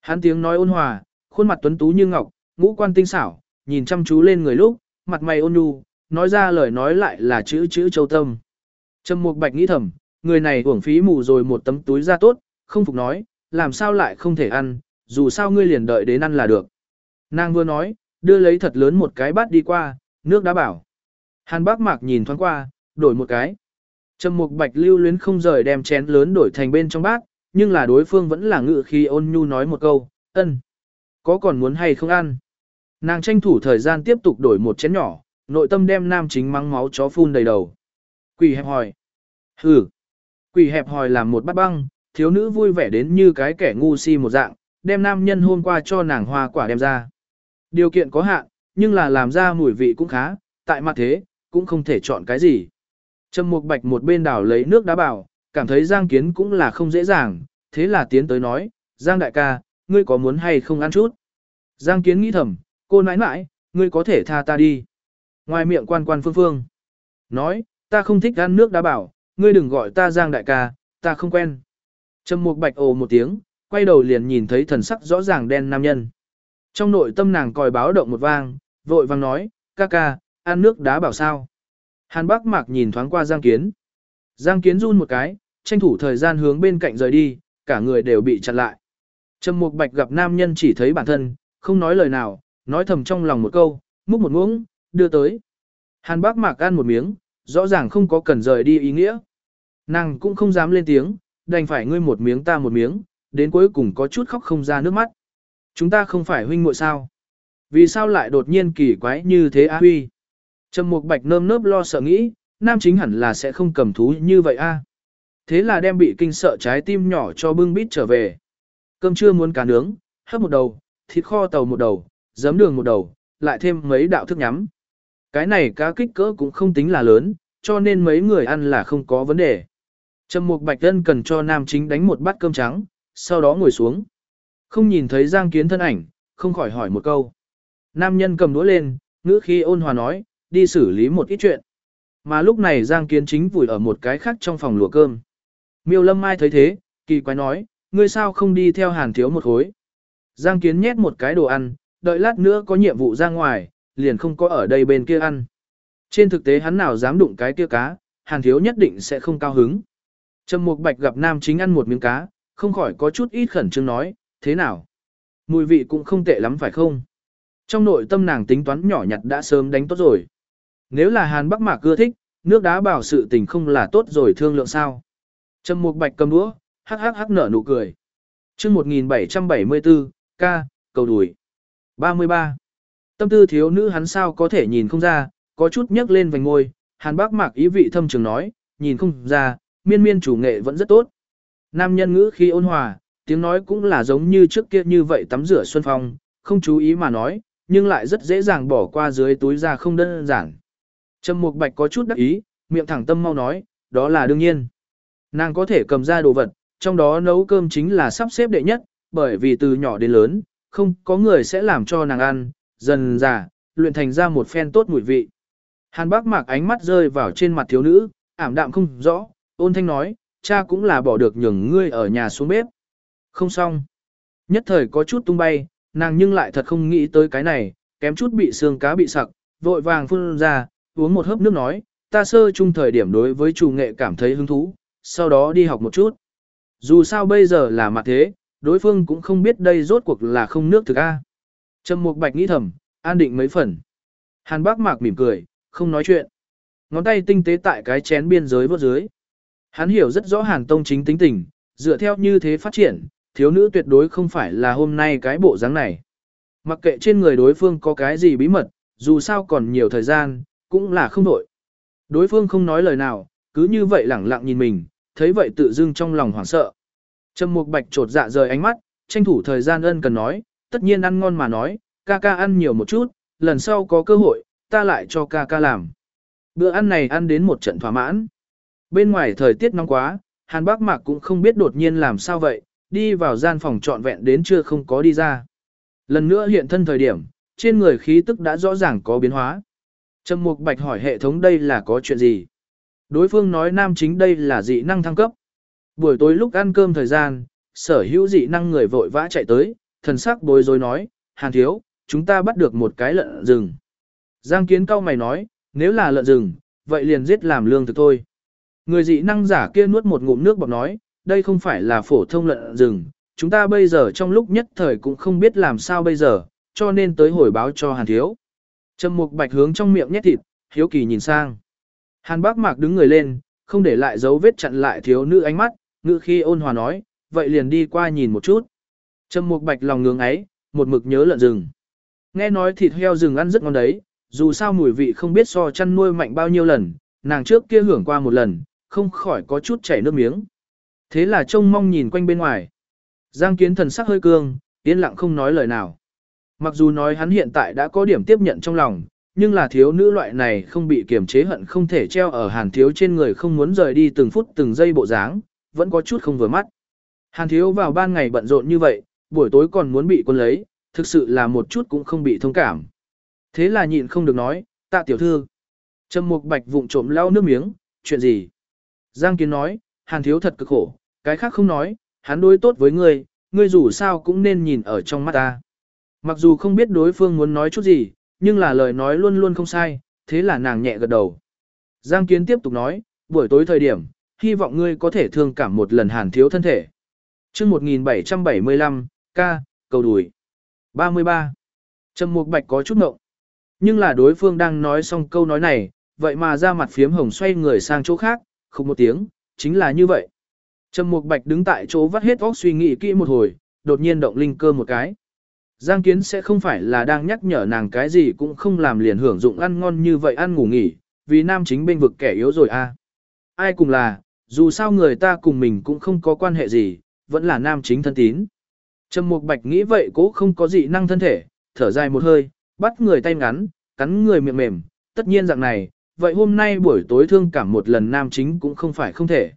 A: Hắn tiếng nói ôn hòa, khuôn mặt tuấn tú như ngọc, ngũ quan tinh xảo, nhìn chăm chú lên người lúc, mặt mày ôn nhu, nói ra lời nói lại là chữ chữ châu tâm. Trầm Mục Bạch nghĩ thầm, người này uổng phí mù rồi một tấm túi ra tốt, không phục nói, làm sao lại không thể ăn, dù sao ngươi liền đợi đến ăn là được. Nàng vừa nói, đưa lấy thật lớn một cái bát đi qua, nước đã bảo. Hàn bác mạc nhìn thoáng qua, đổi một cái. Trầm mục bạch lưu luyến không rời đem chén lớn đổi thành bên trong bát, nhưng là đối phương vẫn là ngự khi ôn nhu nói một câu, ân. Có còn muốn hay không ăn? Nàng tranh thủ thời gian tiếp tục đổi một chén nhỏ, nội tâm đem nam chính mắng máu chó phun đầy đầu. Quỷ hẹp hỏi. Hừ. Quỷ hẹp hòi làm một bát băng, thiếu nữ vui vẻ đến như cái kẻ ngu si một dạng, đem nam nhân hôm qua cho nàng hoa quả đem ra. Điều kiện có hạn, nhưng là làm ra mùi vị cũng khá, tại mặt thế, cũng không thể chọn cái gì. Trầm Mục Bạch một bên đảo lấy nước đá bảo, cảm thấy Giang Kiến cũng là không dễ dàng, thế là tiến tới nói, Giang đại ca, ngươi có muốn hay không ăn chút? Giang Kiến nghĩ thầm, cô nãi nãi, ngươi có thể tha ta đi. Ngoài miệng quan quan phương phương. Nói, ta không thích ăn nước đá bảo, ngươi đừng gọi ta Giang đại ca, ta không quen. Trầm Mục Bạch ồ một tiếng, quay đầu liền nhìn thấy thần sắc rõ ràng đen nam nhân. Trong nội tâm nàng còi báo động một vang, vội vang nói, ca ca, ăn nước đá bảo sao. Hàn Bắc Mạc nhìn thoáng qua Giang Kiến. Giang Kiến run một cái, tranh thủ thời gian hướng bên cạnh rời đi, cả người đều bị chặn lại. Trầm Mục Bạch gặp nam nhân chỉ thấy bản thân, không nói lời nào, nói thầm trong lòng một câu, múc một muỗng, đưa tới. Hàn Bắc Mạc ăn một miếng, rõ ràng không có cần rời đi ý nghĩa. Nàng cũng không dám lên tiếng, đành phải ngươi một miếng ta một miếng, đến cuối cùng có chút khóc không ra nước mắt. Chúng ta không phải huynh muội sao? Vì sao lại đột nhiên kỳ quái như thế a huy? Trầm Mục Bạch nơm nớp lo sợ nghĩ, nam chính hẳn là sẽ không cầm thú như vậy a. Thế là đem bị kinh sợ trái tim nhỏ cho bưng bít trở về. Cơm trưa muốn cá nướng, hấp một đầu, thịt kho tàu một đầu, giấm đường một đầu, lại thêm mấy đạo thức nhắm. Cái này cá kích cỡ cũng không tính là lớn, cho nên mấy người ăn là không có vấn đề. Trầm Mục Bạch Ân cần cho nam chính đánh một bát cơm trắng, sau đó ngồi xuống. Không nhìn thấy Giang Kiến thân ảnh, không khỏi hỏi một câu. Nam nhân cầm đũa lên, ngữ khi ôn hòa nói, đi xử lý một ít chuyện. Mà lúc này Giang Kiến chính vùi ở một cái khác trong phòng lùa cơm. Miêu Lâm Mai thấy thế, kỳ quái nói, ngươi sao không đi theo Hàn Thiếu một khối. Giang Kiến nhét một cái đồ ăn, đợi lát nữa có nhiệm vụ ra ngoài, liền không có ở đây bên kia ăn. Trên thực tế hắn nào dám đụng cái kia cá, Hàn Thiếu nhất định sẽ không cao hứng. Trầm Mục Bạch gặp nam chính ăn một miếng cá, không khỏi có chút ít khẩn trương nói, thế nào? Mùi vị cũng không tệ lắm phải không? Trong nội tâm nàng tính toán nhỏ nhặt đã sớm đánh tốt rồi. Nếu là Hàn Bắc Mạc ưa thích, nước đá bảo sự tình không là tốt rồi thương lượng sao? Trầm Mục Bạch cầm đũa, hắc hắc hắc nở nụ cười. Chương 1774, ca, cầu đùi. 33. Tâm tư thiếu nữ hắn sao có thể nhìn không ra, có chút nhấc lên vành ngôi, Hàn Bác Mạc ý vị thâm trường nói, nhìn không ra, miên miên chủ nghệ vẫn rất tốt. Nam nhân ngữ khi ôn hòa, tiếng nói cũng là giống như trước kia như vậy tắm rửa xuân phong, không chú ý mà nói, nhưng lại rất dễ dàng bỏ qua dưới túi ra không đơn giản. Trầm Mục Bạch có chút đắc ý, miệng thẳng tâm mau nói, đó là đương nhiên. Nàng có thể cầm ra đồ vật, trong đó nấu cơm chính là sắp xếp đệ nhất, bởi vì từ nhỏ đến lớn, không có người sẽ làm cho nàng ăn, dần dà, luyện thành ra một phen tốt mùi vị. Hàn bác mạc ánh mắt rơi vào trên mặt thiếu nữ, ảm đạm không rõ, ôn thanh nói, cha cũng là bỏ được nhường ngươi ở nhà xuống bếp. Không xong. Nhất thời có chút tung bay, nàng nhưng lại thật không nghĩ tới cái này, kém chút bị xương cá bị sặc, vội vàng phun ra, uống một hớp nước nói, ta sơ chung thời điểm đối với chủ nghệ cảm thấy hứng thú, sau đó đi học một chút. Dù sao bây giờ là mặt thế, đối phương cũng không biết đây rốt cuộc là không nước thực A. Trầm Mục Bạch nghĩ thầm, an định mấy phần. Hàn Bác Mạc mỉm cười, không nói chuyện. Ngón tay tinh tế tại cái chén biên giới vốt dưới. Hắn hiểu rất rõ Hàn Tông chính tính tình, dựa theo như thế phát triển, thiếu nữ tuyệt đối không phải là hôm nay cái bộ dáng này. Mặc kệ trên người đối phương có cái gì bí mật, dù sao còn nhiều thời gian, cũng là không đổi. Đối phương không nói lời nào, cứ như vậy lẳng lặng nhìn mình, thấy vậy tự dưng trong lòng hoảng sợ. Trầm Mục Bạch trột dạ rời ánh mắt, tranh thủ thời gian ân cần nói, tất nhiên ăn ngon mà nói, ca ca ăn nhiều một chút, lần sau có cơ hội, ta lại cho ca ca làm. Bữa ăn này ăn đến một trận thỏa mãn. Bên ngoài thời tiết nóng quá, Hàn Bác Mạc cũng không biết đột nhiên làm sao vậy, đi vào gian phòng trọn vẹn đến chưa không có đi ra. Lần nữa hiện thân thời điểm, trên người khí tức đã rõ ràng có biến hóa. Trầm Mục Bạch hỏi hệ thống đây là có chuyện gì? Đối phương nói nam chính đây là dị năng thăng cấp. Buổi tối lúc ăn cơm thời gian, sở hữu dị năng người vội vã chạy tới, thần sắc bối rối nói, Hàn thiếu, chúng ta bắt được một cái lợn rừng. Giang kiến cao mày nói, nếu là lợn rừng, vậy liền giết làm lương thực thôi. Người dị năng giả kia nuốt một ngụm nước bọt nói, đây không phải là phổ thông lợn rừng, chúng ta bây giờ trong lúc nhất thời cũng không biết làm sao bây giờ, cho nên tới hồi báo cho Hàn thiếu. Trầm mục bạch hướng trong miệng nhét thịt, hiếu kỳ nhìn sang. Hàn bác mạc đứng người lên, không để lại dấu vết chặn lại thiếu nữ ánh mắt, ngữ khi ôn hòa nói, vậy liền đi qua nhìn một chút. Trầm mục bạch lòng ngưỡng ấy, một mực nhớ lợn rừng. Nghe nói thịt heo rừng ăn rất ngon đấy, dù sao mùi vị không biết so chăn nuôi mạnh bao nhiêu lần, nàng trước kia hưởng qua một lần, không khỏi có chút chảy nước miếng. Thế là trông mong nhìn quanh bên ngoài. Giang kiến thần sắc hơi cương, yên lặng không nói lời nào. Mặc dù nói hắn hiện tại đã có điểm tiếp nhận trong lòng, nhưng là thiếu nữ loại này không bị kiềm chế hận không thể treo ở hàn thiếu trên người không muốn rời đi từng phút từng giây bộ dáng, vẫn có chút không vừa mắt. Hàn thiếu vào ban ngày bận rộn như vậy, buổi tối còn muốn bị quân lấy, thực sự là một chút cũng không bị thông cảm. Thế là nhịn không được nói, tạ tiểu thư. Trầm mục bạch vụng trộm lau nước miếng, chuyện gì? Giang kiến nói, hàn thiếu thật cực khổ, cái khác không nói, hắn đối tốt với ngươi, ngươi dù sao cũng nên nhìn ở trong mắt ta. Mặc dù không biết đối phương muốn nói chút gì, nhưng là lời nói luôn luôn không sai, thế là nàng nhẹ gật đầu. Giang Kiến tiếp tục nói, buổi tối thời điểm, hy vọng ngươi có thể thương cảm một lần hàn thiếu thân thể. chương 1775, ca, cầu đùi. 33. Trầm Mục Bạch có chút ngộng. Nhưng là đối phương đang nói xong câu nói này, vậy mà ra mặt phiếm hồng xoay người sang chỗ khác, không một tiếng, chính là như vậy. Trầm Mục Bạch đứng tại chỗ vắt hết óc suy nghĩ kỹ một hồi, đột nhiên động linh cơ một cái. Giang Kiến sẽ không phải là đang nhắc nhở nàng cái gì cũng không làm liền hưởng dụng ăn ngon như vậy ăn ngủ nghỉ, vì nam chính bên vực kẻ yếu rồi a. À. Ai cùng là, dù sao người ta cùng mình cũng không có quan hệ gì, vẫn là nam chính thân tín. Trầm Mục Bạch nghĩ vậy cũng không có gì năng thân thể, thở dài một hơi, bắt người tay ngắn, cắn người miệng mềm, tất nhiên dạng này, vậy hôm nay buổi tối thương cảm một lần nam chính cũng không phải không thể.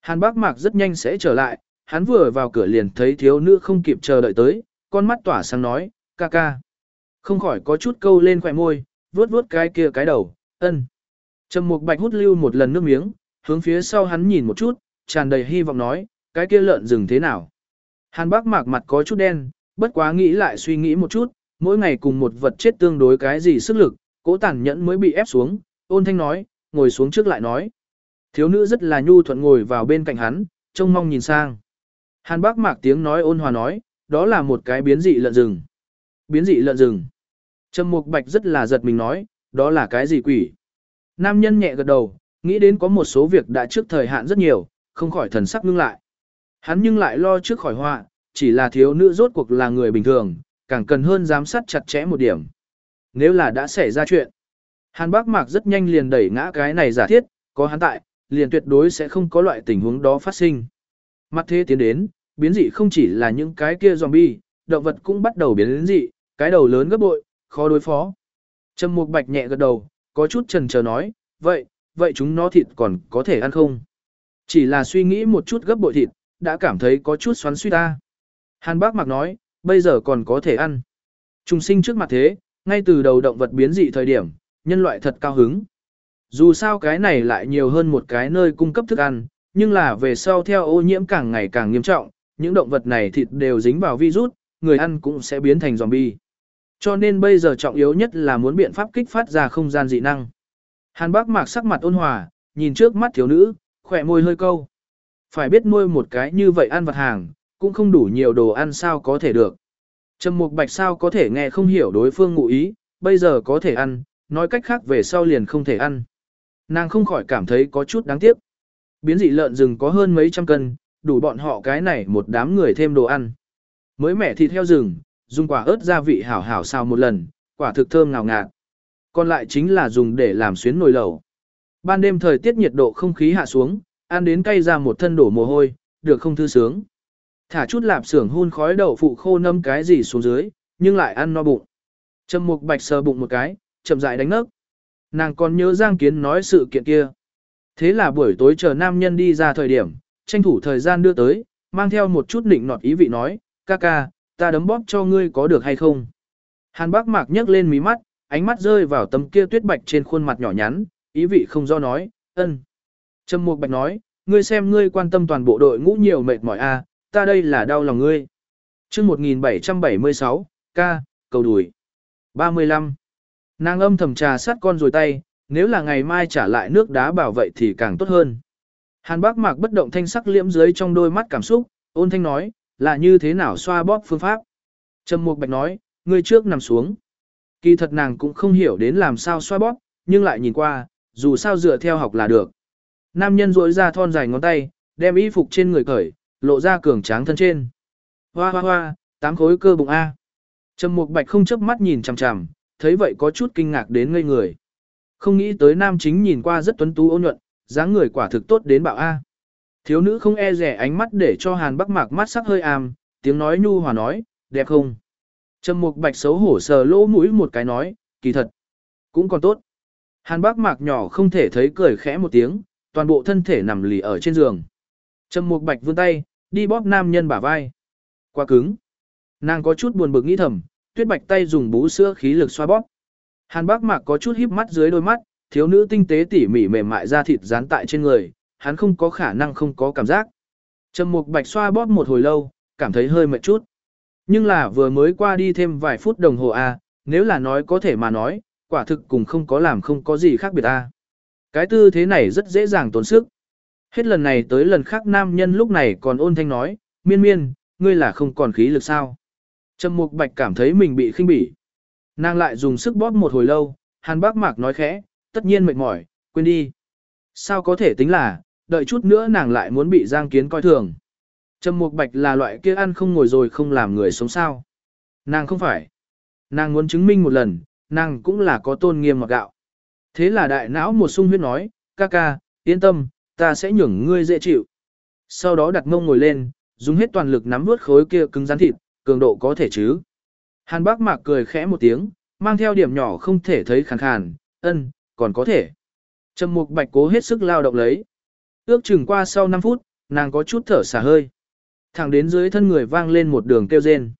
A: Hàn Bác Mạc rất nhanh sẽ trở lại, hắn vừa vào cửa liền thấy thiếu nữ không kịp chờ đợi tới, con mắt tỏa sáng nói, ca ca. Không khỏi có chút câu lên khỏe môi, vuốt vuốt cái kia cái đầu, ân. Trầm Mục Bạch hút lưu một lần nước miếng, hướng phía sau hắn nhìn một chút, tràn đầy hy vọng nói, cái kia lợn rừng thế nào. Hàn Bác Mạc mặt có chút đen, bất quá nghĩ lại suy nghĩ một chút, mỗi ngày cùng một vật chết tương đối cái gì sức lực, cố tàn nhẫn mới bị ép xuống, ôn thanh nói, ngồi xuống trước lại nói. Thiếu nữ rất là nhu thuận ngồi vào bên cạnh hắn, trông mong nhìn sang. Hàn bác mạc tiếng nói ôn hòa nói, đó là một cái biến dị lợn rừng. Biến dị lợn rừng. Trầm Mục Bạch rất là giật mình nói, đó là cái gì quỷ? Nam nhân nhẹ gật đầu, nghĩ đến có một số việc đã trước thời hạn rất nhiều, không khỏi thần sắc ngưng lại. Hắn nhưng lại lo trước khỏi họa, chỉ là thiếu nữ rốt cuộc là người bình thường, càng cần hơn giám sát chặt chẽ một điểm. Nếu là đã xảy ra chuyện, Hàn Bác Mạc rất nhanh liền đẩy ngã cái này giả thiết, có hắn tại, liền tuyệt đối sẽ không có loại tình huống đó phát sinh. Mặt thế tiến đến, biến dị không chỉ là những cái kia zombie, động vật cũng bắt đầu biến dị, cái đầu lớn gấp bội, khó đối phó. Trầm Mục Bạch nhẹ gật đầu, có chút chần chờ nói, vậy, vậy chúng nó thịt còn có thể ăn không? Chỉ là suy nghĩ một chút gấp bội thịt, đã cảm thấy có chút xoắn suy ta. Hàn Bác mặc nói, bây giờ còn có thể ăn. Trùng sinh trước mặt thế, ngay từ đầu động vật biến dị thời điểm, nhân loại thật cao hứng. Dù sao cái này lại nhiều hơn một cái nơi cung cấp thức ăn, nhưng là về sau theo ô nhiễm càng ngày càng nghiêm trọng, những động vật này thịt đều dính vào virus, người ăn cũng sẽ biến thành zombie. Cho nên bây giờ trọng yếu nhất là muốn biện pháp kích phát ra không gian dị năng. Hàn Bác Mạc sắc mặt ôn hòa, nhìn trước mắt thiếu nữ, khỏe môi hơi câu. Phải biết nuôi một cái như vậy ăn vật hàng, cũng không đủ nhiều đồ ăn sao có thể được. Trầm Mục Bạch sao có thể nghe không hiểu đối phương ngụ ý, bây giờ có thể ăn, nói cách khác về sau liền không thể ăn. Nàng không khỏi cảm thấy có chút đáng tiếc. Biến dị lợn rừng có hơn mấy trăm cân, đủ bọn họ cái này một đám người thêm đồ ăn. Mới mẻ thịt heo rừng, dùng quả ớt gia vị hảo hảo xào một lần, quả thực thơm ngào ngạt. Còn lại chính là dùng để làm xuyến nồi lẩu. Ban đêm thời tiết nhiệt độ không khí hạ xuống, ăn đến cay ra một thân đổ mồ hôi, được không thư sướng. Thả chút lạp xưởng hun khói đậu phụ khô nâm cái gì xuống dưới, nhưng lại ăn no bụng. Trầm Mục Bạch sờ bụng một cái, chậm rãi đánh nấc. Nàng còn nhớ Giang Kiến nói sự kiện kia. Thế là buổi tối chờ nam nhân đi ra thời điểm, tranh thủ thời gian đưa tới, mang theo một chút nịnh nọt ý vị nói, ca ca, ta đấm bóp cho ngươi có được hay không. Hàn bác mạc nhấc lên mí mắt, ánh mắt rơi vào tấm kia tuyết bạch trên khuôn mặt nhỏ nhắn, ý vị không do nói, ân. Trầm Mục Bạch nói, ngươi xem ngươi quan tâm toàn bộ đội ngũ nhiều mệt mỏi a, à, ta đây là đau lòng ngươi. Chương 1776, ca, cầu đùi. 35. Nàng âm thầm trà sát con rồi tay, nếu là ngày mai trả lại nước đá bảo vậy thì càng tốt hơn. Hàn Bác Mạc bất động thanh sắc liễm dưới trong đôi mắt cảm xúc, ôn thanh nói, là như thế nào xoa bóp phương pháp. Trầm Mục Bạch nói, ngươi trước nằm xuống. Kỳ thật nàng cũng không hiểu đến làm sao xoa bóp, nhưng lại nhìn qua, dù sao dựa theo học là được. Nam nhân rỗi ra thon dài ngón tay, đem y phục trên người cởi, lộ ra cường tráng thân trên. Hoa hoa hoa, tám khối cơ bụng A. Trầm Mục Bạch không chớp mắt nhìn chằm chằm, thấy vậy có chút kinh ngạc đến ngây người. Không nghĩ tới nam chính nhìn qua rất tuấn tú ôn nhuận, dáng người quả thực tốt đến bạo A. Thiếu nữ không e rẻ ánh mắt để cho Hàn Bắc Mạc mắt sắc hơi àm, tiếng nói nhu hòa nói, đẹp không? Trầm Mục Bạch xấu hổ sờ lỗ mũi một cái nói, kỳ thật, cũng còn tốt. Hàn Bắc Mạc nhỏ không thể thấy cười khẽ một tiếng, toàn bộ thân thể nằm lì ở trên giường. Trầm Mục Bạch vươn tay, đi bóp nam nhân bả vai. Quá cứng. Nàng có chút buồn bực nghĩ thầm, Tuyết Bạch tay dùng bú sữa khí lực xoa bóp. Hàn Bác Mạc có chút híp mắt dưới đôi mắt, thiếu nữ tinh tế tỉ mỉ mềm mại da thịt dán tại trên người, hắn không có khả năng không có cảm giác. Trầm Mục Bạch xoa bóp một hồi lâu, cảm thấy hơi mệt chút. Nhưng là vừa mới qua đi thêm vài phút đồng hồ a, à, nếu là nói có thể mà nói, quả thực cùng không có làm không có gì khác biệt a. À. Cái tư thế này rất dễ dàng tốn sức. Hết lần này tới lần khác nam nhân lúc này còn ôn thanh nói, miên miên, ngươi là không còn khí lực sao. Trầm Mục Bạch cảm thấy mình bị khinh bỉ. Nàng lại dùng sức bóp một hồi lâu, Hàn Bác Mạc nói khẽ, tất nhiên mệt mỏi, quên đi. Sao có thể tính là, đợi chút nữa nàng lại muốn bị Giang Kiến coi thường. Trầm Mục Bạch là loại kia ăn không ngồi rồi không làm người sống sao. Nàng không phải. Nàng muốn chứng minh một lần, nàng cũng là có tôn nghiêm mặc gạo. Thế là đại não một sung huyết nói, ca ca, yên tâm, ta sẽ nhường ngươi dễ chịu. Sau đó đặt mông ngồi lên, dùng hết toàn lực nắm vuốt khối kia cứng rắn thịt, cường độ có thể chứ. Hàn bác mạc cười khẽ một tiếng, mang theo điểm nhỏ không thể thấy khàn khàn, ân, còn có thể. Trầm mục bạch cố hết sức lao động lấy. Ước chừng qua sau 5 phút, nàng có chút thở xả hơi. Thẳng đến dưới thân người vang lên một đường kêu rên.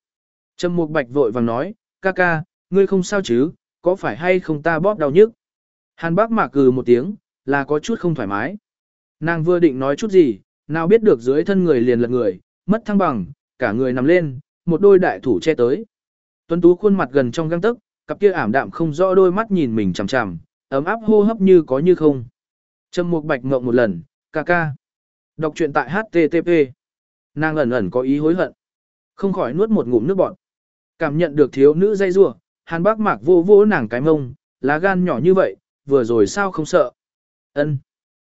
A: Trầm mục bạch vội vàng nói, ca ca, ngươi không sao chứ, có phải hay không ta bóp đau nhức? Hàn bác mạc cừ một tiếng, là có chút không thoải mái. Nàng vừa định nói chút gì, nào biết được dưới thân người liền lật người, mất thăng bằng, cả người nằm lên, một đôi đại thủ che tới. Tuấn Tú khuôn mặt gần trong găng tức, cặp kia ảm đạm không rõ đôi mắt nhìn mình chằm chằm, ấm áp hô hấp như có như không. Trầm Mục Bạch ngậm một lần, ca ca. Đọc truyện tại http. Nàng ẩn ẩn có ý hối hận. Không khỏi nuốt một ngụm nước bọt. Cảm nhận được thiếu nữ dây rủa, Hàn Bác Mạc vô vô nàng cái mông, lá gan nhỏ như vậy, vừa rồi sao không sợ. Ân.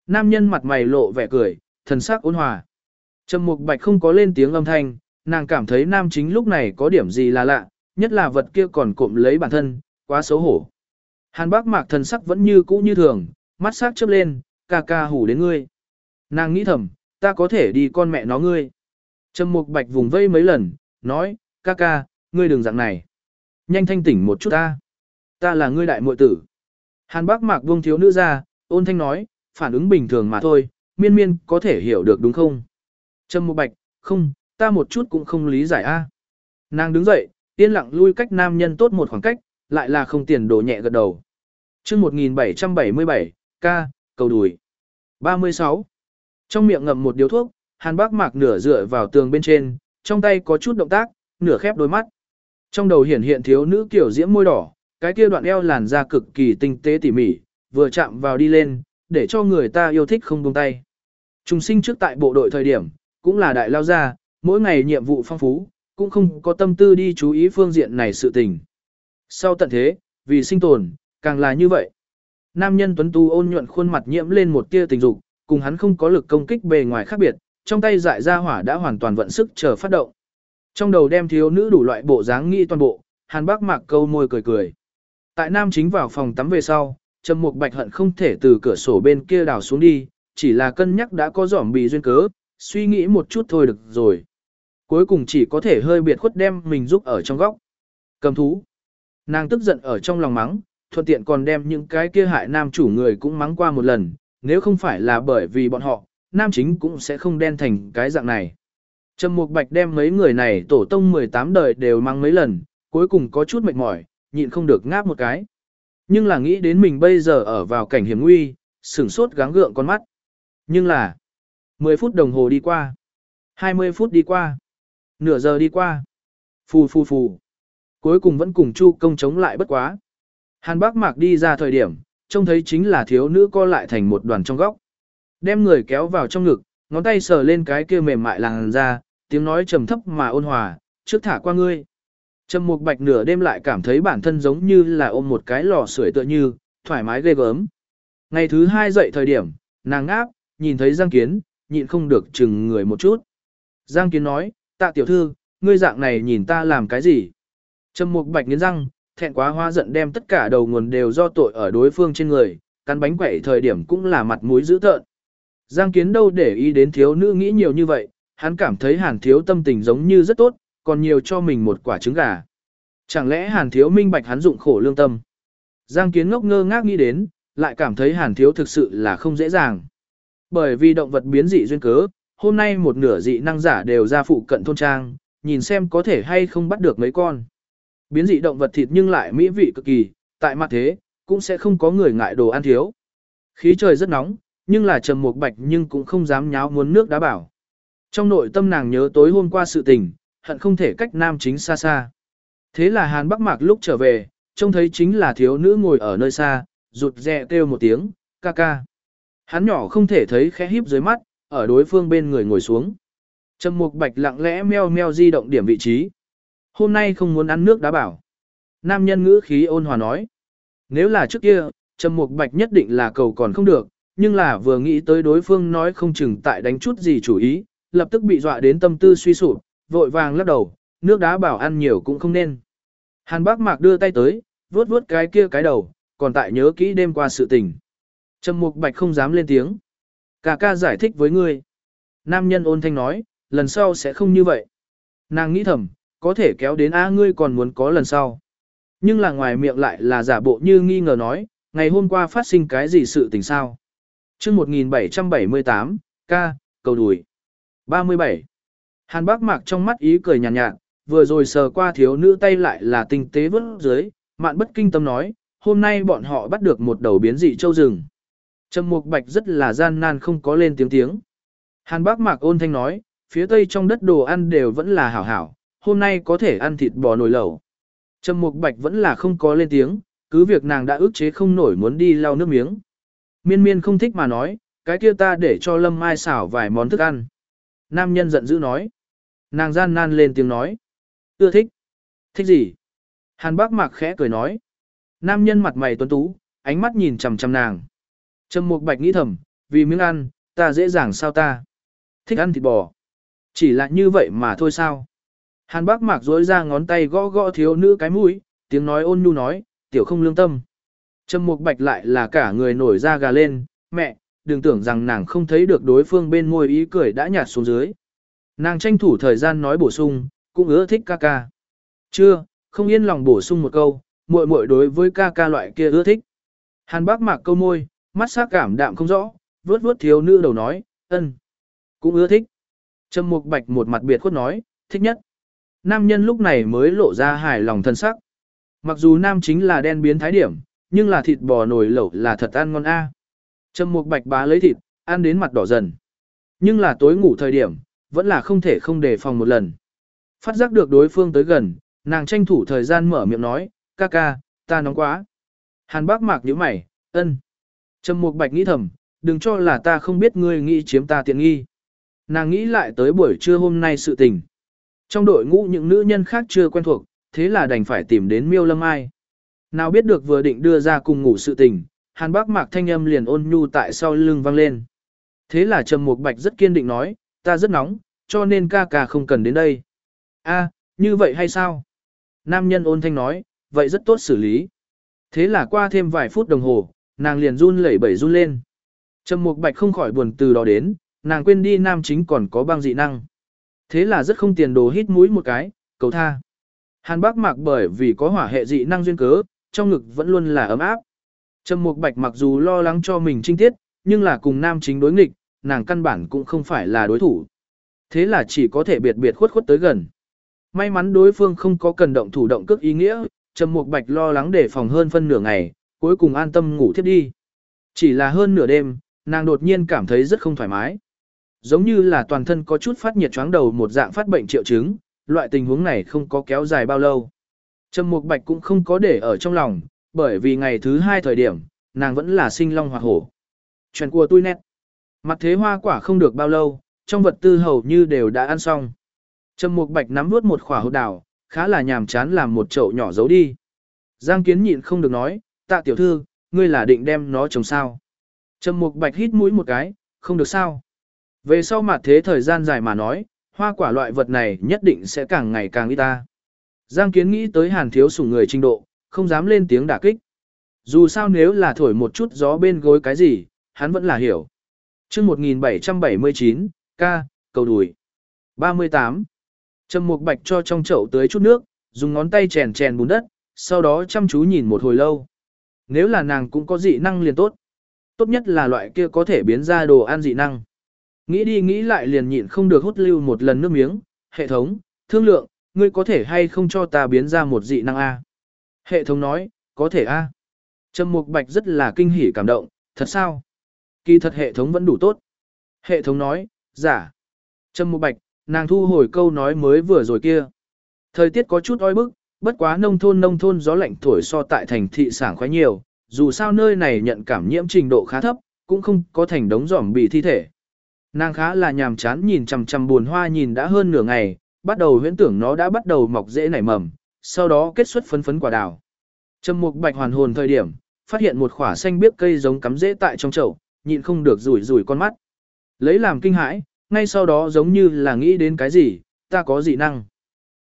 A: Nam nhân mặt mày lộ vẻ cười, thần sắc ôn hòa. Trầm Mục Bạch không có lên tiếng âm thanh, nàng cảm thấy nam chính lúc này có điểm gì là lạ, nhất là vật kia còn cộm lấy bản thân, quá xấu hổ. Hàn bác mạc thần sắc vẫn như cũ như thường, mắt sắc chớp lên, ca ca hủ đến ngươi. Nàng nghĩ thầm, ta có thể đi con mẹ nó ngươi. Trầm mục bạch vùng vây mấy lần, nói, ca ca, ngươi đừng dạng này. Nhanh thanh tỉnh một chút ta. Ta là ngươi đại muội tử. Hàn bác mạc buông thiếu nữ ra, ôn thanh nói, phản ứng bình thường mà thôi, miên miên có thể hiểu được đúng không? Trâm mục bạch, không, ta một chút cũng không lý giải a. Nàng đứng dậy, yên lặng lui cách nam nhân tốt một khoảng cách, lại là không tiền đổ nhẹ gật đầu. chương 1777, ca, cầu đùi. 36. Trong miệng ngậm một điếu thuốc, hàn bác mạc nửa dựa vào tường bên trên, trong tay có chút động tác, nửa khép đôi mắt. Trong đầu hiển hiện thiếu nữ kiểu diễm môi đỏ, cái kia đoạn eo làn da cực kỳ tinh tế tỉ mỉ, vừa chạm vào đi lên, để cho người ta yêu thích không buông tay. Trùng sinh trước tại bộ đội thời điểm, cũng là đại lao gia, mỗi ngày nhiệm vụ phong phú, cũng không có tâm tư đi chú ý phương diện này sự tình. Sau tận thế, vì sinh tồn, càng là như vậy. Nam nhân tuấn tu ôn nhuận khuôn mặt nhiễm lên một tia tình dục, cùng hắn không có lực công kích bề ngoài khác biệt, trong tay dại ra hỏa đã hoàn toàn vận sức chờ phát động. Trong đầu đem thiếu nữ đủ loại bộ dáng nghi toàn bộ, Hàn Bác Mạc câu môi cười cười. Tại Nam chính vào phòng tắm về sau, Trầm Mục Bạch hận không thể từ cửa sổ bên kia đào xuống đi, chỉ là cân nhắc đã có giỏm bị duyên cớ, suy nghĩ một chút thôi được rồi cuối cùng chỉ có thể hơi biệt khuất đem mình giúp ở trong góc. Cầm thú. Nàng tức giận ở trong lòng mắng, thuận tiện còn đem những cái kia hại nam chủ người cũng mắng qua một lần, nếu không phải là bởi vì bọn họ, nam chính cũng sẽ không đen thành cái dạng này. Trầm Mục Bạch đem mấy người này tổ tông 18 đời đều mắng mấy lần, cuối cùng có chút mệt mỏi, nhịn không được ngáp một cái. Nhưng là nghĩ đến mình bây giờ ở vào cảnh hiểm nguy, sửng sốt gắng gượng con mắt. Nhưng là, 10 phút đồng hồ đi qua, 20 phút đi qua, nửa giờ đi qua, phù phù phù. Cuối cùng vẫn cùng Chu công chống lại bất quá. Hàn Bác Mạc đi ra thời điểm, trông thấy chính là thiếu nữ co lại thành một đoàn trong góc. Đem người kéo vào trong ngực, ngón tay sờ lên cái kia mềm mại làn da, tiếng nói trầm thấp mà ôn hòa, trước thả qua ngươi. Trầm Mục Bạch nửa đêm lại cảm thấy bản thân giống như là ôm một cái lò sưởi tựa như, thoải mái ghê gớm. Ngày thứ hai dậy thời điểm, nàng ngáp, nhìn thấy Giang Kiến, nhịn không được chừng người một chút. Giang Kiến nói, tạ tiểu thư, ngươi dạng này nhìn ta làm cái gì? Trầm Mục Bạch nghiến răng, thẹn quá hoa giận đem tất cả đầu nguồn đều do tội ở đối phương trên người, cắn bánh quẩy thời điểm cũng là mặt mũi dữ tợn. Giang Kiến đâu để ý đến thiếu nữ nghĩ nhiều như vậy, hắn cảm thấy Hàn Thiếu tâm tình giống như rất tốt, còn nhiều cho mình một quả trứng gà. Chẳng lẽ Hàn Thiếu minh bạch hắn dụng khổ lương tâm? Giang Kiến ngốc ngơ ngác nghĩ đến, lại cảm thấy Hàn Thiếu thực sự là không dễ dàng. Bởi vì động vật biến dị duyên cớ, hôm nay một nửa dị năng giả đều ra phụ cận thôn trang, nhìn xem có thể hay không bắt được mấy con. Biến dị động vật thịt nhưng lại mỹ vị cực kỳ, tại mặt thế, cũng sẽ không có người ngại đồ ăn thiếu. Khí trời rất nóng, nhưng là trầm một bạch nhưng cũng không dám nháo muốn nước đá bảo. Trong nội tâm nàng nhớ tối hôm qua sự tình, hận không thể cách nam chính xa xa. Thế là Hàn Bắc Mạc lúc trở về, trông thấy chính là thiếu nữ ngồi ở nơi xa, rụt rè kêu một tiếng, ca ca. Hắn nhỏ không thể thấy khẽ híp dưới mắt, ở đối phương bên người ngồi xuống. Trầm Mục Bạch lặng lẽ meo meo di động điểm vị trí. Hôm nay không muốn ăn nước đá bảo. Nam nhân ngữ khí ôn hòa nói. Nếu là trước kia, Trầm Mục Bạch nhất định là cầu còn không được, nhưng là vừa nghĩ tới đối phương nói không chừng tại đánh chút gì chủ ý, lập tức bị dọa đến tâm tư suy sụp, vội vàng lắc đầu, nước đá bảo ăn nhiều cũng không nên. Hàn Bác Mạc đưa tay tới, vuốt vuốt cái kia cái đầu, còn tại nhớ kỹ đêm qua sự tình. Trầm Mục Bạch không dám lên tiếng. Cả ca giải thích với ngươi. Nam nhân ôn thanh nói, lần sau sẽ không như vậy. Nàng nghĩ thầm, có thể kéo đến A ngươi còn muốn có lần sau. Nhưng là ngoài miệng lại là giả bộ như nghi ngờ nói, ngày hôm qua phát sinh cái gì sự tình sao. chương 1778, ca, cầu đùi. 37. Hàn bác mạc trong mắt ý cười nhàn nhạt, nhạt, vừa rồi sờ qua thiếu nữ tay lại là tinh tế vớt dưới, mạn bất kinh tâm nói, hôm nay bọn họ bắt được một đầu biến dị châu rừng. Trầm Mục Bạch rất là gian nan không có lên tiếng tiếng. Hàn Bác Mạc ôn thanh nói, phía tây trong đất đồ ăn đều vẫn là hảo hảo, hôm nay có thể ăn thịt bò nồi lẩu. Trầm Mục Bạch vẫn là không có lên tiếng, cứ việc nàng đã ức chế không nổi muốn đi lau nước miếng. Miên miên không thích mà nói, cái kia ta để cho Lâm Mai xảo vài món thức ăn. Nam nhân giận dữ nói. Nàng gian nan lên tiếng nói. Ưa thích. Thích gì? Hàn bác mạc khẽ cười nói. Nam nhân mặt mày tuấn tú, ánh mắt nhìn chằm chằm nàng. Trầm Mục Bạch nghĩ thầm, vì miếng ăn, ta dễ dàng sao ta? Thích ăn thịt bò. Chỉ là như vậy mà thôi sao? Hàn bác mạc dối ra ngón tay gõ gõ thiếu nữ cái mũi, tiếng nói ôn nhu nói, tiểu không lương tâm. Trầm Mục Bạch lại là cả người nổi da gà lên, mẹ, đừng tưởng rằng nàng không thấy được đối phương bên môi ý cười đã nhạt xuống dưới. Nàng tranh thủ thời gian nói bổ sung, cũng ưa thích ca ca. Chưa, không yên lòng bổ sung một câu, muội muội đối với ca ca loại kia ưa thích. Hàn bác mạc câu môi, mắt sắc cảm đạm không rõ, vướt vướt thiếu nữ đầu nói, ân, cũng ưa thích. Trầm Mục Bạch một mặt biệt khuất nói, thích nhất. Nam nhân lúc này mới lộ ra hài lòng thân sắc. Mặc dù nam chính là đen biến thái điểm, nhưng là thịt bò nồi lẩu là thật ăn ngon a. Trầm Mục Bạch bá lấy thịt, ăn đến mặt đỏ dần. Nhưng là tối ngủ thời điểm, vẫn là không thể không đề phòng một lần. Phát giác được đối phương tới gần, nàng tranh thủ thời gian mở miệng nói, ca ca, ta nóng quá. Hàn bác mạc nhíu mày, ân. Trầm Mục Bạch nghĩ thầm, đừng cho là ta không biết ngươi nghĩ chiếm ta tiện nghi. Nàng nghĩ lại tới buổi trưa hôm nay sự tình. Trong đội ngũ những nữ nhân khác chưa quen thuộc, thế là đành phải tìm đến Miêu Lâm Ai. Nào biết được vừa định đưa ra cùng ngủ sự tình, Hàn Bác Mạc thanh âm liền ôn nhu tại sau lưng vang lên. Thế là Trầm Mục Bạch rất kiên định nói, ta rất nóng, cho nên ca ca không cần đến đây. A, như vậy hay sao? Nam nhân ôn thanh nói, vậy rất tốt xử lý. Thế là qua thêm vài phút đồng hồ, nàng liền run lẩy bẩy run lên. Trầm Mục Bạch không khỏi buồn từ đó đến, nàng quên đi nam chính còn có băng dị năng. Thế là rất không tiền đồ hít mũi một cái, cầu tha. Hàn Bác Mạc bởi vì có hỏa hệ dị năng duyên cớ, trong ngực vẫn luôn là ấm áp. Trầm Mục Bạch mặc dù lo lắng cho mình trinh tiết, nhưng là cùng nam chính đối nghịch, nàng căn bản cũng không phải là đối thủ. Thế là chỉ có thể biệt biệt khuất khuất tới gần. May mắn đối phương không có cần động thủ động cước ý nghĩa, Trầm Mục Bạch lo lắng để phòng hơn phân nửa ngày, cuối cùng an tâm ngủ thiếp đi. Chỉ là hơn nửa đêm, nàng đột nhiên cảm thấy rất không thoải mái. Giống như là toàn thân có chút phát nhiệt chóng đầu một dạng phát bệnh triệu chứng, loại tình huống này không có kéo dài bao lâu. Trầm Mục Bạch cũng không có để ở trong lòng, bởi vì ngày thứ hai thời điểm, nàng vẫn là sinh long hoạt hổ. Chuyện của tôi nét. Mặt thế hoa quả không được bao lâu, trong vật tư hầu như đều đã ăn xong. Trầm Mục Bạch nắm nuốt một khỏa hột đào, khá là nhàm chán làm một chậu nhỏ giấu đi. Giang Kiến nhịn không được nói, tạ tiểu thư, ngươi là định đem nó trồng sao. Trầm Mục Bạch hít mũi một cái, không được sao. Về sau mặt thế thời gian dài mà nói, hoa quả loại vật này nhất định sẽ càng ngày càng ít ta. Giang Kiến nghĩ tới hàn thiếu sủng người trình độ, không dám lên tiếng đả kích. Dù sao nếu là thổi một chút gió bên gối cái gì, hắn vẫn là hiểu chương 1779, ca, cầu đùi. 38. Trầm Mục Bạch cho trong chậu tới chút nước, dùng ngón tay chèn chèn bùn đất, sau đó chăm chú nhìn một hồi lâu. Nếu là nàng cũng có dị năng liền tốt. Tốt nhất là loại kia có thể biến ra đồ ăn dị năng. Nghĩ đi nghĩ lại liền nhịn không được hút lưu một lần nước miếng, hệ thống, thương lượng, ngươi có thể hay không cho ta biến ra một dị năng A. Hệ thống nói, có thể A. Trầm Mục Bạch rất là kinh hỉ cảm động, thật sao? Kỳ thật hệ thống vẫn đủ tốt. Hệ thống nói, giả. trâm Mục Bạch, nàng thu hồi câu nói mới vừa rồi kia. Thời tiết có chút oi bức, bất quá nông thôn nông thôn gió lạnh thổi so tại thành thị sảng khoái nhiều, dù sao nơi này nhận cảm nhiễm trình độ khá thấp, cũng không có thành đống giỏm bị thi thể. Nàng khá là nhàm chán nhìn chằm chằm buồn hoa nhìn đã hơn nửa ngày, bắt đầu huyễn tưởng nó đã bắt đầu mọc rễ nảy mầm, sau đó kết xuất phấn phấn quả đào. Trầm Mục Bạch hoàn hồn thời điểm, phát hiện một khỏa xanh biếc cây giống cắm rễ tại trong chậu, nhịn không được rủi rủi con mắt. Lấy làm kinh hãi, ngay sau đó giống như là nghĩ đến cái gì, ta có dị năng.